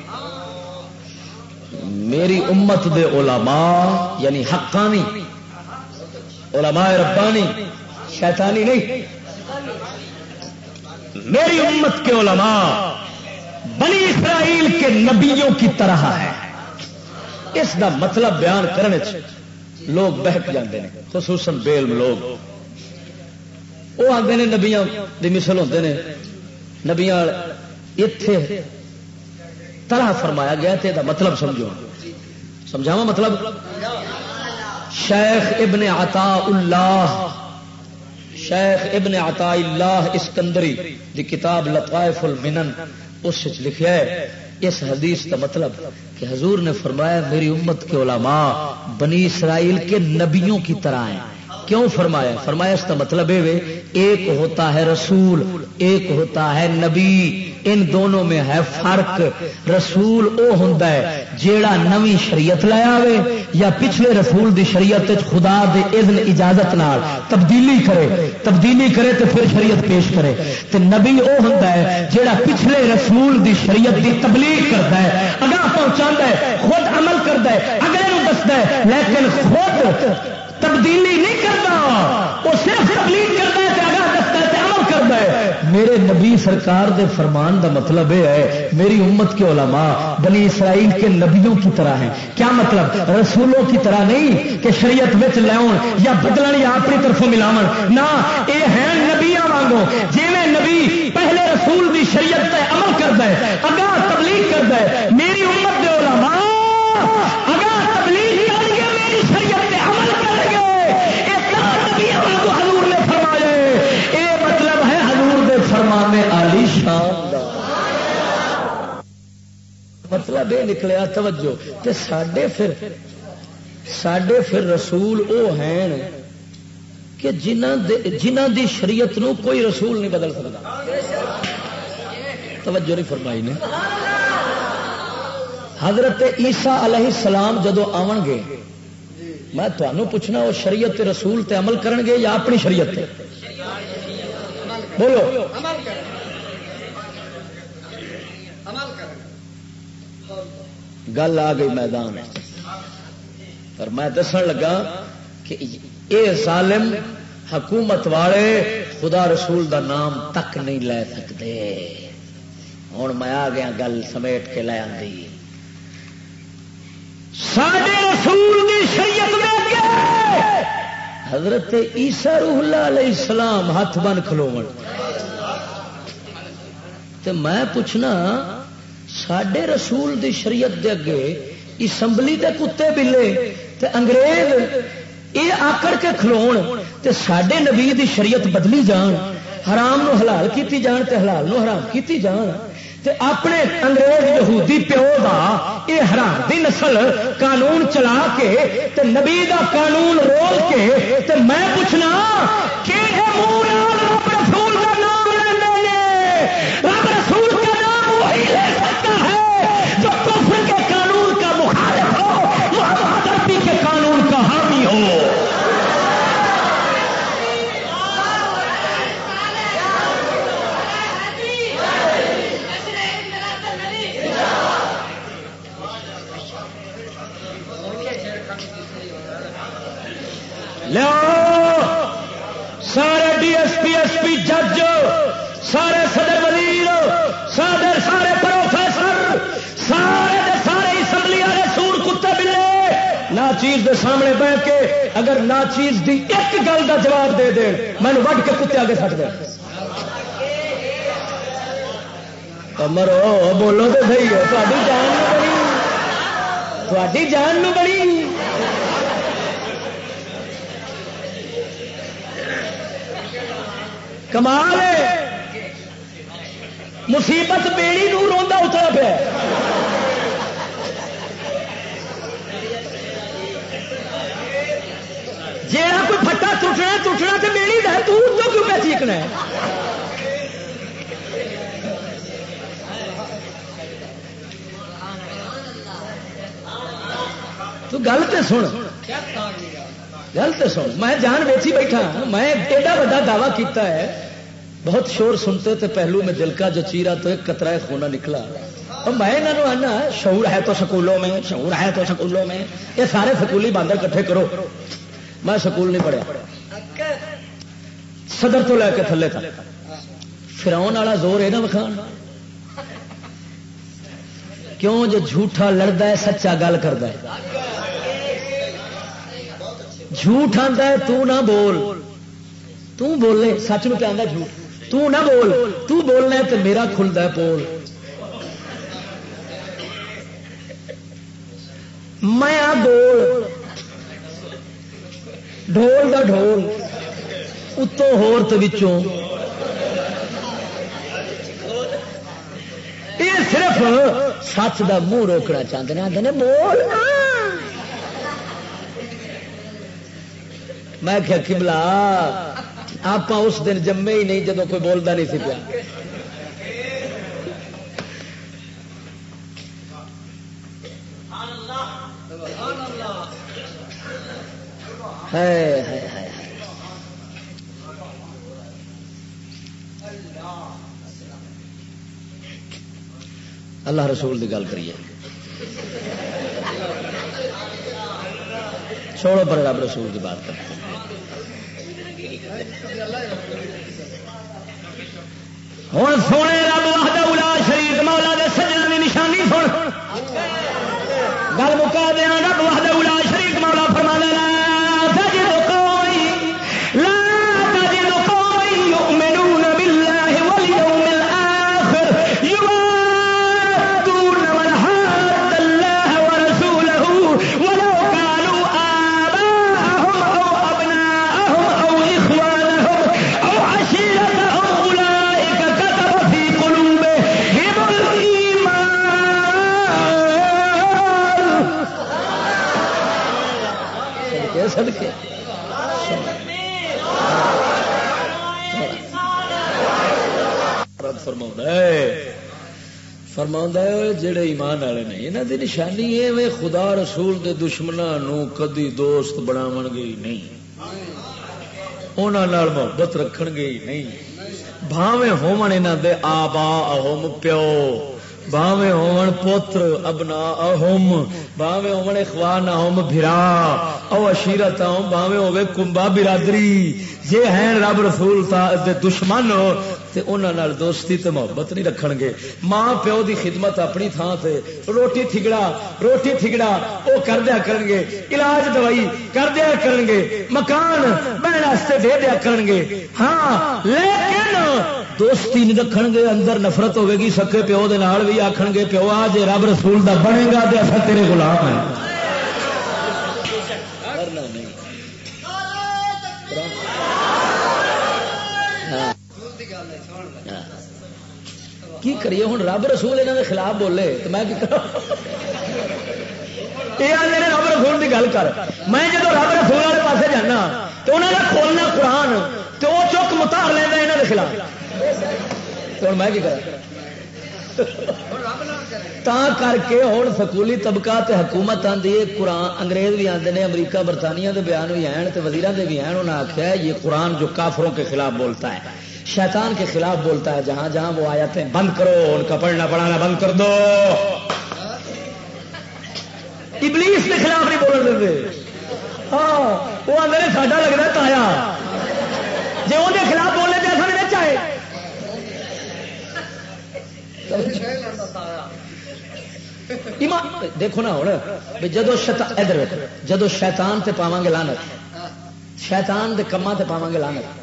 میری امت دے علماء یعنی حقانی، علماء ربانی، شیطانی نہیں میری امت کے علماء، بنی اسرائیل کے نبیوں کی طرح ہے۔ اس کا مطلب بیان کرنے لوگ بہک جاتے ہیں خصوصاً بیل لوگ۔ وہ آتے ہیں نبیا کی مثل ہوتے ہیں نبیا اتے طرح فرمایا گیا تو یہ مطلب سمجھو۔ سمجھاوا مطلب؟ شیخ ابن عطا اللہ شیخ ابن عطا اللہ اسکندری دی کتاب لطائف المنن، اس لکھا ہے، اس حدیث کا مطلب کہ حضور نے فرمایا، میری امت کے علماء بنی اسرائیل کے نبیوں کی طرح ہیں۔ کیوں فرمایا؟ فرمایا اس کا مطلب ہے ایک ہوتا ہے رسول، ایک ہوتا ہے نبی، ان دونوں میں ہے فرق۔ رسول او ہوں جیڑا نوی شریعت لیا آئے یا پچھلے رسول دی شریعت خدا دے اذن اجازت نال تبدیلی کرے تبدیلی کرے تو پھر شریعت پیش کرے۔ تو نبی وہ ہوتا ہے جیڑا پچھلے رسول دی شریعت دی تبلیغ کرتا ہے۔ اگاں پہنچا ہے، خود عمل کرتا ہے، اگلے دستا ہے، لیکن خود تبدیلی نہیں کرتا وہ صرف تبلیغ میرے نبی سرکار دے فرمان دا مطلب یہ ہے، میری امت کے علماء، بنی اسرائیل کے نبیوں کی طرح ہیں۔ کیا مطلب؟ رسولوں کی طرح نہیں کہ شریعت بچ لیا یا بدلن یا اپنی طرفوں ملاو نہ یہ ہے نبیا وانگو جی میں نبی پہلے رسول دی شریعت تے عمل کرتا ہے، اگاں تبلیغ کرتا ہے، میری امت دے علماء، اگاں تبلیغ کر کے میری شریعت تے عمل کر گے نبیوں حضور نے فرمایا یہ مطلب ہے حضور دے فرمانے علی شان مطلب یہ نکلیا، توجہ تے ساڈے پھر ساڈے پھر رسول او ہیں کہ جنہ دی شریعت نو کوئی رسول نہیں بدل سکتا۔ توجہ نہیں فرمائی نے۔ حضرت عیسیٰ علیہ السلام جدو آن گے، میں تمہوں پوچھنا، وہ شریعت رسول تے عمل کرن گے یا اپنی شریعت تے؟ بولو۔ گل آ گئی میدان پر میں دسن لگا کہ اے ظالم حکومت والے خدا رسول دا نام تک نہیں لے سکتے۔ ہوں میں آ گیا گل سمیٹ کے لے آئی رسول دی شریعت حضرت عیسیٰ روح اللہ علیہ السلام ہاتھ بن کھلو میں پوچھنا سڈے رسول دی شریعت دے اگے اسمبلی دے کتے بلے تے انگریز یہ آکڑ کے کھلو سڈے نبی دی شریعت بدلی جان، حرام نو حلال کیتی جان تے حلال نو حرام کیتی جان۔ تے اپنے انگریز یہودی پیو دا یہ حرام دی نسل قانون چلا کے تے نبی دا قانون رول کے تے میں پوچھنا کہ رب رسول کا نام لینے رب رسول کا نام وہی لے سکتا ہے جو کفر کے قانون کا مخالف ہو محمد عربی کے قانون کا حامی ہو لو سارے ڈی ایس پی جج سارے صدر وزیر سارے سارے پروفیسر سارے دے سارے اسمبلی والے سور کتے بلے نہ چیز دے سامنے بہ کے اگر نہ چیز دی ایک گل کا جواب دے دے میں وڈ کے کتے آگے سٹ دے مرو بولو تو صحیح ہے تاری جان بڑی تاری جان بڑی کمال مصیبت بیڑی نو روا اترا پیا جا کوئی پٹا ٹوٹنا ٹوٹنا تو بیڑی ہے، تو کیوں پہ چیکنا ہے؟ تو گل تو سن۔ گل تو سن میں جان ویچی بیٹھا میں ایڈا وا دعوی کیتا ہے بہت شور سنتے تھے پہلو میں دل کا جو چیرا تو ایک کترا خونا نکلا اور میں انہوں آنا شعور ہے تو سکولوں میں شعور ہے تو سکولوں میں یہ سارے سکولی باندر کٹھے کرو میں سکول نہیں پڑھیا صدر تو لے کے تھلے تھا فراؤن والا زور ہے نا وکھان کیوں جو جھوٹا لڑتا ہے سچا گل کرتا ہے جھوٹ آتا ہے، تو نہ بول۔ تو سچ میں پہ آتا جھوٹ۔ تو نہ بول، تو بولنا تو میرا کھلتا ہے پول۔ میں آ بول ڈھول دا ڈھول۔ اتو ہور وچوں۔ یہ صرف سچ دا منہ روکنا چاہتے ہیں آتے بول۔ میں کیا کملا آپ اس دن جمے ہی نہیں جدو کوئی بولتا نہیں سی پیا۔ اللہ رسول کی گل کریے۔ چھوڑو پر رب رسول کی بات کرتے ہوں سونے رب وحدہ الا شریف مولا دے سجن کی نشانی سن۔ گل مکا دینا رب وحدہ الا شریف مولا فرما لا جڑے ایمان والے نے یہاں دی نشانی یہ وے خدا رسول دے دشمنوں کدی دوست بناو گے ہی نہیں۔ انہوں محبت رکھن گے نہیں۔ بھاوے ہومن یہاں دے آبا اہم پیو باوے ہون پوتر ابنا اہم باوے ہون اخوان اہم بھرا، او اشیرت اہم باوے ہوے کمبا برادری۔ جے ہیں رب رسول تا دے دشمن تے انہاں نال دوستی تے محبت نہیں رکھن گے۔ ماں پیو دی خدمت اپنی تھان تے روٹی تھگڑا روٹی تھگڑا، او کر دیا کرن گے۔ علاج دوائی کر دیا کرن گے۔ مکان بہن واسطے دے دیا کرن گے۔ ہاں لیکن دوستی نہیں رکھن گے، اندر نفرت ہوے گی، سکے پیو دے نال بھی آکھن گے، پیو آ جے رب رسول دا بنے گا تے اسا تیرے غلام ہیں۔ کی کریے ہوں؟ رب رسول یہاں کے خلاف بولے. تو میں کی یہ رب رسول کی گل کر. میں جب رب رسول والے پاسے جانا، تو انہوں نے کھولنا قرآن، تو وہ چک متار لینا یہاں کے خلاف. تو میں کی کرا کر کے ہوں سکولی طبقہ تے حکومت آتی ہے قرآن، انگریز بھی آتے ہیں امریکہ، برطانیہ کے بیان بھی ہیں، تے وزیران دے بھی ہیں انہوں نے آخیا یہ قرآن جو کافروں کے خلاف بولتا ہے۔ شیطان کے خلاف بولتا ہے، جہاں جہاں وہ آیتیں بند کرو، ان کا پڑھنا، پڑھانا بند کر دو۔ ابلیس کے خلاف نہیں بولن دے ہاں وہ آدھے ساڈا لگتا تایا۔ جی وہ خلاف بولنے تو ایسا نہیں چاہے۔ دیکھو نا ہوں جدو ادھر جدو شیطان تے پاواں گے لانت شیطان دے کما تے پاواں گے لانت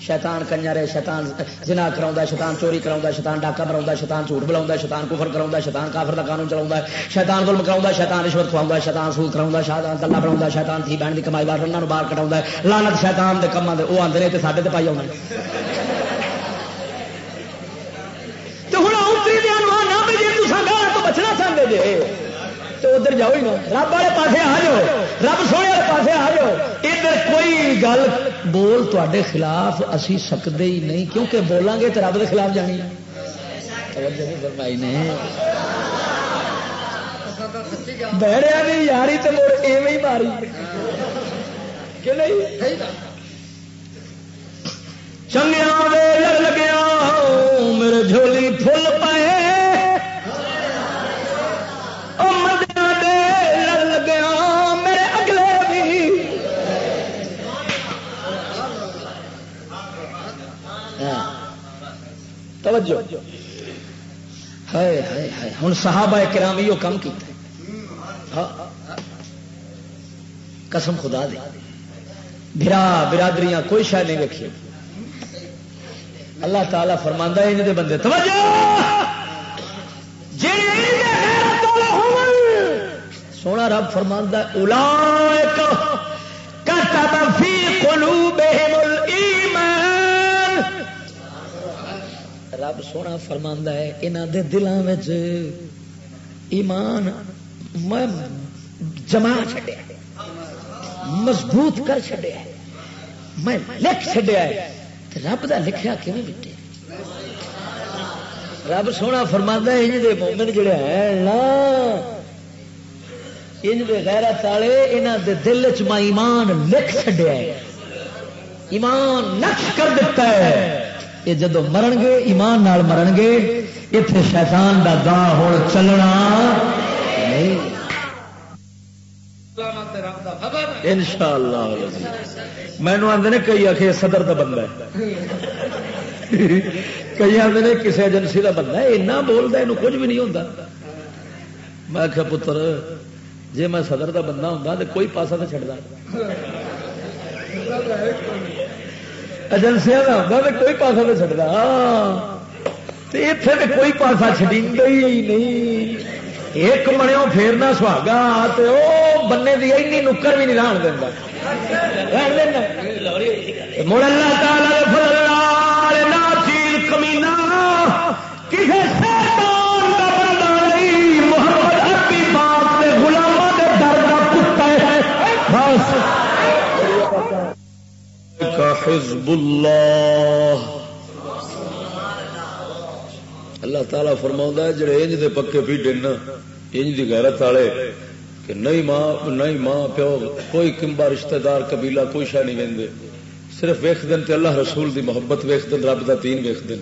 شیطان کنجر ہے شیطان جنا کرا شیطان چوری کرا شیطان ڈاکا مرا شیطان جھوٹ بلا شیطان کفر کرا شیطان کافر کا قانون چلا شیطان ظلم کرا شیطان رشوت کھوا شیطان سود کرا شیطان گلا بنا شیطان تھی بہن کی کمائی بار رنگ باہر کٹا لانت شیطان کے کما وہ آتے ہیں ساڈے تو پائی آؤں بچنا چاہتے جی تو ادھر جاؤ ہی نا رب والے پاسے آ جاؤ۔ رب سونے والے پاسے آ جاؤ۔ ادھر کوئی گل بول تے خلاف اسی سکتے ہی نہیں، کیونکہ بولیں گے تو رب کے خلاف جانی۔ بہریا بھی یاری تو مڑ ایویں ماری۔ کہ نہیں؟ چنگیا لگیا میرے جھولی فل پائے توجہ۔ ہوں صحابہ کرام یہ کم کیا ہاں۔ قسم خدا دے برا، برادریاں کوئی شاید نہیں رکھی اللہ تعالی فرماندہ ہے انہیں بندے۔ توجہ! سونا رب فرماندہ الا فی قلوبہم۔ رب سونا فرما ہے یہاں دے دلوں میں ایمان میں جما چڈیا مضبوط کر چڈیا میں لکھ چڈیا رب کا لکھا کیون مٹے؟ رب سونا فرما ہے دے مومن جڑے ہیں نا ان غیرت والے یہاں دے دل چ میں ایمان لکھ چڈیا ایمان نقش کر دیتا ہے۔ یہ جدو مرن گے ایمان نال مرن گے اتے شیطان دا گاہ ہو چلنا نہیں۔ ان شاء اللہ مینو آدھے کئی آخ صدر دا بندہ ہے۔ کئی آدھے کسی ایجنسی کا بندہ ہے۔ اینا بولتا یہ کچھ بھی نہیں ہوتا میں آخیا پتر جی میں صدر دا بندہ ہوں تو کوئی پاسا تو چڑھتا ایجنسیا کا ہوتا تو کوئی پاسا تو چڑھتا اتنے تو کوئی پاسا چڑی ہی نہیں۔ ایک منو پھیرنا سہاگا تو وہ بننے کی این نکر بھی نہیں ران دینا مڑ اللہ تعالی چیز کمینا کسی حزب اللہ۔ اللہ تعالیٰ فرما ہے، جڑے انج دے پکے پیڈے نا انج دی غیرت والے، کہ نہیں ماں نہیں ماں پیو، کوئی کمبا رشتہ دار قبیلہ کوئی شہ نہیں وہدے صرف ویخ دن تے اللہ رسول دی محبت ویخ دن رب دا تین ویخ دن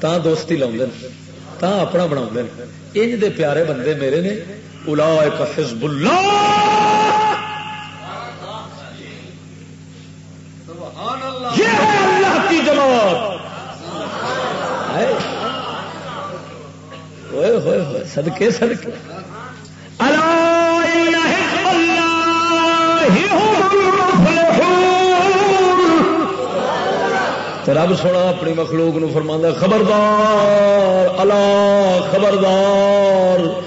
تا دوستی لاؤ تا اپنا بنا انج دے پیارے بندے میرے نے الا حزب اللہ یہ ہے اللہ کی جماعت سدکے سدکے رب سونا اپنی مخلوق نو فرما خبردار اللہ خبردار۔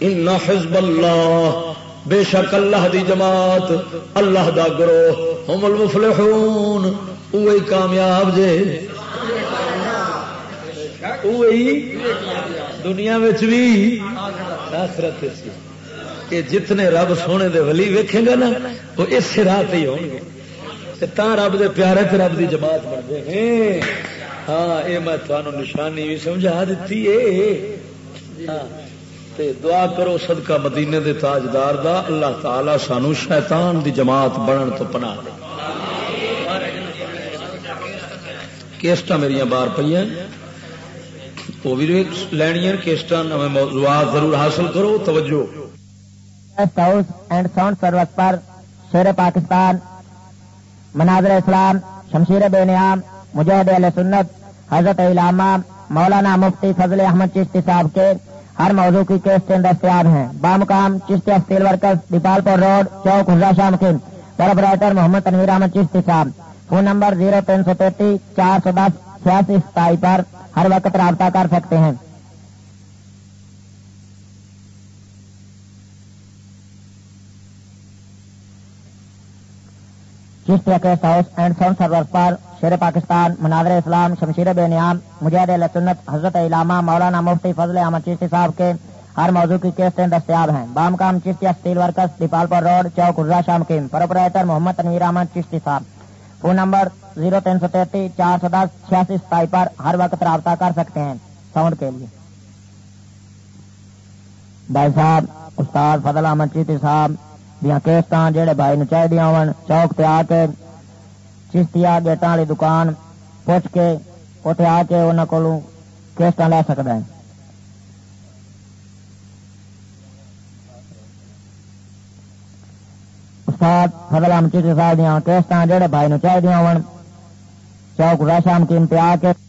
ان حزب اللہ، بے شک اللہ دی جماعت، اللہ دا گروہ ہم المفلحون۔ اوہی کامیاب جے۔ دنیا بھی آخرت یہ جتنے رب سونے دے ولی ویکھیں گا نا، وہ اس راہ ہی گے۔ تا رب دے پیارے تے رب دی جماعت بنتے ہیں۔ ہاں یہ میں تمہیں نشانی بھی سمجھا دیتی ہے ہاں، دعا کرو صدقہ مدینے دے تاجدار دا۔ اللہ تعالی سانو شیطان دی جماعت بنن تو پنا دے۔ کیسٹا میری بار پہ وہ بھی لینی کیسٹ موضوعات ضرور حاصل کرو توجہ ہاؤس اینڈ ساؤنڈ سروس پر شیر پاکستان مناظر اسلام شمشیر بے نیام مجاہد علیہ سنت حضرت علامہ مولانا مفتی فضل احمد چشتی صاحب کے ہر موضوع کی کیسٹیں دستیاب ہیں بامکام Chishti steel workers Dipalpur road چوک حضرا شام کن طرف محمد تنویر احمد چشتی صاحب فون نمبر زیرو تین سو تینتیس چار سو دس چھیاسی ستائی پر ہر وقت رابطہ کر سکتے ہیں۔ Chisht house and sound service پر شیر پاکستان، مناظر اسلام، شمشیر بے نیام، مجاہد سنت، حضرت علامہ مولانا مفتی فضل احمد چشتی صاحب کے ہر موضوع کی کیسٹیں دستیاب ہیں۔ بام کام Chishtia steel workers Dipalpur road, چوک ارزا شام کیم پروپرائٹر محمد تنویر احمد چشتی صاحب۔ فون نمبر زیرو تین سو تینتیس چار سو دس، چھیاسی ستائی پر ہر وقت رابطہ کر سکتے ہیں ساؤنڈ کے لیے۔ بھائی صاحب، استاد فضل احمد چیتی صاحب دیا کیسٹ جہے بھائی چاہیے ہو چوک پہ آ کے چشتیا گیٹان والی دکان پوچھ کے اتنے آ کے انہوں کو کیسٹ لے سکتا ہے۔ استاد فضل احمد چیتی صاحب دیا کیسٹ جہے بھائی چاہیے ہو چوک رشام کی امتیاز کے